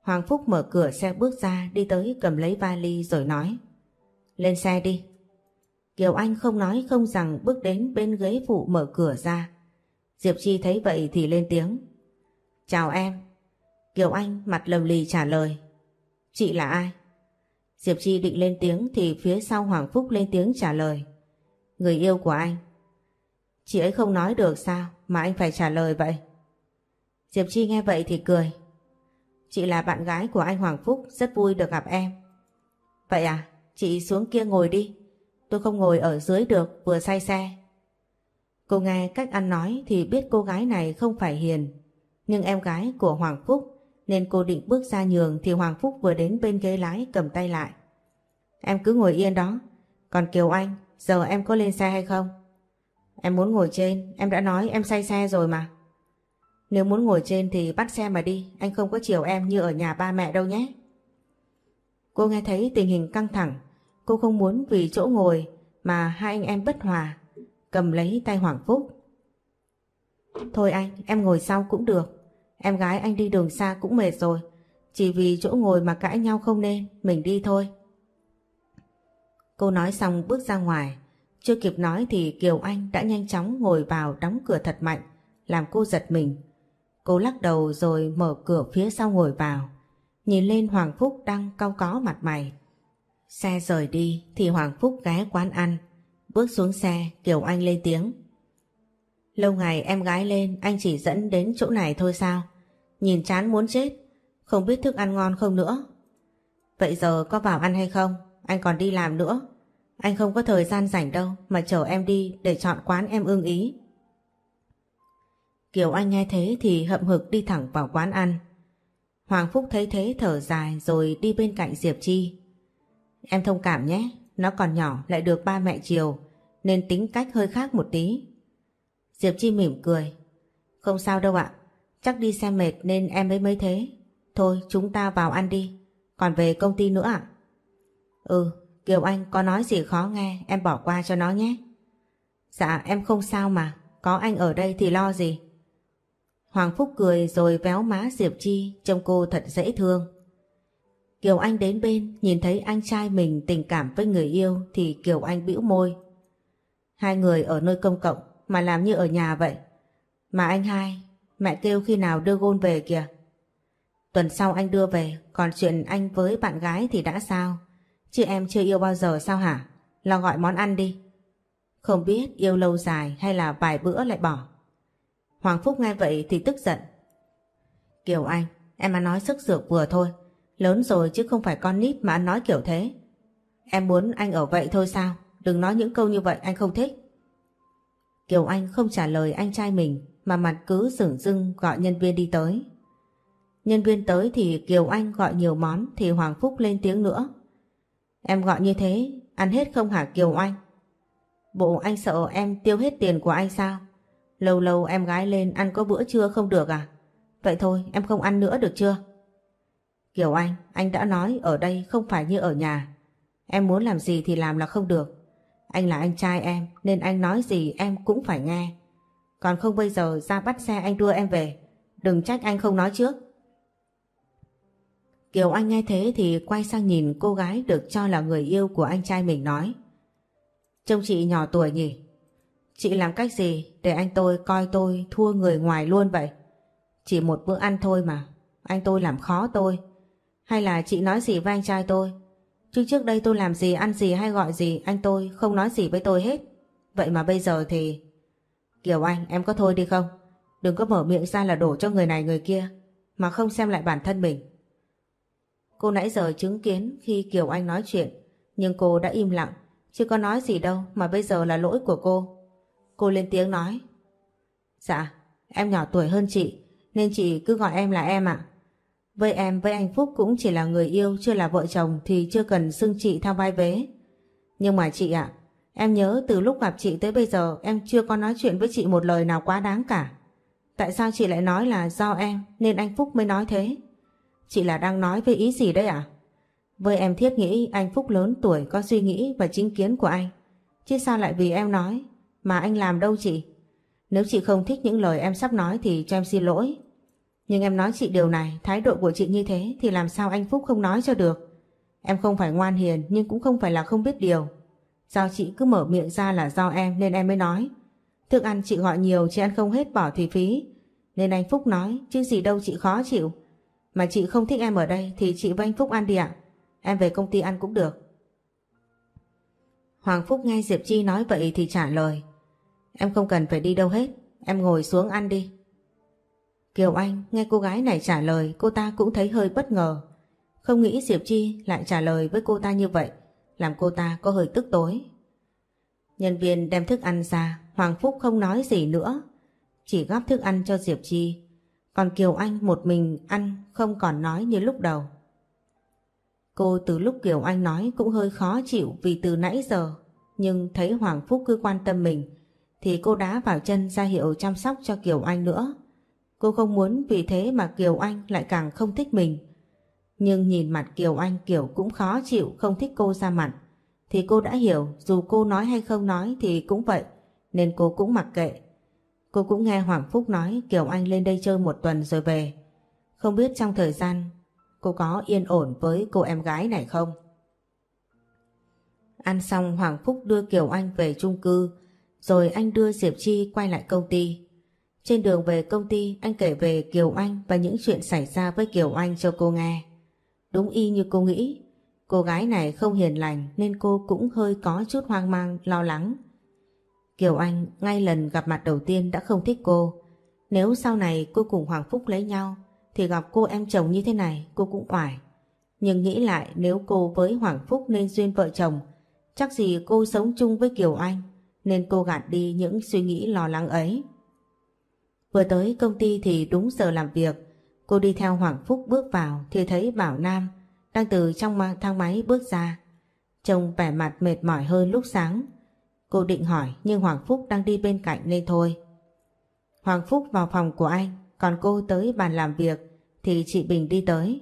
Hoàng Phúc mở cửa xe bước ra đi tới cầm lấy vali rồi nói lên xe đi. Kiều Anh không nói không rằng bước đến bên ghế phụ mở cửa ra. Diệp Chi thấy vậy thì lên tiếng. Chào em. Kiều Anh mặt lầm lì trả lời. Chị là ai? Diệp Chi định lên tiếng thì phía sau Hoàng Phúc lên tiếng trả lời. Người yêu của anh. Chị ấy không nói được sao mà anh phải trả lời vậy? Diệp Chi nghe vậy thì cười. Chị là bạn gái của anh Hoàng Phúc, rất vui được gặp em. Vậy à, chị xuống kia ngồi đi. Tôi không ngồi ở dưới được, vừa say xe. Cô nghe cách ăn nói thì biết cô gái này không phải hiền. Nhưng em gái của Hoàng Phúc nên cô định bước ra nhường thì Hoàng Phúc vừa đến bên ghế lái cầm tay lại. Em cứ ngồi yên đó. Còn Kiều Anh, giờ em có lên xe hay không? Em muốn ngồi trên, em đã nói em say xe rồi mà. Nếu muốn ngồi trên thì bắt xe mà đi, anh không có chiều em như ở nhà ba mẹ đâu nhé. Cô nghe thấy tình hình căng thẳng, cô không muốn vì chỗ ngồi mà hai anh em bất hòa, cầm lấy tay Hoàng Phúc. Thôi anh, em ngồi sau cũng được, em gái anh đi đường xa cũng mệt rồi, chỉ vì chỗ ngồi mà cãi nhau không nên, mình đi thôi. Cô nói xong bước ra ngoài, chưa kịp nói thì Kiều Anh đã nhanh chóng ngồi vào đóng cửa thật mạnh, làm cô giật mình. Cô lắc đầu rồi mở cửa phía sau ngồi vào. Nhìn lên Hoàng Phúc đang cau có mặt mày. Xe rời đi thì Hoàng Phúc ghé quán ăn. Bước xuống xe, Kiều Anh lên tiếng. Lâu ngày em gái lên, anh chỉ dẫn đến chỗ này thôi sao? Nhìn chán muốn chết. Không biết thức ăn ngon không nữa. Vậy giờ có vào ăn hay không? Anh còn đi làm nữa. Anh không có thời gian rảnh đâu mà chờ em đi để chọn quán em ưng ý. Kiều Anh nghe thế thì hậm hực đi thẳng vào quán ăn. Hoàng Phúc thấy thế thở dài rồi đi bên cạnh Diệp Chi. Em thông cảm nhé, nó còn nhỏ lại được ba mẹ chiều nên tính cách hơi khác một tí. Diệp Chi mỉm cười. Không sao đâu ạ, chắc đi xe mệt nên em ấy mới thế. Thôi chúng ta vào ăn đi, còn về công ty nữa ạ. Ừ, Kiều Anh có nói gì khó nghe em bỏ qua cho nó nhé. Dạ em không sao mà, có anh ở đây thì lo gì. Hoàng Phúc cười rồi véo má Diệp Chi trông cô thật dễ thương. Kiều Anh đến bên nhìn thấy anh trai mình tình cảm với người yêu thì Kiều Anh bĩu môi. Hai người ở nơi công cộng mà làm như ở nhà vậy. Mà anh hai, mẹ kêu khi nào đưa gôn về kìa. Tuần sau anh đưa về, còn chuyện anh với bạn gái thì đã sao? Chứ em chưa yêu bao giờ sao hả? Lo gọi món ăn đi. Không biết yêu lâu dài hay là vài bữa lại bỏ. Hoàng Phúc nghe vậy thì tức giận. Kiều Anh, em mà nói sức dược vừa thôi. Lớn rồi chứ không phải con nít mà ăn nói kiểu thế. Em muốn anh ở vậy thôi sao? Đừng nói những câu như vậy anh không thích. Kiều Anh không trả lời anh trai mình mà mặt cứ sửng dưng gọi nhân viên đi tới. Nhân viên tới thì Kiều Anh gọi nhiều món thì Hoàng Phúc lên tiếng nữa. Em gọi như thế, ăn hết không hả Kiều Anh? Bộ anh sợ em tiêu hết tiền của anh sao? Lâu lâu em gái lên ăn có bữa trưa không được à? Vậy thôi em không ăn nữa được chưa? Kiều Anh, anh đã nói ở đây không phải như ở nhà. Em muốn làm gì thì làm là không được. Anh là anh trai em nên anh nói gì em cũng phải nghe. Còn không bây giờ ra bắt xe anh đưa em về. Đừng trách anh không nói trước. Kiều Anh nghe thế thì quay sang nhìn cô gái được cho là người yêu của anh trai mình nói. Trông chị nhỏ tuổi nhỉ? Chị làm cách gì để anh tôi coi tôi thua người ngoài luôn vậy? Chỉ một bữa ăn thôi mà, anh tôi làm khó tôi. Hay là chị nói gì với anh trai tôi? Chứ trước đây tôi làm gì, ăn gì hay gọi gì, anh tôi không nói gì với tôi hết. Vậy mà bây giờ thì... Kiều Anh, em có thôi đi không? Đừng có mở miệng ra là đổ cho người này người kia, mà không xem lại bản thân mình. Cô nãy giờ chứng kiến khi Kiều Anh nói chuyện, nhưng cô đã im lặng, chưa có nói gì đâu mà bây giờ là lỗi của cô. Cô lên tiếng nói. Dạ, em nhỏ tuổi hơn chị, nên chị cứ gọi em là em ạ. Với em với anh Phúc cũng chỉ là người yêu chưa là vợ chồng thì chưa cần xưng chị theo vai vế. Nhưng mà chị ạ, em nhớ từ lúc gặp chị tới bây giờ em chưa có nói chuyện với chị một lời nào quá đáng cả. Tại sao chị lại nói là do em nên anh Phúc mới nói thế? Chị là đang nói với ý gì đấy à? Với em thiết nghĩ anh Phúc lớn tuổi có suy nghĩ và chính kiến của anh. Chứ sao lại vì em nói mà anh làm đâu chị? Nếu chị không thích những lời em sắp nói thì cho em xin lỗi. Nhưng em nói chị điều này, thái độ của chị như thế thì làm sao anh Phúc không nói cho được. Em không phải ngoan hiền nhưng cũng không phải là không biết điều. Do chị cứ mở miệng ra là do em nên em mới nói. Thức ăn chị gọi nhiều chị ăn không hết bỏ thì phí. Nên anh Phúc nói chứ gì đâu chị khó chịu. Mà chị không thích em ở đây thì chị với anh Phúc ăn đi ạ. Em về công ty ăn cũng được. Hoàng Phúc nghe Diệp Chi nói vậy thì trả lời. Em không cần phải đi đâu hết, em ngồi xuống ăn đi. Kiều Anh nghe cô gái này trả lời cô ta cũng thấy hơi bất ngờ. Không nghĩ Diệp Chi lại trả lời với cô ta như vậy, làm cô ta có hơi tức tối. Nhân viên đem thức ăn ra, Hoàng Phúc không nói gì nữa, chỉ gắp thức ăn cho Diệp Chi. Còn Kiều Anh một mình ăn không còn nói như lúc đầu. Cô từ lúc Kiều Anh nói cũng hơi khó chịu vì từ nãy giờ, nhưng thấy Hoàng Phúc cứ quan tâm mình, thì cô đá vào chân ra hiệu chăm sóc cho Kiều Anh nữa. Cô không muốn vì thế mà Kiều Anh lại càng không thích mình. Nhưng nhìn mặt Kiều Anh kiểu cũng khó chịu, không thích cô ra mặt. Thì cô đã hiểu, dù cô nói hay không nói thì cũng vậy. Nên cô cũng mặc kệ. Cô cũng nghe Hoàng Phúc nói Kiều Anh lên đây chơi một tuần rồi về. Không biết trong thời gian, cô có yên ổn với cô em gái này không? Ăn xong Hoàng Phúc đưa Kiều Anh về chung cư, rồi anh đưa Diệp Chi quay lại công ty. Trên đường về công ty anh kể về Kiều Anh và những chuyện xảy ra với Kiều Anh cho cô nghe. Đúng y như cô nghĩ, cô gái này không hiền lành nên cô cũng hơi có chút hoang mang, lo lắng. Kiều Anh ngay lần gặp mặt đầu tiên đã không thích cô. Nếu sau này cô cùng Hoàng Phúc lấy nhau thì gặp cô em chồng như thế này cô cũng oải. Nhưng nghĩ lại nếu cô với Hoàng Phúc nên duyên vợ chồng chắc gì cô sống chung với Kiều Anh nên cô gạt đi những suy nghĩ lo lắng ấy. Vừa tới công ty thì đúng giờ làm việc, cô đi theo Hoàng Phúc bước vào thì thấy Bảo Nam đang từ trong thang máy bước ra. Trông vẻ mặt mệt mỏi hơn lúc sáng. Cô định hỏi nhưng Hoàng Phúc đang đi bên cạnh nên thôi. Hoàng Phúc vào phòng của anh, còn cô tới bàn làm việc thì chị Bình đi tới.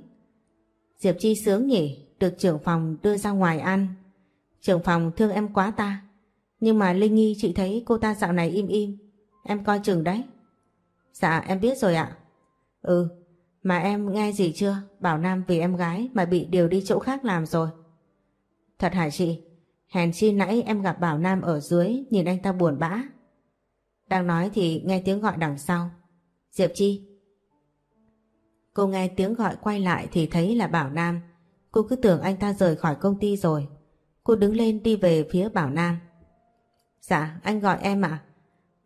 Diệp Chi sướng nhỉ, được trưởng phòng đưa ra ngoài ăn. Trưởng phòng thương em quá ta. Nhưng mà Linh Nghi chị thấy cô ta dạo này im im. Em coi chừng đấy. Dạ em biết rồi ạ. Ừ, mà em nghe gì chưa? Bảo Nam vì em gái mà bị điều đi chỗ khác làm rồi. Thật hả chị? Hèn chi nãy em gặp Bảo Nam ở dưới nhìn anh ta buồn bã. Đang nói thì nghe tiếng gọi đằng sau. Diệp Chi. Cô nghe tiếng gọi quay lại thì thấy là Bảo Nam. Cô cứ tưởng anh ta rời khỏi công ty rồi. Cô đứng lên đi về phía Bảo Nam. Dạ, anh gọi em ạ.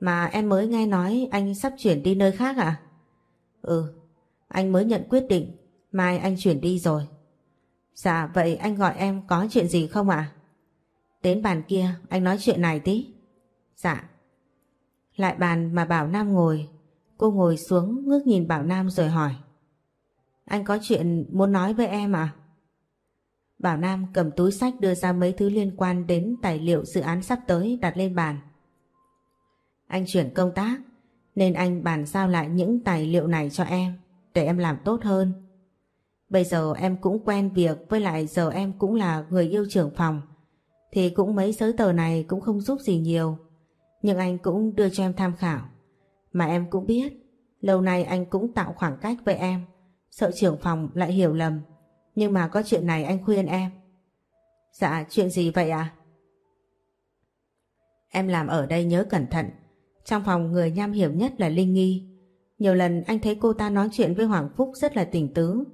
Mà em mới nghe nói anh sắp chuyển đi nơi khác à? Ừ, anh mới nhận quyết định, mai anh chuyển đi rồi. Dạ, vậy anh gọi em có chuyện gì không ạ? Đến bàn kia, anh nói chuyện này tí. Dạ. Lại bàn mà Bảo Nam ngồi, cô ngồi xuống ngước nhìn Bảo Nam rồi hỏi. Anh có chuyện muốn nói với em à? Bảo Nam cầm túi sách đưa ra mấy thứ liên quan đến tài liệu dự án sắp tới đặt lên bàn. Anh chuyển công tác, nên anh bàn giao lại những tài liệu này cho em, để em làm tốt hơn. Bây giờ em cũng quen việc, với lại giờ em cũng là người yêu trưởng phòng, thì cũng mấy giấy tờ này cũng không giúp gì nhiều. Nhưng anh cũng đưa cho em tham khảo. Mà em cũng biết, lâu nay anh cũng tạo khoảng cách với em, sợ trưởng phòng lại hiểu lầm. Nhưng mà có chuyện này anh khuyên em. Dạ chuyện gì vậy ạ? À? Em làm ở đây nhớ cẩn thận trong phòng người nham hiểm nhất là Linh Nghi. Nhiều lần anh thấy cô ta nói chuyện với Hoàng Phúc rất là tỉnh tứ.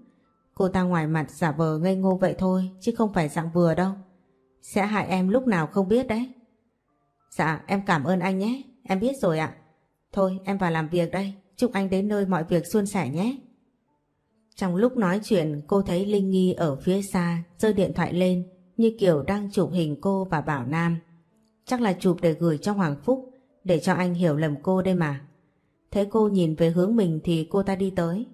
Cô ta ngoài mặt giả vờ ngây ngô vậy thôi, chứ không phải dạng vừa đâu. Sẽ hại em lúc nào không biết đấy. Dạ em cảm ơn anh nhé. Em biết rồi ạ. Thôi, em vào làm việc đây. Chúc anh đến nơi mọi việc suôn sẻ nhé. Trong lúc nói chuyện, cô thấy Linh Nghi ở phía xa, giơ điện thoại lên, như kiểu đang chụp hình cô và Bảo Nam. Chắc là chụp để gửi cho Hoàng Phúc để cho anh hiểu lầm cô đây mà. Thấy cô nhìn về hướng mình thì cô ta đi tới.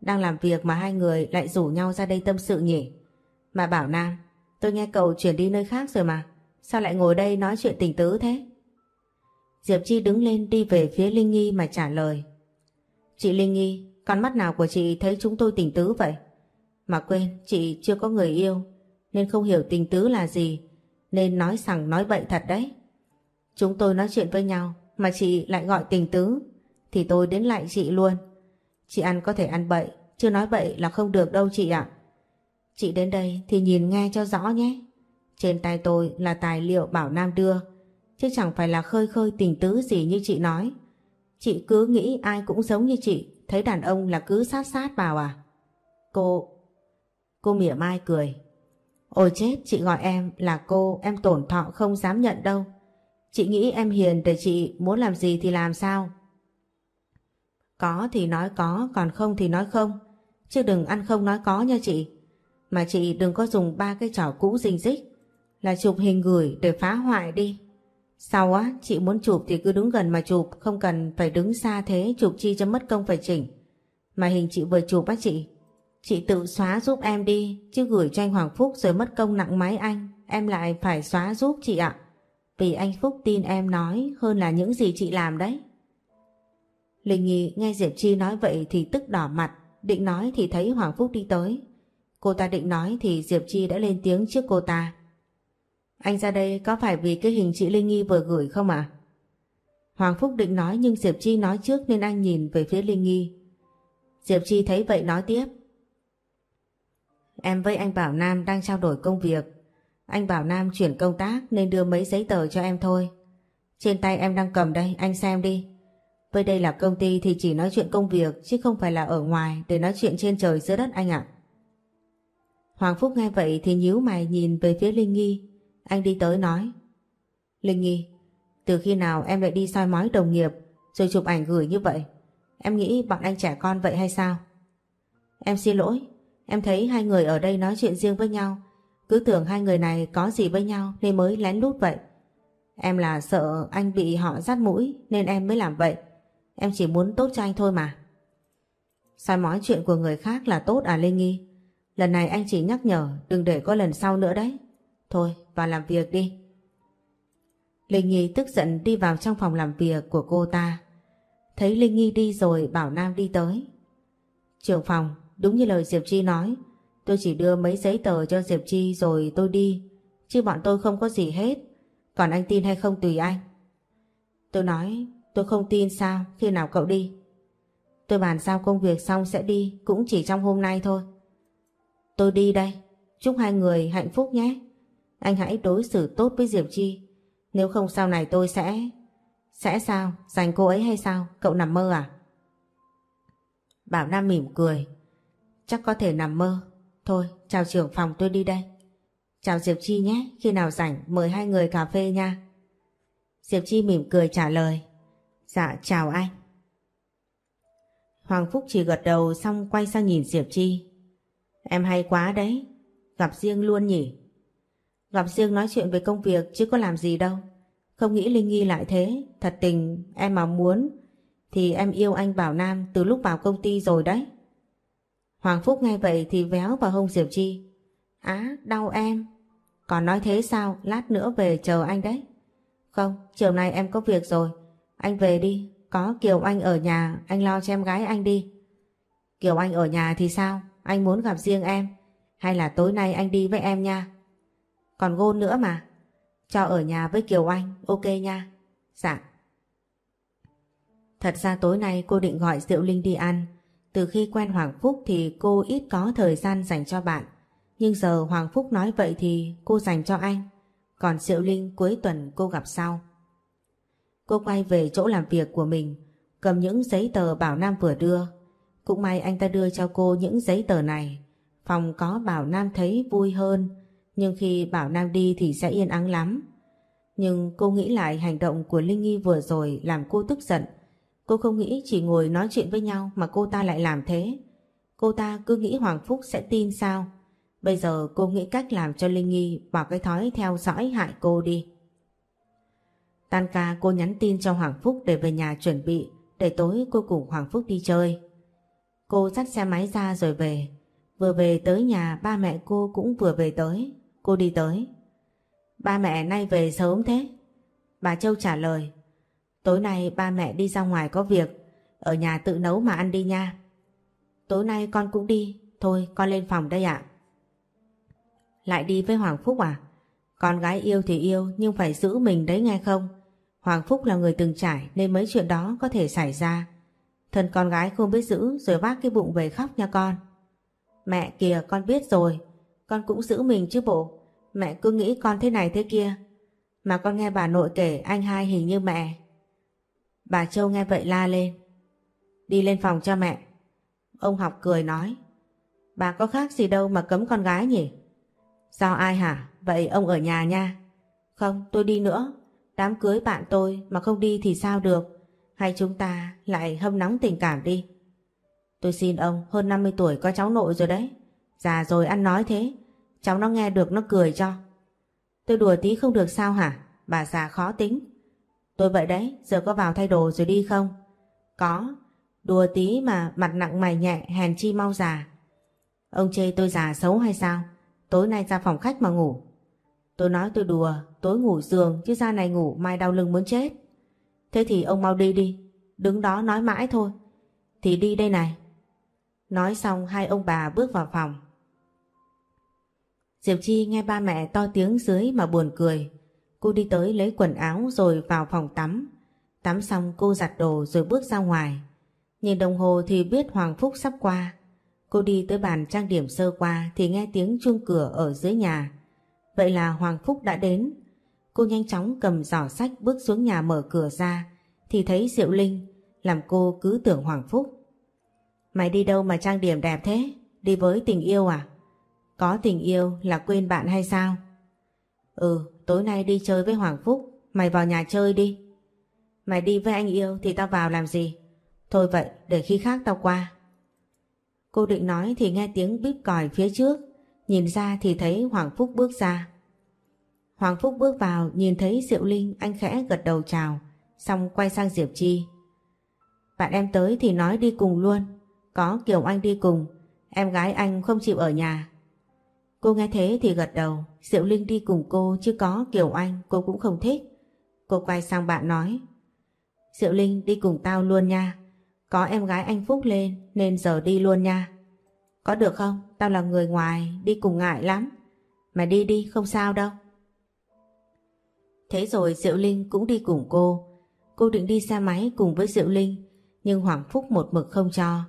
Đang làm việc mà hai người lại rủ nhau ra đây tâm sự nhỉ? Mà bảo Nam, tôi nghe cậu chuyển đi nơi khác rồi mà. Sao lại ngồi đây nói chuyện tình tứ thế? Diệp Chi đứng lên đi về phía Linh Nghi mà trả lời. Chị Linh Nghi, con mắt nào của chị thấy chúng tôi tình tứ vậy? Mà quên, chị chưa có người yêu, nên không hiểu tình tứ là gì, nên nói sằng nói bậy thật đấy. Chúng tôi nói chuyện với nhau mà chị lại gọi tình tứ thì tôi đến lại chị luôn. Chị ăn có thể ăn bậy, chưa nói bậy là không được đâu chị ạ. Chị đến đây thì nhìn nghe cho rõ nhé. Trên tay tôi là tài liệu Bảo Nam đưa, chứ chẳng phải là khơi khơi tình tứ gì như chị nói. Chị cứ nghĩ ai cũng giống như chị, thấy đàn ông là cứ sát sát vào à? Cô... Cô mỉa mai cười. Ôi chết, chị gọi em là cô, em tổn thọ không dám nhận đâu. Chị nghĩ em hiền để chị muốn làm gì thì làm sao? Có thì nói có, còn không thì nói không. Chứ đừng ăn không nói có nha chị. Mà chị đừng có dùng ba cái trò cũ rình rích là chụp hình gửi để phá hoại đi. Sau á, chị muốn chụp thì cứ đứng gần mà chụp, không cần phải đứng xa thế chụp chi cho mất công phải chỉnh. Mà hình chị vừa chụp á chị, chị tự xóa giúp em đi, chứ gửi cho anh Hoàng Phúc rồi mất công nặng máy anh, em lại phải xóa giúp chị ạ. Vì anh Phúc tin em nói hơn là những gì chị làm đấy. Linh Nhi nghe Diệp Chi nói vậy thì tức đỏ mặt, định nói thì thấy Hoàng Phúc đi tới. Cô ta định nói thì Diệp Chi đã lên tiếng trước cô ta. Anh ra đây có phải vì cái hình chị Linh Nhi vừa gửi không ạ? Hoàng Phúc định nói nhưng Diệp Chi nói trước nên anh nhìn về phía Linh Nhi. Diệp Chi thấy vậy nói tiếp. Em với anh Bảo Nam đang trao đổi công việc. Anh Bảo Nam chuyển công tác nên đưa mấy giấy tờ cho em thôi. Trên tay em đang cầm đây, anh xem đi. Với đây là công ty thì chỉ nói chuyện công việc chứ không phải là ở ngoài để nói chuyện trên trời giữa đất anh ạ. Hoàng Phúc nghe vậy thì nhíu mày nhìn về phía Linh Nghi. Anh đi tới nói. Linh Nghi, từ khi nào em lại đi soi mói đồng nghiệp rồi chụp ảnh gửi như vậy? Em nghĩ bọn anh trẻ con vậy hay sao? Em xin lỗi, em thấy hai người ở đây nói chuyện riêng với nhau. Cứ tưởng hai người này có gì với nhau nên mới lén lút vậy. Em là sợ anh bị họ rát mũi nên em mới làm vậy. Em chỉ muốn tốt cho anh thôi mà. Soi mói chuyện của người khác là tốt à Linh Nghi? Lần này anh chỉ nhắc nhở đừng để có lần sau nữa đấy. Thôi vào làm việc đi. Linh Nhi tức giận đi vào trong phòng làm việc của cô ta. Thấy Linh Nhi đi rồi Bảo Nam đi tới. Trưởng phòng, đúng như lời Diệp Chi nói, tôi chỉ đưa mấy giấy tờ cho Diệp Chi rồi tôi đi, chứ bọn tôi không có gì hết. Còn anh tin hay không tùy anh. Tôi nói, tôi không tin sao, khi nào cậu đi? Tôi bàn giao công việc xong sẽ đi, cũng chỉ trong hôm nay thôi. Tôi đi đây, chúc hai người hạnh phúc nhé. Anh hãy đối xử tốt với Diệp Chi. Nếu không sau này tôi sẽ... Sẽ sao? Dành cô ấy hay sao? Cậu nằm mơ à? Bảo Nam mỉm cười. Chắc có thể nằm mơ. Thôi, chào trưởng phòng tôi đi đây. Chào Diệp Chi nhé, khi nào rảnh mời hai người cà phê nha. Diệp Chi mỉm cười trả lời. Dạ, chào anh. Hoàng Phúc chỉ gật đầu xong quay sang nhìn Diệp Chi. Em hay quá đấy, gặp riêng luôn nhỉ? Gặp riêng nói chuyện về công việc chứ có làm gì đâu. Không nghĩ Linh Nghi lại thế, thật tình em mà muốn thì em yêu anh Bảo Nam từ lúc vào công ty rồi đấy. Hoàng Phúc nghe vậy thì véo vào hông Diệp Chi. Á, đau em. Còn nói thế sao, lát nữa về chờ anh đấy. Không, chiều nay em có việc rồi. Anh về đi, có Kiều Anh ở nhà, anh lo cho em gái anh đi. Kiều Anh ở nhà thì sao? Anh muốn gặp riêng em. Hay là tối nay anh đi với em nha? Còn gôn nữa mà. Cho ở nhà với Kiều Anh, ok nha. Dạ. Thật ra tối nay cô định gọi Diệu Linh đi ăn. Từ khi quen Hoàng Phúc thì cô ít có thời gian dành cho bạn. Nhưng giờ Hoàng Phúc nói vậy thì cô dành cho anh. Còn Diệu Linh cuối tuần cô gặp sau. Cô quay về chỗ làm việc của mình, cầm những giấy tờ Bảo Nam vừa đưa. Cũng may anh ta đưa cho cô những giấy tờ này. Phòng có Bảo Nam thấy vui hơn nhưng khi bảo Nam đi thì sẽ yên ắng lắm. Nhưng cô nghĩ lại hành động của Linh Nghi vừa rồi làm cô tức giận. Cô không nghĩ chỉ ngồi nói chuyện với nhau mà cô ta lại làm thế. Cô ta cứ nghĩ Hoàng Phúc sẽ tin sao. Bây giờ cô nghĩ cách làm cho Linh Nghi bỏ cái thói theo dõi hại cô đi. Tan ca, cô nhắn tin cho Hoàng Phúc để về nhà chuẩn bị, để tối cô cùng Hoàng Phúc đi chơi. Cô dắt xe máy ra rồi về. Vừa về tới nhà, ba mẹ cô cũng vừa về tới. Cô đi tới. Ba mẹ, nay về sớm thế? Bà Châu trả lời. Tối nay ba mẹ đi ra ngoài có việc. Ở nhà tự nấu mà ăn đi nha. Tối nay con cũng đi. Thôi, con lên phòng đây ạ. Lại đi với Hoàng Phúc à? Con gái yêu thì yêu, nhưng phải giữ mình đấy nghe không? Hoàng Phúc là người từng trải, nên mấy chuyện đó có thể xảy ra. Thân con gái không biết giữ, rồi vác cái bụng về khóc nha con. Mẹ kìa, con biết rồi. Con cũng giữ mình chứ bộ. Mẹ cứ nghĩ con thế này thế kia. Mà con nghe bà nội kể, anh hai hình như mẹ. Bà Châu nghe vậy la lên. Đi lên phòng cho mẹ. Ông học cười nói. Bà có khác gì đâu mà cấm con gái nhỉ? Sao ai hả? Vậy ông ở nhà nha. Không, tôi đi nữa. Đám cưới bạn tôi mà không đi thì sao được? Hay chúng ta lại hâm nóng tình cảm đi? Tôi xin ông, hơn 50 tuổi có cháu nội rồi đấy. Già rồi ăn nói thế, cháu nó nghe được nó cười cho. Tôi đùa tí không được sao hả? Bà già khó tính. Tôi vậy đấy, giờ có vào thay đồ rồi đi không? Có, đùa tí mà mặt nặng mày nhẹ, hèn chi mau già. Ông chê tôi già xấu hay sao? Tối nay ra phòng khách mà ngủ. Tôi nói tôi đùa, tối ngủ giường chứ ra này ngủ mai đau lưng muốn chết. Thế thì ông mau đi đi, đứng đó nói mãi thôi. Thì đi đây này. Nói xong hai ông bà bước vào phòng. Diệp Chi nghe ba mẹ to tiếng dưới mà buồn cười. Cô đi tới lấy quần áo rồi vào phòng tắm. Tắm xong cô giặt đồ rồi bước ra ngoài. Nhìn đồng hồ thì biết Hoàng Phúc sắp qua. Cô đi tới bàn trang điểm sơ qua thì nghe tiếng chuông cửa ở dưới nhà. Vậy là Hoàng Phúc đã đến. Cô nhanh chóng cầm giỏ sách bước xuống nhà mở cửa ra thì thấy Diệu Linh làm cô cứ tưởng Hoàng Phúc. Mày đi đâu mà trang điểm đẹp thế? Đi với tình yêu à? Có tình yêu là quên bạn hay sao? Ừ, tối nay đi chơi với Hoàng Phúc, mày vào nhà chơi đi. Mày đi với anh yêu thì tao vào làm gì? Thôi vậy, để khi khác tao qua. Cô định nói thì nghe tiếng bíp còi phía trước, nhìn ra thì thấy Hoàng Phúc bước ra. Hoàng Phúc bước vào nhìn thấy Diệu Linh anh khẽ gật đầu chào, xong quay sang Diệp Chi. Bạn em tới thì nói đi cùng luôn, có Kiều Anh đi cùng, em gái anh không chịu ở nhà. Cô nghe thế thì gật đầu, Diệu Linh đi cùng cô chứ có Kiều Anh cô cũng không thích. Cô quay sang bạn nói, Diệu Linh đi cùng tao luôn nha, có em gái anh Phúc lên nên giờ đi luôn nha. Có được không? Tao là người ngoài, đi cùng ngại lắm. Mà đi đi, không sao đâu. Thế rồi Diệu Linh cũng đi cùng cô. Cô định đi xe máy cùng với Diệu Linh, nhưng Hoàng Phúc một mực không cho.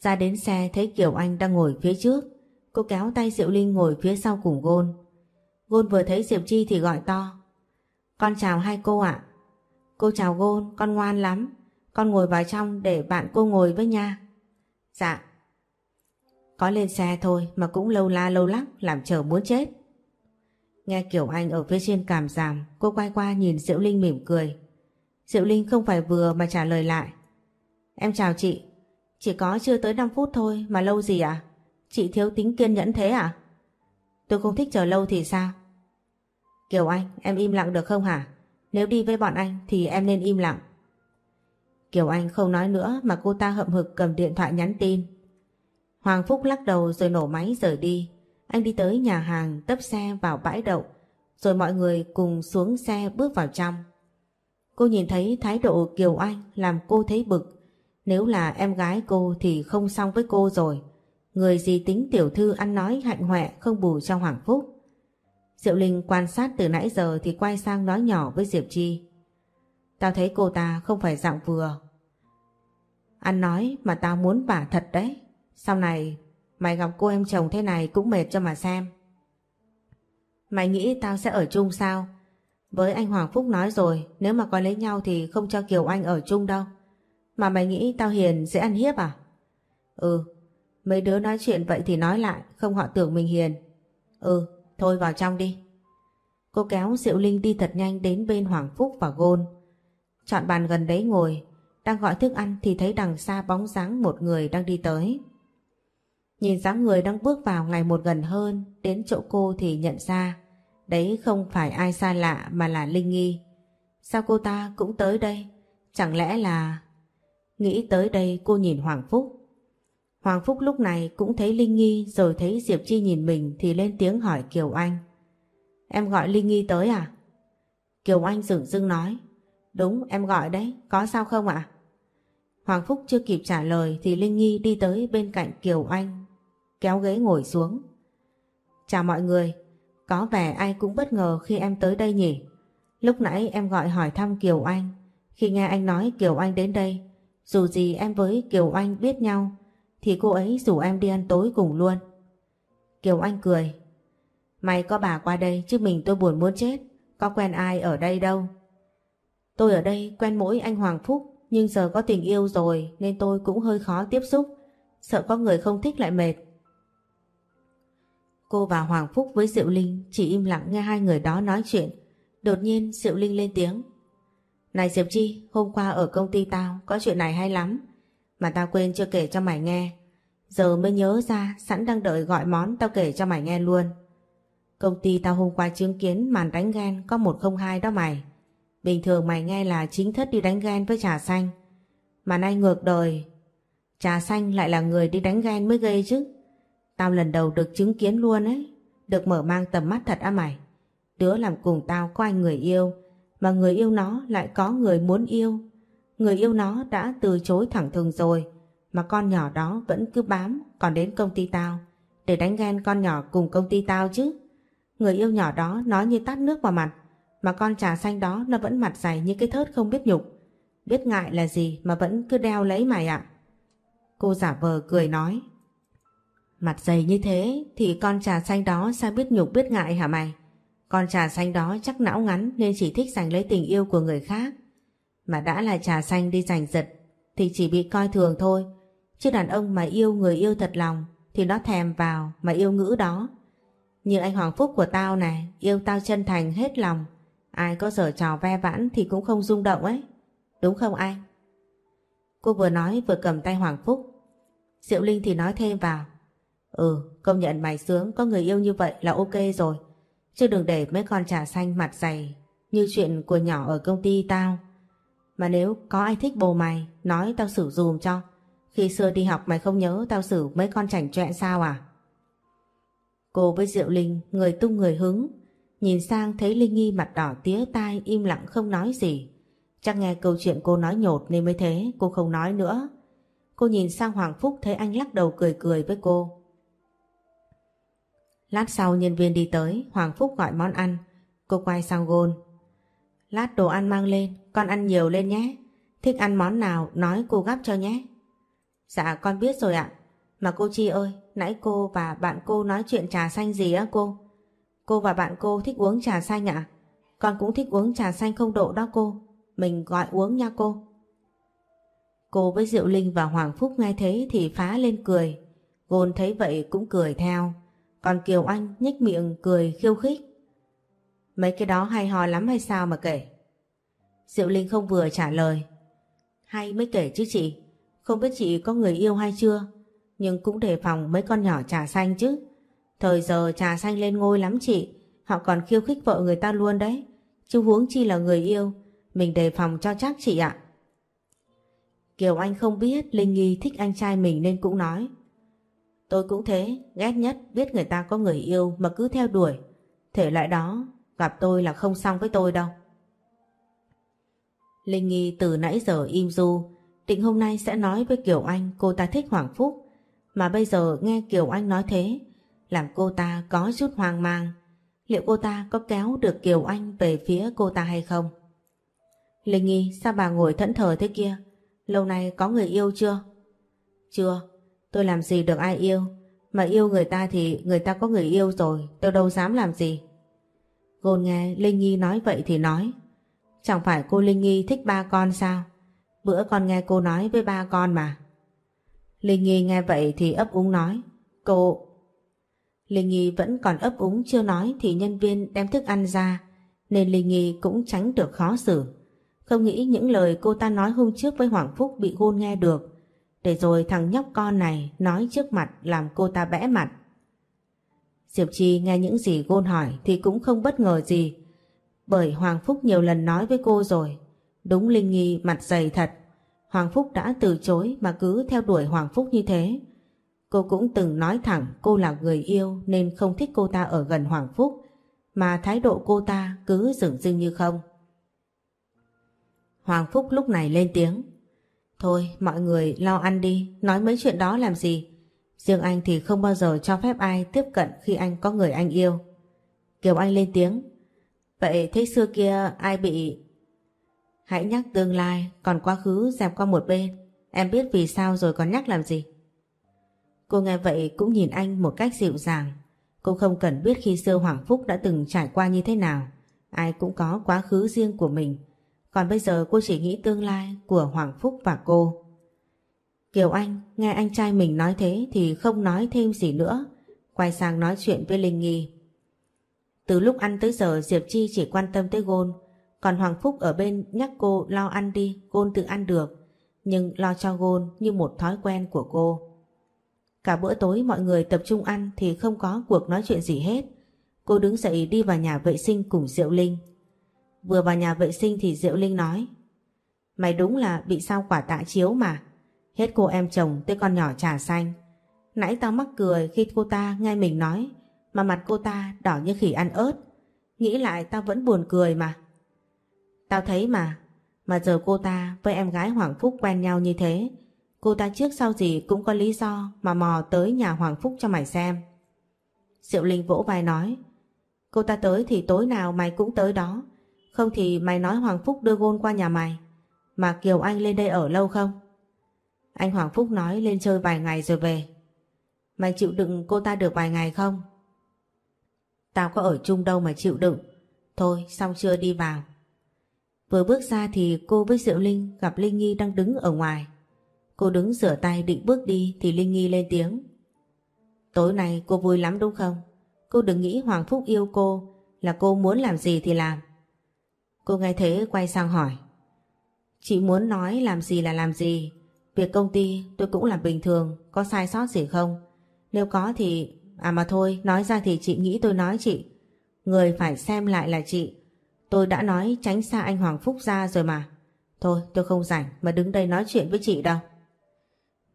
Ra đến xe thấy Kiều Anh đang ngồi phía trước. Cô kéo tay Diệu Linh ngồi phía sau cùng Gôn. Gôn vừa thấy Diệp Chi thì gọi to. Con chào hai cô ạ. Cô chào Gôn, con ngoan lắm. Con ngồi vào trong để bạn cô ngồi với nha. Dạ. Có lên xe thôi mà cũng lâu la lâu lắc làm chờ muốn chết. Nghe Kiều Anh ở phía trên cảm giảm, cô quay qua nhìn Diệu Linh mỉm cười. Diệu Linh không phải vừa mà trả lời lại. Em chào chị, chỉ có chưa tới 5 phút thôi mà lâu gì à? Chị thiếu tính kiên nhẫn thế à? Tôi không thích chờ lâu thì sao? Kiều Anh, em im lặng được không hả? Nếu đi với bọn anh thì em nên im lặng. Kiều Anh không nói nữa mà cô ta hậm hực cầm điện thoại nhắn tin. Hoàng Phúc lắc đầu rồi nổ máy rời đi. Anh đi tới nhà hàng tấp xe vào bãi đậu rồi mọi người cùng xuống xe bước vào trong. Cô nhìn thấy thái độ Kiều Anh làm cô thấy bực. Nếu là em gái cô thì không xong với cô rồi. Người gì tính tiểu thư ăn nói hạnh hoẹ không bù cho Hoàng Phúc. Diệu Linh quan sát từ nãy giờ thì quay sang nói nhỏ với Diệp Chi. Tao thấy cô ta không phải dạng vừa. Ăn nói mà tao muốn vả thật đấy. Sau này mày gặp cô em chồng thế này cũng mệt cho mà xem. Mày nghĩ tao sẽ ở chung sao? Với anh Hoàng Phúc nói rồi nếu mà có lấy nhau thì không cho Kiều Anh ở chung đâu. Mà mày nghĩ tao hiền sẽ ăn hiếp à? Ừ, mấy đứa nói chuyện vậy thì nói lại không họ tưởng mình hiền. Ừ, thôi vào trong đi. Cô kéo Diệu Linh đi thật nhanh đến bên Hoàng Phúc và Gôn. Chọn bàn gần đấy ngồi, đang gọi thức ăn thì thấy đằng xa bóng dáng một người đang đi tới. Nhìn dáng người đang bước vào ngày một gần hơn, đến chỗ cô thì nhận ra, đấy không phải ai xa lạ mà là Linh Nghi. Sao cô ta cũng tới đây? Chẳng lẽ là... Nghĩ tới đây cô nhìn Hoàng Phúc. Hoàng Phúc lúc này cũng thấy Linh Nghi rồi thấy Diệp Chi nhìn mình thì lên tiếng hỏi Kiều Anh. Em gọi Linh Nghi tới à? Kiều Anh dửng dưng nói. Đúng em gọi đấy, có sao không ạ? Hoàng Phúc chưa kịp trả lời thì Linh Nghi đi tới bên cạnh Kiều Anh, kéo ghế ngồi xuống. Chào mọi người, có vẻ ai cũng bất ngờ khi em tới đây nhỉ? Lúc nãy em gọi hỏi thăm Kiều Anh, khi nghe anh nói Kiều Anh đến đây, dù gì em với Kiều Anh biết nhau, thì cô ấy rủ em đi ăn tối cùng luôn. Kiều Anh cười, mày có bà qua đây chứ mình tôi buồn muốn chết, có quen ai ở đây đâu. Tôi ở đây quen mỗi anh Hoàng Phúc nhưng giờ có tình yêu rồi nên tôi cũng hơi khó tiếp xúc. Sợ có người không thích lại mệt. Cô và Hoàng Phúc với Diệu Linh chỉ im lặng nghe hai người đó nói chuyện. Đột nhiên Diệu Linh lên tiếng. Này Diệp Chi, hôm qua ở công ty tao có chuyện này hay lắm. Mà tao quên chưa kể cho mày nghe. Giờ mới nhớ ra sẵn đang đợi gọi món tao kể cho mày nghe luôn. Công ty tao hôm qua chứng kiến màn đánh ghen có 102 đó mày. Bình thường mày nghe là chính thất đi đánh ghen với trà xanh. Mà nay ngược đời, trà xanh lại là người đi đánh ghen mới gây chứ. Tao lần đầu được chứng kiến luôn ấy, được mở mang tầm mắt thật á mày. Đứa làm cùng tao có anh người yêu, mà người yêu nó lại có người muốn yêu. Người yêu nó đã từ chối thẳng thừng rồi, mà con nhỏ đó vẫn cứ bám còn đến công ty tao để đánh ghen con nhỏ cùng công ty tao chứ. Người yêu nhỏ đó nói như tát nước vào mặt, mà con trà xanh đó nó vẫn mặt dày như cái thớt không biết nhục. Biết ngại là gì mà vẫn cứ đeo lấy mày ạ. Cô giả vờ cười nói. Mặt dày như thế thì con trà xanh đó sao biết nhục biết ngại hả mày? Con trà xanh đó chắc não ngắn nên chỉ thích giành lấy tình yêu của người khác. Mà đã là trà xanh đi giành giật thì chỉ bị coi thường thôi. Chứ đàn ông mà yêu người yêu thật lòng thì nó thèm vào mà yêu ngữ đó. Như anh Hoàng Phúc của tao này, yêu tao chân thành hết lòng. Ai có dở trò ve vãn thì cũng không rung động ấy. Đúng không anh? Cô vừa nói vừa cầm tay Hoàng Phúc. Diệu Linh thì nói thêm vào. Ừ, công nhận mày sướng có người yêu như vậy là ok rồi. Chứ đừng để mấy con trà xanh mặt dày như chuyện của nhỏ ở công ty tao. Mà nếu có ai thích bồ mày, nói tao xử dùm cho. Khi xưa đi học mày không nhớ tao xử mấy con chảnh chọe sao à? Cô với Diệu Linh người tung người hứng. Nhìn sang thấy Linh Nghi mặt đỏ tía tai im lặng không nói gì. Chắc nghe câu chuyện cô nói nhột nên mới thế cô không nói nữa. Cô nhìn sang Hoàng Phúc thấy anh lắc đầu cười cười với cô. Lát sau nhân viên đi tới Hoàng Phúc gọi món ăn. Cô quay sang Gôn Lát đồ ăn mang lên con ăn nhiều lên nhé Thích ăn món nào nói cô gắp cho nhé Dạ con biết rồi ạ Mà cô Chi ơi, Nãy cô và bạn cô nói chuyện trà xanh gì á cô? Cô và bạn cô thích uống trà xanh ạ? Con cũng thích uống trà xanh không độ đó cô. Mình gọi uống nha cô. Cô với Diệu Linh và Hoàng Phúc nghe thế thì phá lên cười. Gôn thấy vậy cũng cười theo. Còn Kiều Anh nhếch miệng cười khiêu khích. Mấy cái đó hay ho lắm hay sao mà kể? Diệu Linh không vừa trả lời. Hay mới kể chứ chị. Không biết chị có người yêu hay chưa? nhưng cũng đề phòng mấy con nhỏ trà xanh chứ. Thời giờ trà xanh lên ngôi lắm chị, họ còn khiêu khích vợ người ta luôn đấy. Chứ huống chi là người yêu, mình đề phòng cho chắc chị ạ. Kiều Anh không biết Linh Nghi thích anh trai mình nên cũng nói. Tôi cũng thế, ghét nhất biết người ta có người yêu mà cứ theo đuổi. Thể loại đó, gặp tôi là không xong với tôi đâu. Linh Nghi từ nãy giờ im du, định hôm nay sẽ nói với Kiều Anh cô ta thích Hoàng Phúc. Mà bây giờ nghe Kiều Anh nói thế, làm cô ta có chút hoang mang. Liệu cô ta có kéo được Kiều Anh về phía cô ta hay không? Linh Nghi, sao bà ngồi thẫn thờ thế kia? Lâu nay có người yêu chưa? Chưa, tôi làm gì được ai yêu. Mà yêu người ta thì người ta có người yêu rồi, tôi đâu dám làm gì. Gồn nghe Linh Nhi nói vậy thì nói. Chẳng phải cô Linh Nghi thích ba con sao? Bữa con nghe cô nói với ba con mà. Linh Nghi nghe vậy thì ấp úng nói, Cô... Linh Nghi vẫn còn ấp úng chưa nói thì nhân viên đem thức ăn ra, nên Linh Nghi cũng tránh được khó xử. Không nghĩ những lời cô ta nói hôm trước với Hoàng Phúc bị Gôn nghe được, để rồi thằng nhóc con này nói trước mặt làm cô ta bẽ mặt. Diệp Chi nghe những gì Gôn hỏi thì cũng không bất ngờ gì bởi Hoàng Phúc nhiều lần nói với cô rồi đúng Linh Nghi mặt dày thật Hoàng Phúc đã từ chối mà cứ theo đuổi Hoàng Phúc như thế. Cô cũng từng nói thẳng cô là người yêu nên không thích cô ta ở gần Hoàng Phúc, mà thái độ cô ta cứ dửng dưng như không. Hoàng Phúc lúc này lên tiếng. Thôi mọi người lo ăn đi, nói mấy chuyện đó làm gì. Riêng anh thì không bao giờ cho phép ai tiếp cận khi anh có người anh yêu. Kiều Anh lên tiếng. Vậy thế xưa kia ai bị Hãy nhắc tương lai, còn quá khứ dẹp qua một bên. Em biết vì sao rồi còn nhắc làm gì. Cô nghe vậy cũng nhìn anh một cách dịu dàng. Cô không cần biết khi xưa Hoàng Phúc đã từng trải qua như thế nào. Ai cũng có quá khứ riêng của mình. Còn bây giờ cô chỉ nghĩ tương lai của Hoàng Phúc và cô. Kiều Anh nghe anh trai mình nói thế thì không nói thêm gì nữa. quay sang nói chuyện với Linh Nghi. Từ lúc ăn tới giờ Diệp Chi chỉ quan tâm tới Gôn, còn Hoàng Phúc ở bên nhắc cô lo ăn đi, Gôn tự ăn được, nhưng lo cho Gôn như một thói quen của cô. Cả bữa tối mọi người tập trung ăn thì không có cuộc nói chuyện gì hết. Cô đứng dậy đi vào nhà vệ sinh cùng Diệu Linh. Vừa vào nhà vệ sinh thì Diệu Linh nói Mày đúng là bị sao quả tạ chiếu mà. Hết cô em chồng tới con nhỏ trà xanh. Nãy tao mắc cười khi cô ta nghe mình nói mà mặt cô ta đỏ như khỉ ăn ớt. Nghĩ lại tao vẫn buồn cười mà. Tao thấy mà, mà giờ cô ta với em gái Hoàng Phúc quen nhau như thế. Cô ta trước sau gì cũng có lý do mà mò tới nhà Hoàng Phúc cho mày xem. Diệu Linh vỗ vai nói Cô ta tới thì tối nào mày cũng tới đó. Không thì mày nói Hoàng Phúc đưa gôn qua nhà mày. Mà Kiều Anh lên đây ở lâu không? Anh Hoàng Phúc nói lên chơi vài ngày rồi về. Mày chịu đựng cô ta được vài ngày không? Tao có ở chung đâu mà chịu đựng. Thôi xong chưa đi vào. Vừa bước ra thì cô với Diệu Linh gặp Linh Nhi đang đứng ở ngoài. Cô đứng rửa tay định bước đi thì Linh Nhi lên tiếng. Tối nay cô vui lắm đúng không? Cô đừng nghĩ Hoàng Phúc yêu cô là cô muốn làm gì thì làm. Cô nghe thế quay sang hỏi. Chị muốn nói làm gì là làm gì. Việc công ty tôi cũng làm bình thường, có sai sót gì không? Nếu có thì... À mà thôi, nói ra thì chị nghĩ tôi nói chị. Người phải xem lại là chị. Tôi đã nói tránh xa anh Hoàng Phúc ra rồi mà. Thôi tôi không rảnh mà đứng đây nói chuyện với chị đâu.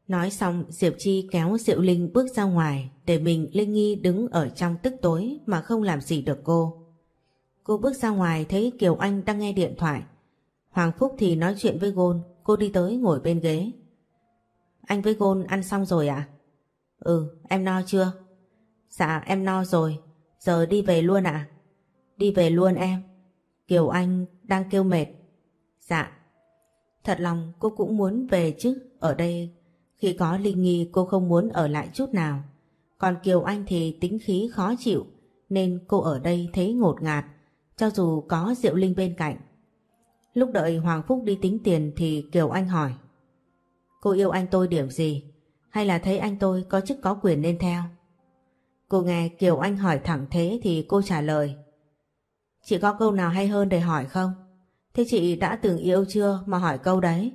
Nói xong Diệp Chi kéo Diệu Linh bước ra ngoài để mình Linh Nghi đứng ở trong tức tối mà không làm gì được cô. Cô bước ra ngoài thấy Kiều Anh đang nghe điện thoại. Hoàng Phúc thì nói chuyện với Gôn, cô đi tới ngồi bên ghế. Anh với Gôn ăn xong rồi ạ? Ừ, em no chưa? Dạ em no rồi, giờ đi về luôn ạ? Đi về luôn em. Kiều Anh đang kêu mệt. Dạ. Thật lòng cô cũng muốn về chứ, ở đây khi có Linh Nghi cô không muốn ở lại chút nào. Còn Kiều Anh thì tính khí khó chịu nên cô ở đây thấy ngột ngạt cho dù có Diệu Linh bên cạnh. Lúc đợi Hoàng Phúc đi tính tiền thì Kiều Anh hỏi Cô yêu anh tôi điểm gì? Hay là thấy anh tôi có chức có quyền nên theo? Cô nghe Kiều Anh hỏi thẳng thế thì cô trả lời Chị có câu nào hay hơn để hỏi không? Thế chị đã từng yêu chưa mà hỏi câu đấy?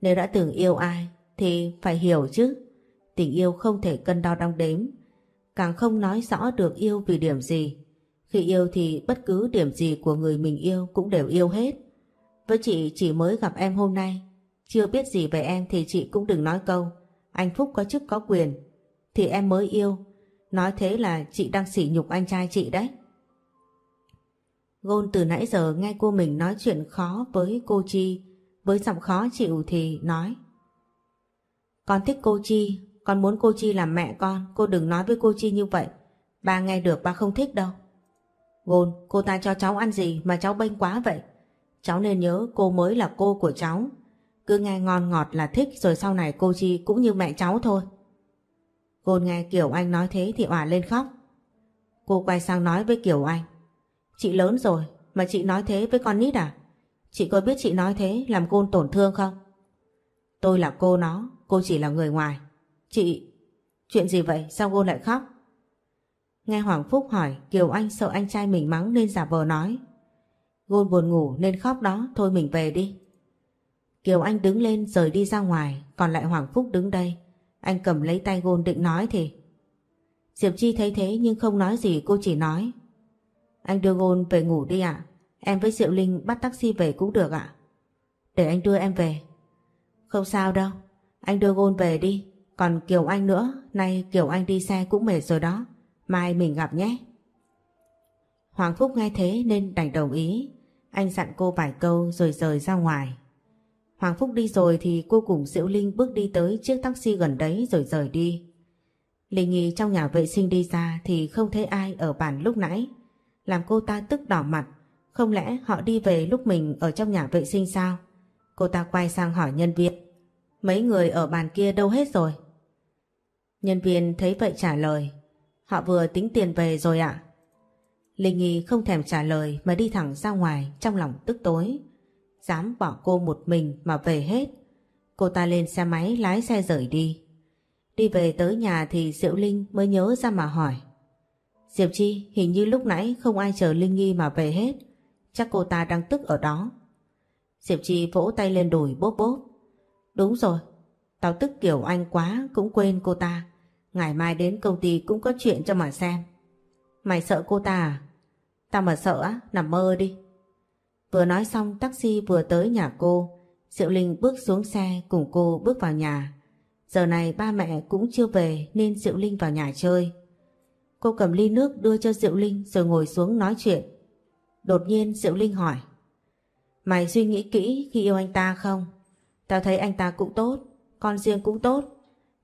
Nếu đã từng yêu ai thì phải hiểu chứ. Tình yêu không thể cân đo đong đếm, càng không nói rõ được yêu vì điểm gì. Khi yêu thì bất cứ điểm gì của người mình yêu cũng đều yêu hết. Với chị chỉ mới gặp em hôm nay, chưa biết gì về em thì chị cũng đừng nói câu anh Phúc có chức có quyền, thì em mới yêu. Nói thế là chị đang sỉ nhục anh trai chị đấy. Gôn từ nãy giờ nghe cô mình nói chuyện khó với cô Chi, với giọng khó chịu thì nói. Con thích cô Chi, con muốn cô Chi làm mẹ con, cô đừng nói với cô Chi như vậy. Ba nghe được ba không thích đâu. Gôn, cô ta cho cháu ăn gì mà cháu bênh quá vậy? Cháu nên nhớ cô mới là cô của cháu. Cứ nghe ngon ngọt là thích rồi sau này cô Chi cũng như mẹ cháu thôi. Gôn nghe Kiều Anh nói thế thì òa lên khóc. Cô quay sang nói với Kiều Anh. Chị lớn rồi mà chị nói thế với con nít à? Chị có biết chị nói thế làm Gôn tổn thương không? Tôi là cô nó, cô chỉ là người ngoài. Chị... Chuyện gì vậy? Sao Gôn lại khóc? Nghe Hoàng Phúc hỏi Kiều Anh sợ anh trai mình mắng nên giả vờ nói. Gôn buồn ngủ nên khóc đó, thôi mình về đi. Kiều Anh đứng lên rời đi ra ngoài, còn lại Hoàng Phúc đứng đây. Anh cầm lấy tay Gôn định nói thì... Diệp Chi thấy thế nhưng không nói gì cô chỉ nói. Anh đưa Gôn về ngủ đi ạ. Em với Diệu Linh bắt taxi về cũng được ạ. Để anh đưa em về. Không sao đâu. Anh đưa Gôn về đi. Còn Kiều Anh nữa, nay Kiều Anh đi xe cũng mệt rồi đó. Mai mình gặp nhé. Hoàng Phúc nghe thế nên đành đồng ý. Anh dặn cô vài câu rồi rời ra ngoài. Hoàng Phúc đi rồi thì cô cùng Diệu Linh bước đi tới chiếc taxi gần đấy rồi rời đi. Linh Nhi trong nhà vệ sinh đi ra thì không thấy ai ở bàn lúc nãy. Làm cô ta tức đỏ mặt. Không lẽ họ đi về lúc mình ở trong nhà vệ sinh sao? Cô ta quay sang hỏi nhân viên. Mấy người ở bàn kia đâu hết rồi? Nhân viên thấy vậy trả lời. Họ vừa tính tiền về rồi ạ. Linh Nhi không thèm trả lời mà đi thẳng ra ngoài trong lòng tức tối. Dám bỏ cô một mình mà về hết. Cô ta lên xe máy lái xe rời đi. Đi về tới nhà thì Diệu Linh mới nhớ ra mà hỏi. Diệp Chi hình như lúc nãy không ai chờ Linh Nghi mà về hết. Chắc cô ta đang tức ở đó. Diệp Chi vỗ tay lên đùi bốp bốp. Đúng rồi, tao tức kiểu anh quá cũng quên cô ta. Ngày mai đến công ty cũng có chuyện cho mà xem. Mày sợ cô ta à? Tao mà sợ á, nằm mơ đi. Vừa nói xong taxi vừa tới nhà cô. Diệu Linh bước xuống xe cùng cô bước vào nhà. Giờ này ba mẹ cũng chưa về nên Diệu Linh vào nhà chơi. Cô cầm ly nước đưa cho Diệu Linh rồi ngồi xuống nói chuyện. Đột nhiên Diệu Linh hỏi. Mày suy nghĩ kỹ khi yêu anh ta không? Tao thấy anh ta cũng tốt, con riêng cũng tốt.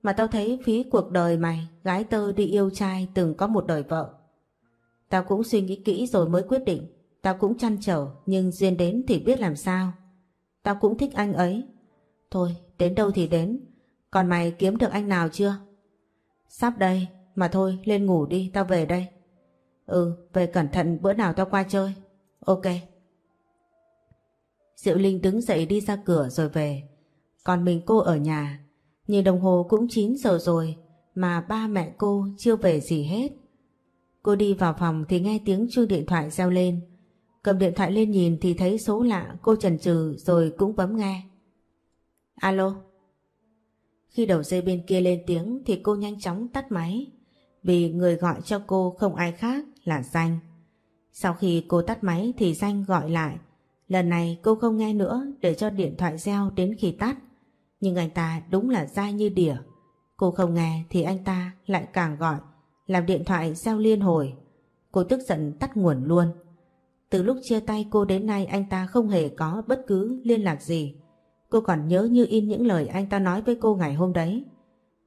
Mà tao thấy phí cuộc đời mày, gái tơ đi yêu trai từng có một đời vợ. Tao cũng suy nghĩ kỹ rồi mới quyết định. Tao cũng chăn trở nhưng duyên đến thì biết làm sao. Tao cũng thích anh ấy. Thôi, đến đâu thì đến. Còn mày kiếm được anh nào chưa? Sắp đây, mà thôi lên ngủ đi, tao về đây. Ừ, về cẩn thận bữa nào tao qua chơi. Ok. Diệu Linh đứng dậy đi ra cửa rồi về. Còn mình cô ở nhà. Nhìn đồng hồ cũng 9 giờ rồi mà ba mẹ cô chưa về gì hết. Cô đi vào phòng thì nghe tiếng chuông điện thoại reo lên. Cầm điện thoại lên nhìn thì thấy số lạ, cô chần chừ rồi cũng bấm nghe. Alo. Khi đầu dây bên kia lên tiếng thì cô nhanh chóng tắt máy, vì người gọi cho cô không ai khác là Danh. Sau khi cô tắt máy thì Danh gọi lại. Lần này cô không nghe nữa để cho điện thoại reo đến khi tắt. Nhưng anh ta đúng là dai như đỉa. Cô không nghe thì anh ta lại càng gọi, làm điện thoại reo liên hồi. Cô tức giận tắt nguồn luôn. Từ lúc chia tay cô đến nay anh ta không hề có bất cứ liên lạc gì. Cô còn nhớ như in những lời anh ta nói với cô ngày hôm đấy.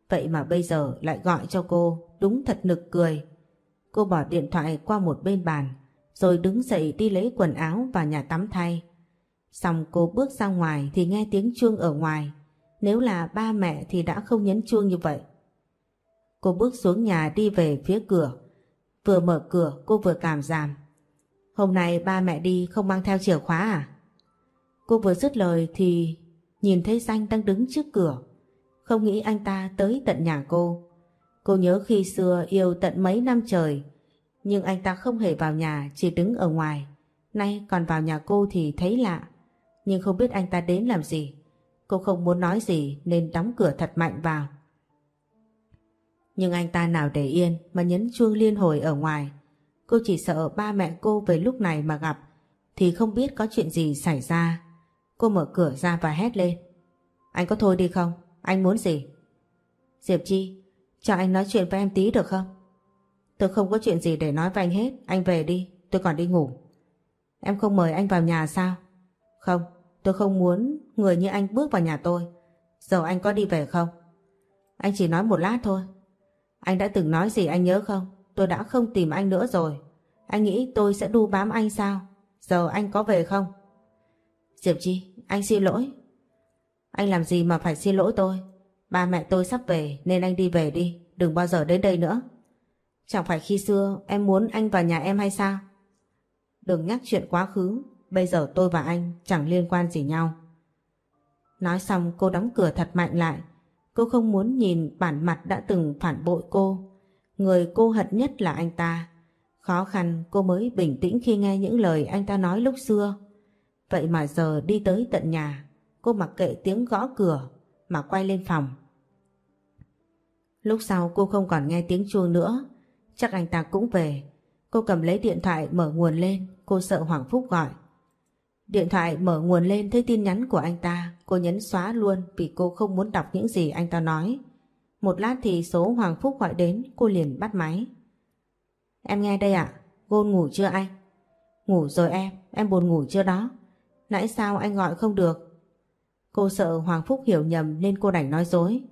Vậy mà bây giờ lại gọi cho cô, đúng thật nực cười. Cô bỏ điện thoại qua một bên bàn, rồi đứng dậy đi lấy quần áo và nhà tắm thay. Xong cô bước ra ngoài thì nghe tiếng chuông ở ngoài. Nếu là ba mẹ thì đã không nhấn chuông như vậy. Cô bước xuống nhà đi về phía cửa. Vừa mở cửa cô vừa cảm giảm. Hôm nay ba mẹ đi không mang theo chìa khóa à? Cô vừa dứt lời thì nhìn thấy Danh đang đứng trước cửa. Không nghĩ anh ta tới tận nhà cô. Cô nhớ khi xưa yêu tận mấy năm trời. Nhưng anh ta không hề vào nhà, chỉ đứng ở ngoài. Nay còn vào nhà cô thì thấy lạ. Nhưng không biết anh ta đến làm gì. Cô không muốn nói gì nên đóng cửa thật mạnh vào. Nhưng anh ta nào để yên mà nhấn chuông liên hồi ở ngoài. Cô chỉ sợ ba mẹ cô về lúc này mà gặp thì không biết có chuyện gì xảy ra. Cô mở cửa ra và hét lên. Anh có thôi đi không? Anh muốn gì? Diệp Chi, cho anh nói chuyện với em tí được không? Tôi không có chuyện gì để nói với anh hết. Anh về đi, tôi còn đi ngủ. Em không mời anh vào nhà sao? Không, tôi không muốn người như anh bước vào nhà tôi. Giờ anh có đi về không? Anh chỉ nói một lát thôi. Anh đã từng nói gì anh nhớ không? Tôi đã không tìm anh nữa rồi. Anh nghĩ tôi sẽ đu bám anh sao? Giờ anh có về không? Diệp Chi, anh xin lỗi. Anh làm gì mà phải xin lỗi tôi? Ba mẹ tôi sắp về nên anh đi về đi. Đừng bao giờ đến đây nữa. Chẳng phải khi xưa em muốn anh vào nhà em hay sao? Đừng nhắc chuyện quá khứ. Bây giờ tôi và anh chẳng liên quan gì nhau. Nói xong cô đóng cửa thật mạnh lại Cô không muốn nhìn bản mặt đã từng phản bội cô. Người cô hận nhất là anh ta. Khó khăn cô mới bình tĩnh khi nghe những lời anh ta nói lúc xưa. Vậy mà giờ đi tới tận nhà, cô mặc kệ tiếng gõ cửa mà quay lên phòng. Lúc sau cô không còn nghe tiếng chuông nữa, chắc anh ta cũng về. Cô cầm lấy điện thoại mở nguồn lên, cô sợ Hoàng Phúc gọi. Điện thoại mở nguồn lên thấy tin nhắn của anh ta, cô nhấn xóa luôn vì cô không muốn đọc những gì anh ta nói. Một lát thì số Hoàng Phúc gọi đến, cô liền bắt máy. Em nghe đây ạ, Gôn ngủ chưa anh? Ngủ rồi em, em buồn ngủ chưa đó? Nãy sao anh gọi không được? Cô sợ Hoàng Phúc hiểu nhầm nên cô đành nói dối.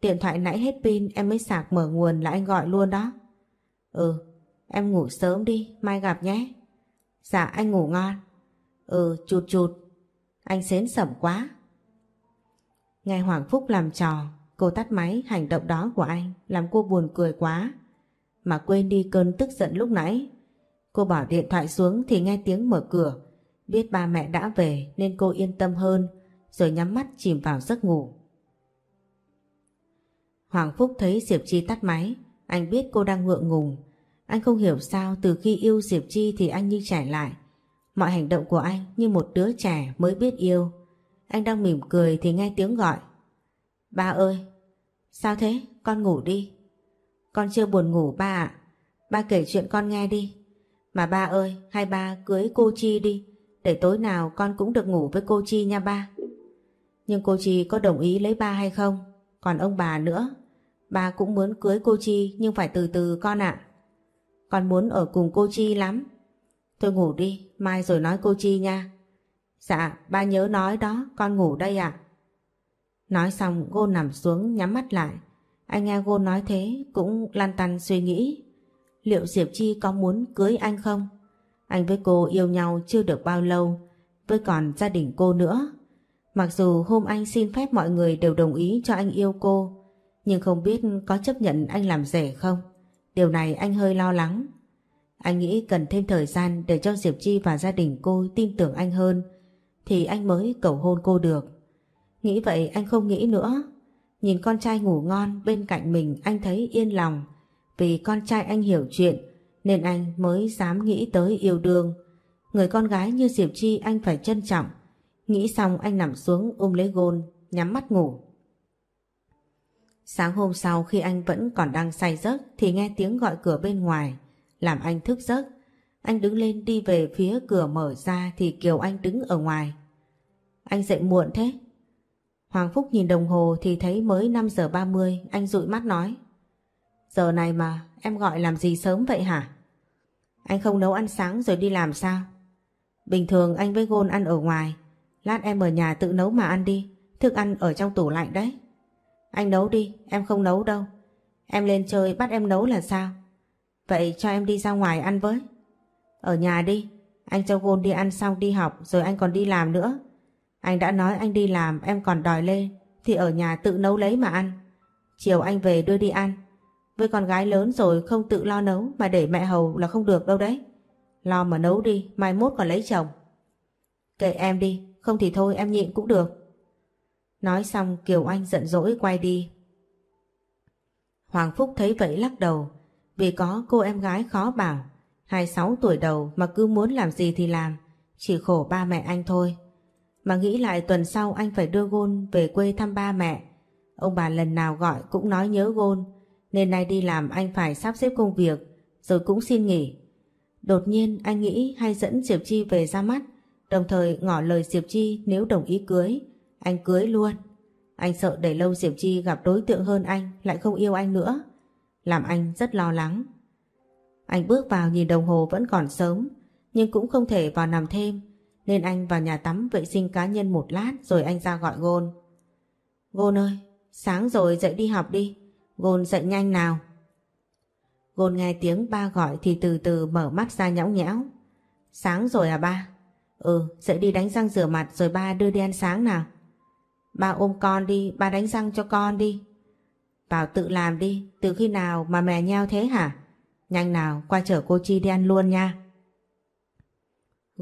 Điện thoại nãy hết pin em mới sạc mở nguồn là anh gọi luôn đó. Ừ, em ngủ sớm đi, mai gặp nhé. Dạ anh ngủ ngon. Ừ chụt chụt Anh xến sẩm quá Nghe Hoàng Phúc làm trò Cô tắt máy hành động đó của anh Làm cô buồn cười quá Mà quên đi cơn tức giận lúc nãy Cô bỏ điện thoại xuống thì nghe tiếng mở cửa Biết ba mẹ đã về Nên cô yên tâm hơn Rồi nhắm mắt chìm vào giấc ngủ Hoàng Phúc thấy Diệp Chi tắt máy, anh biết cô đang ngượng ngùng. Anh không hiểu sao từ khi yêu Diệp Chi thì anh như trẻ lại. Mọi hành động của anh như một đứa trẻ mới biết yêu. Anh đang mỉm cười thì nghe tiếng gọi. Ba ơi! Sao thế? Con ngủ đi. Con chưa buồn ngủ ba ạ. Ba kể chuyện con nghe đi. Mà ba ơi, hai ba cưới cô Chi đi. Để tối nào con cũng được ngủ với cô Chi nha ba. Nhưng cô Chi có đồng ý lấy ba hay không? Còn ông bà nữa. Ba cũng muốn cưới cô Chi nhưng phải từ từ con ạ. Con muốn ở cùng cô Chi lắm. Thôi ngủ đi, mai rồi nói cô Chi nha. Dạ, ba nhớ nói đó, con ngủ đây ạ. Nói xong cô nằm xuống nhắm mắt lại. Anh nghe cô nói thế cũng lăn tăn suy nghĩ. Liệu Diệp Chi có muốn cưới anh không? Anh với cô yêu nhau chưa được bao lâu, với còn gia đình cô nữa. Mặc dù hôm anh xin phép mọi người đều đồng ý cho anh yêu cô, nhưng không biết có chấp nhận anh làm rể không? Điều này anh hơi lo lắng. Anh nghĩ cần thêm thời gian để cho Diệp Chi và gia đình cô tin tưởng anh hơn, thì anh mới cầu hôn cô được. Nghĩ vậy anh không nghĩ nữa. Nhìn con trai ngủ ngon bên cạnh mình anh thấy yên lòng. Vì con trai anh hiểu chuyện nên anh mới dám nghĩ tới yêu đương. Người con gái như Diệp Chi anh phải trân trọng. Nghĩ xong anh nằm xuống ôm lấy gôn, nhắm mắt ngủ. Sáng hôm sau khi anh vẫn còn đang say giấc thì nghe tiếng gọi cửa bên ngoài, làm anh thức giấc. Anh đứng lên đi về phía cửa mở ra thì Kiều Anh đứng ở ngoài. Anh dậy muộn thế? Hoàng Phúc nhìn đồng hồ thì thấy mới 5 giờ 30, anh dụi mắt nói. Giờ này mà em gọi làm gì sớm vậy hả? Anh không nấu ăn sáng rồi đi làm sao? Bình thường anh với Gôn ăn ở ngoài, lát em ở nhà tự nấu mà ăn đi, thức ăn ở trong tủ lạnh đấy. Anh nấu đi, em không nấu đâu. Em lên chơi bắt em nấu là sao? Vậy cho em đi ra ngoài ăn với. Ở nhà đi, anh cho Gôn đi ăn xong đi học rồi anh còn đi làm nữa. Anh đã nói anh đi làm em còn đòi lên thì ở nhà tự nấu lấy mà ăn. Chiều anh về đưa đi ăn. Với con gái lớn rồi không tự lo nấu mà để mẹ hầu là không được đâu đấy. Lo mà nấu đi, mai mốt còn lấy chồng. Kệ em đi, không thì thôi em nhịn cũng được. Nói xong Kiều Anh giận dỗi quay đi. Hoàng Phúc thấy vậy lắc đầu vì có cô em gái khó bảo 26 tuổi đầu mà cứ muốn làm gì thì làm chỉ khổ ba mẹ anh thôi. Mà nghĩ lại tuần sau anh phải đưa Gôn về quê thăm ba mẹ. Ông bà lần nào gọi cũng nói nhớ Gôn, nên nay đi làm anh phải sắp xếp công việc, rồi cũng xin nghỉ. Đột nhiên anh nghĩ hay dẫn Diệp Chi về ra mắt, đồng thời ngỏ lời Diệp Chi nếu đồng ý cưới, anh cưới luôn. Anh sợ để lâu Diệp Chi gặp đối tượng hơn anh lại không yêu anh nữa, làm anh rất lo lắng. Anh bước vào nhìn đồng hồ vẫn còn sớm, nhưng cũng không thể vào nằm thêm, nên anh vào nhà tắm vệ sinh cá nhân một lát rồi anh ra gọi Gôn. Gôn ơi, sáng rồi dậy đi học đi, Gôn dậy nhanh nào. Gôn nghe tiếng ba gọi thì từ từ mở mắt ra nhõng nhẽo. Sáng rồi à ba? Ừ, dậy đi đánh răng rửa mặt rồi ba đưa đi ăn sáng nào. Ba ôm con đi, ba đánh răng cho con đi. Bảo tự làm đi, từ khi nào mà mè nheo thế hả? Nhanh nào, qua chở cô Chi đi ăn luôn nha.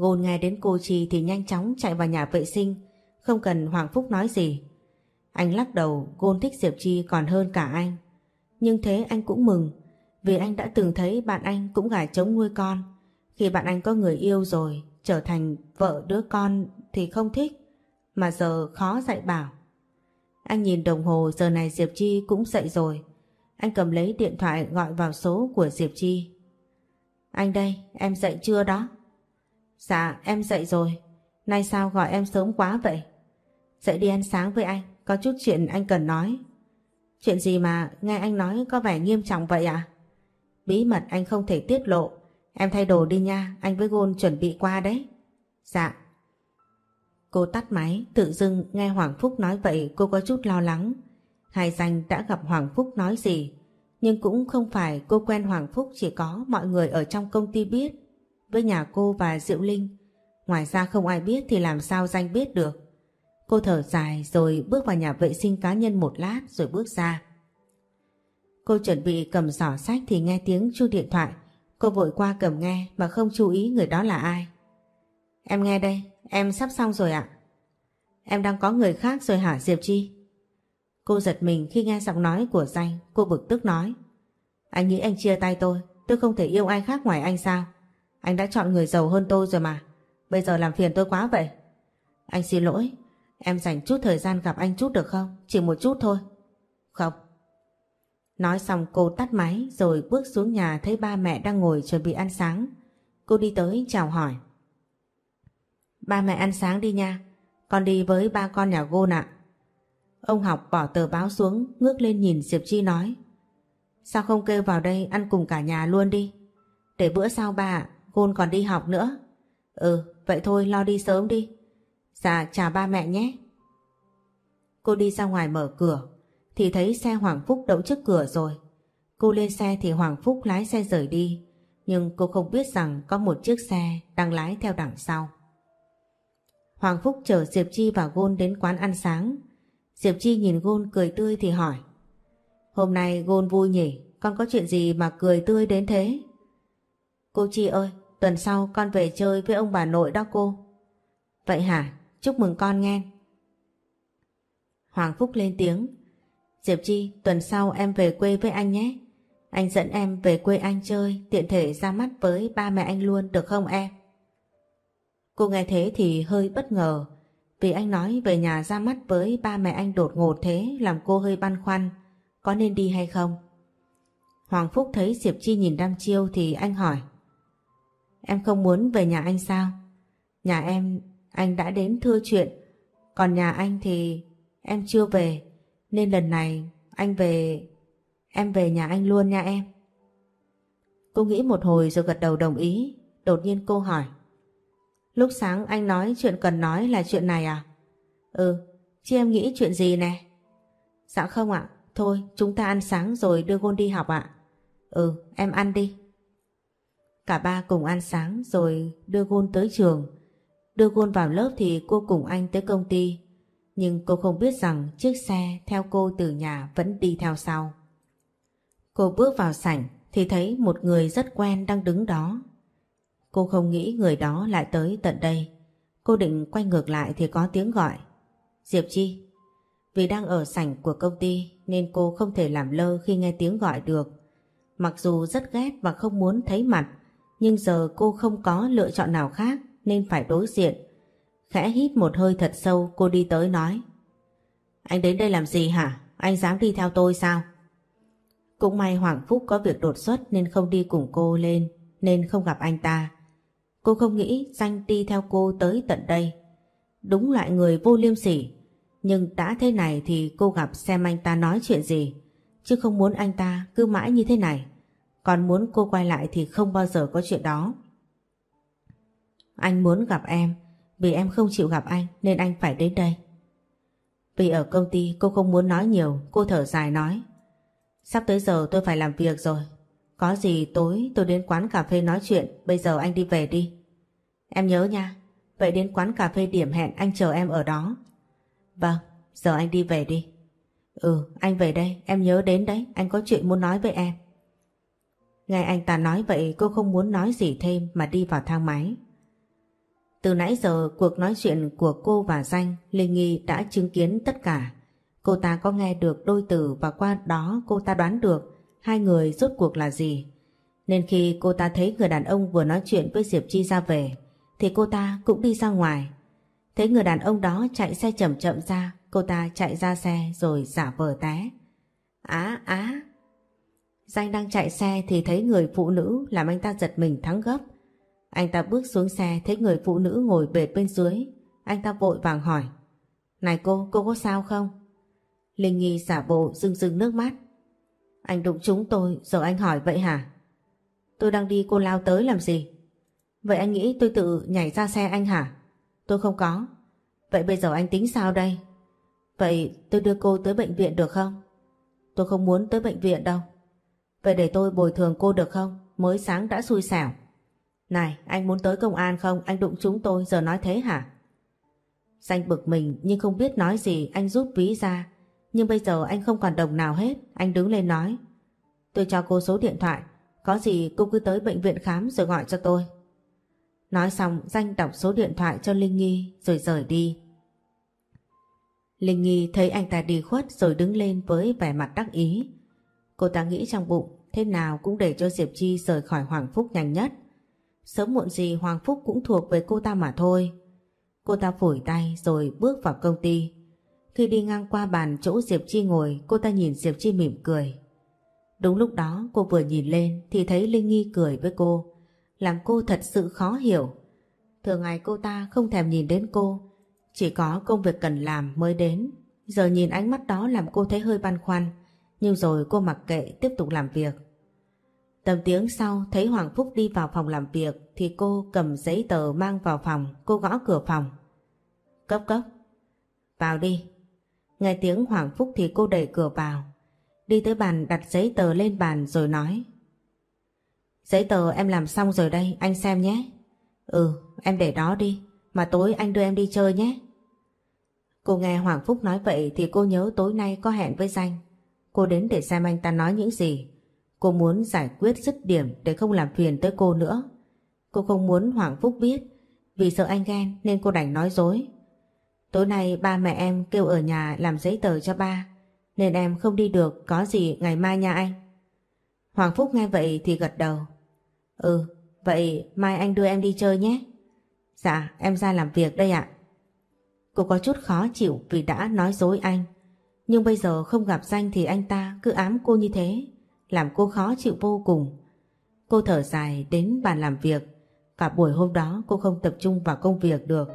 Gôn nghe đến cô Chi thì nhanh chóng chạy vào nhà vệ sinh, không cần Hoàng Phúc nói gì. Anh lắc đầu, Gôn thích Diệp Chi còn hơn cả anh. Nhưng thế anh cũng mừng, vì anh đã từng thấy bạn anh cũng gả chống nuôi con. Khi bạn anh có người yêu rồi, trở thành vợ đứa con thì không thích, mà giờ khó dạy bảo. Anh nhìn đồng hồ giờ này Diệp Chi cũng dậy rồi. Anh cầm lấy điện thoại gọi vào số của Diệp Chi. Anh đây, em dậy chưa đó? Dạ em dậy rồi. Nay sao gọi em sớm quá vậy? Dậy đi ăn sáng với anh, Có chút chuyện anh cần nói. Chuyện gì mà nghe anh nói có vẻ nghiêm trọng vậy ạ? Bí mật anh không thể tiết lộ. Em thay đồ đi nha, Anh với Gôn chuẩn bị qua đấy. Dạ. Cô tắt máy, Tự dưng nghe Hoàng Phúc nói vậy cô có chút lo lắng. Hải danh đã gặp Hoàng Phúc nói gì, Nhưng cũng không phải cô quen Hoàng Phúc chỉ có mọi người ở trong công ty biết với nhà cô và Diệu Linh. Ngoài ra không ai biết thì làm sao danh biết được. Cô thở dài rồi bước vào nhà vệ sinh cá nhân một lát rồi bước ra. Cô chuẩn bị cầm giỏ sách thì nghe tiếng chu điện thoại. Cô vội qua cầm nghe mà không chú ý người đó là ai. Em nghe đây, em sắp xong rồi ạ. Em đang có người khác rồi hả Diệp Chi? Cô giật mình khi nghe giọng nói của Danh, cô bực tức nói. Anh nghĩ anh chia tay tôi, tôi không thể yêu ai khác ngoài anh sao? Anh đã chọn người giàu hơn tôi rồi mà, bây giờ làm phiền tôi quá vậy. Anh xin lỗi, em dành chút thời gian gặp anh chút được không? Chỉ một chút thôi. Không. Nói xong cô tắt máy rồi bước xuống nhà thấy ba mẹ đang ngồi chuẩn bị ăn sáng. Cô đi tới chào hỏi. Ba mẹ ăn sáng đi nha, con đi với ba con nhà Gôn ạ. Ông học bỏ tờ báo xuống, ngước lên nhìn Diệp Chi nói. Sao không kêu vào đây ăn cùng cả nhà luôn đi? Để bữa sau ba Gôn còn đi học nữa. Ừ, vậy thôi lo đi sớm đi. Dạ, chào ba mẹ nhé. Cô đi ra ngoài mở cửa, thì thấy xe Hoàng Phúc đậu trước cửa rồi. Cô lên xe thì Hoàng Phúc lái xe rời đi, nhưng cô không biết rằng có một chiếc xe đang lái theo đằng sau. Hoàng Phúc chở Diệp Chi và Gôn đến quán ăn sáng. Diệp Chi nhìn Gôn cười tươi thì hỏi Hôm nay Gôn vui nhỉ, con có chuyện gì mà cười tươi đến thế? Cô Chi ơi, tuần sau con về chơi với ông bà nội đó cô. Vậy hả? Chúc mừng con nghe. Hoàng Phúc lên tiếng Diệp Chi, tuần sau em về quê với anh nhé. Anh dẫn em về quê anh chơi, tiện thể ra mắt với ba mẹ anh luôn được không em? Cô nghe thế thì hơi bất ngờ, vì anh nói về nhà ra mắt với ba mẹ anh đột ngột thế làm cô hơi băn khoăn, có nên đi hay không? Hoàng Phúc thấy Diệp Chi nhìn đăm chiêu thì anh hỏi. Em không muốn về nhà anh sao? Nhà em, anh đã đến thưa chuyện, còn nhà anh thì em chưa về, nên lần này anh về, em về nhà anh luôn nha em. Cô nghĩ một hồi rồi gật đầu đồng ý, đột nhiên cô hỏi. Lúc sáng anh nói chuyện cần nói là chuyện này à? Ừ, chứ em nghĩ chuyện gì nè? Dạ không ạ, thôi chúng ta ăn sáng rồi đưa Gôn đi học ạ. Ừ, em ăn đi. Cả ba cùng ăn sáng rồi đưa Gôn tới trường. Đưa Gôn vào lớp thì cô cùng anh tới công ty. Nhưng cô không biết rằng chiếc xe theo cô từ nhà vẫn đi theo sau. Cô bước vào sảnh thì thấy một người rất quen đang đứng đó. Cô không nghĩ người đó lại tới tận đây. Cô định quay ngược lại thì có tiếng gọi. Diệp Chi. Vì đang ở sảnh của công ty nên cô không thể làm lơ khi nghe tiếng gọi được. Mặc dù rất ghét và không muốn thấy mặt, nhưng giờ cô không có lựa chọn nào khác, nên phải đối diện. Khẽ hít một hơi thật sâu, cô đi tới nói. Anh đến đây làm gì hả? Anh dám đi theo tôi sao? Cũng may Hoàng Phúc có việc đột xuất nên không đi cùng cô lên, nên không gặp anh ta. Cô không nghĩ danh đi theo cô tới tận đây. Đúng loại người vô liêm sỉ. Nhưng đã thế này thì cô gặp xem anh ta nói chuyện gì. Chứ không muốn anh ta cứ mãi như thế này. Còn muốn cô quay lại thì không bao giờ có chuyện đó. Anh muốn gặp em. Vì em không chịu gặp anh nên anh phải đến đây. Vì ở công ty cô không muốn nói nhiều, cô thở dài nói. Sắp tới giờ tôi phải làm việc rồi, có gì tối tôi đến quán cà phê nói chuyện, bây giờ anh đi về đi. Em nhớ nha, vậy đến quán cà phê điểm hẹn anh chờ em ở đó. Vâng, giờ anh đi về đi. Ừ, anh về đây, em nhớ đến đấy, anh có chuyện muốn nói với em. Nghe anh ta nói vậy cô không muốn nói gì thêm mà đi vào thang máy. Từ nãy giờ cuộc nói chuyện của cô và Danh, Linh Nghi đã chứng kiến tất cả. Cô ta có nghe được đôi từ và qua đó cô ta đoán được hai người rốt cuộc là gì. Nên khi cô ta thấy người đàn ông vừa nói chuyện với Diệp Chi ra về, thì cô ta cũng đi ra ngoài. Thấy người đàn ông đó chạy xe chậm chậm ra, cô ta chạy ra xe rồi giả vờ té. Á á! Danh đang chạy xe thì thấy người phụ nữ làm anh ta giật mình thắng gấp. Anh ta bước xuống xe thấy người phụ nữ ngồi bệt bên dưới. Anh ta vội vàng hỏi. Này cô, cô có sao không? Linh Nghi giả bộ rưng rưng nước mắt. Anh đụng chúng tôi, giờ anh hỏi vậy hả? Tôi đang đi cô lao tới làm gì? Vậy anh nghĩ tôi tự nhảy ra xe anh hả? Tôi không có. Vậy bây giờ anh tính sao đây? Vậy tôi đưa cô tới bệnh viện được không? Tôi không muốn tới bệnh viện đâu. Vậy để tôi bồi thường cô được không? Mới sáng đã xui xẻo. Này, anh muốn tới công an không? Anh đụng chúng tôi giờ nói thế hả? Danh bực mình nhưng không biết nói gì anh rút ví ra nhưng bây giờ anh không còn đồng nào hết, anh đứng lên nói. Tôi cho cô số điện thoại, có gì cô cứ tới bệnh viện khám rồi gọi cho tôi. Nói xong danh đọc số điện thoại cho Linh Nghi rồi rời đi. Linh Nghi thấy anh ta đi khuất rồi đứng lên với vẻ mặt đắc ý. Cô ta nghĩ trong bụng thế nào cũng để cho Diệp Chi rời khỏi Hoàng Phúc nhanh nhất. Sớm muộn gì Hoàng Phúc cũng thuộc về cô ta mà thôi. Cô ta phủi tay rồi bước vào công ty. Khi đi ngang qua bàn chỗ Diệp Chi ngồi, cô ta nhìn Diệp Chi mỉm cười. Đúng lúc đó cô vừa nhìn lên thì thấy Linh Nghi cười với cô, làm cô thật sự khó hiểu. Thường ngày cô ta không thèm nhìn đến cô, chỉ có công việc cần làm mới đến. Giờ nhìn ánh mắt đó làm cô thấy hơi băn khoăn, nhưng rồi cô mặc kệ tiếp tục làm việc. Tầm tiếng sau thấy Hoàng Phúc đi vào phòng làm việc thì cô cầm giấy tờ mang vào phòng, cô gõ cửa phòng. Cấp cấp. Vào đi. Nghe tiếng Hoàng Phúc thì cô đẩy cửa vào. Đi tới bàn đặt giấy tờ lên bàn rồi nói. Giấy tờ em làm xong rồi đây, anh xem nhé. Ừ, em để đó đi, mà tối anh đưa em đi chơi nhé. Cô nghe Hoàng Phúc nói vậy thì cô nhớ tối nay có hẹn với Danh. Cô đến để xem anh ta nói những gì. Cô muốn giải quyết dứt điểm để không làm phiền tới cô nữa. Cô không muốn Hoàng Phúc biết vì sợ anh ghen nên cô đành nói dối. Tối nay ba mẹ em kêu ở nhà làm giấy tờ cho ba nên em không đi được có gì ngày mai nha anh. Hoàng Phúc nghe vậy thì gật đầu. Ừ, vậy mai anh đưa em đi chơi nhé. Dạ, em ra làm việc đây ạ. Cô có chút khó chịu vì đã nói dối anh. Nhưng bây giờ không gặp danh thì anh ta cứ ám cô như thế, làm cô khó chịu vô cùng. Cô thở dài đến bàn làm việc. Cả buổi hôm đó cô không tập trung vào công việc được.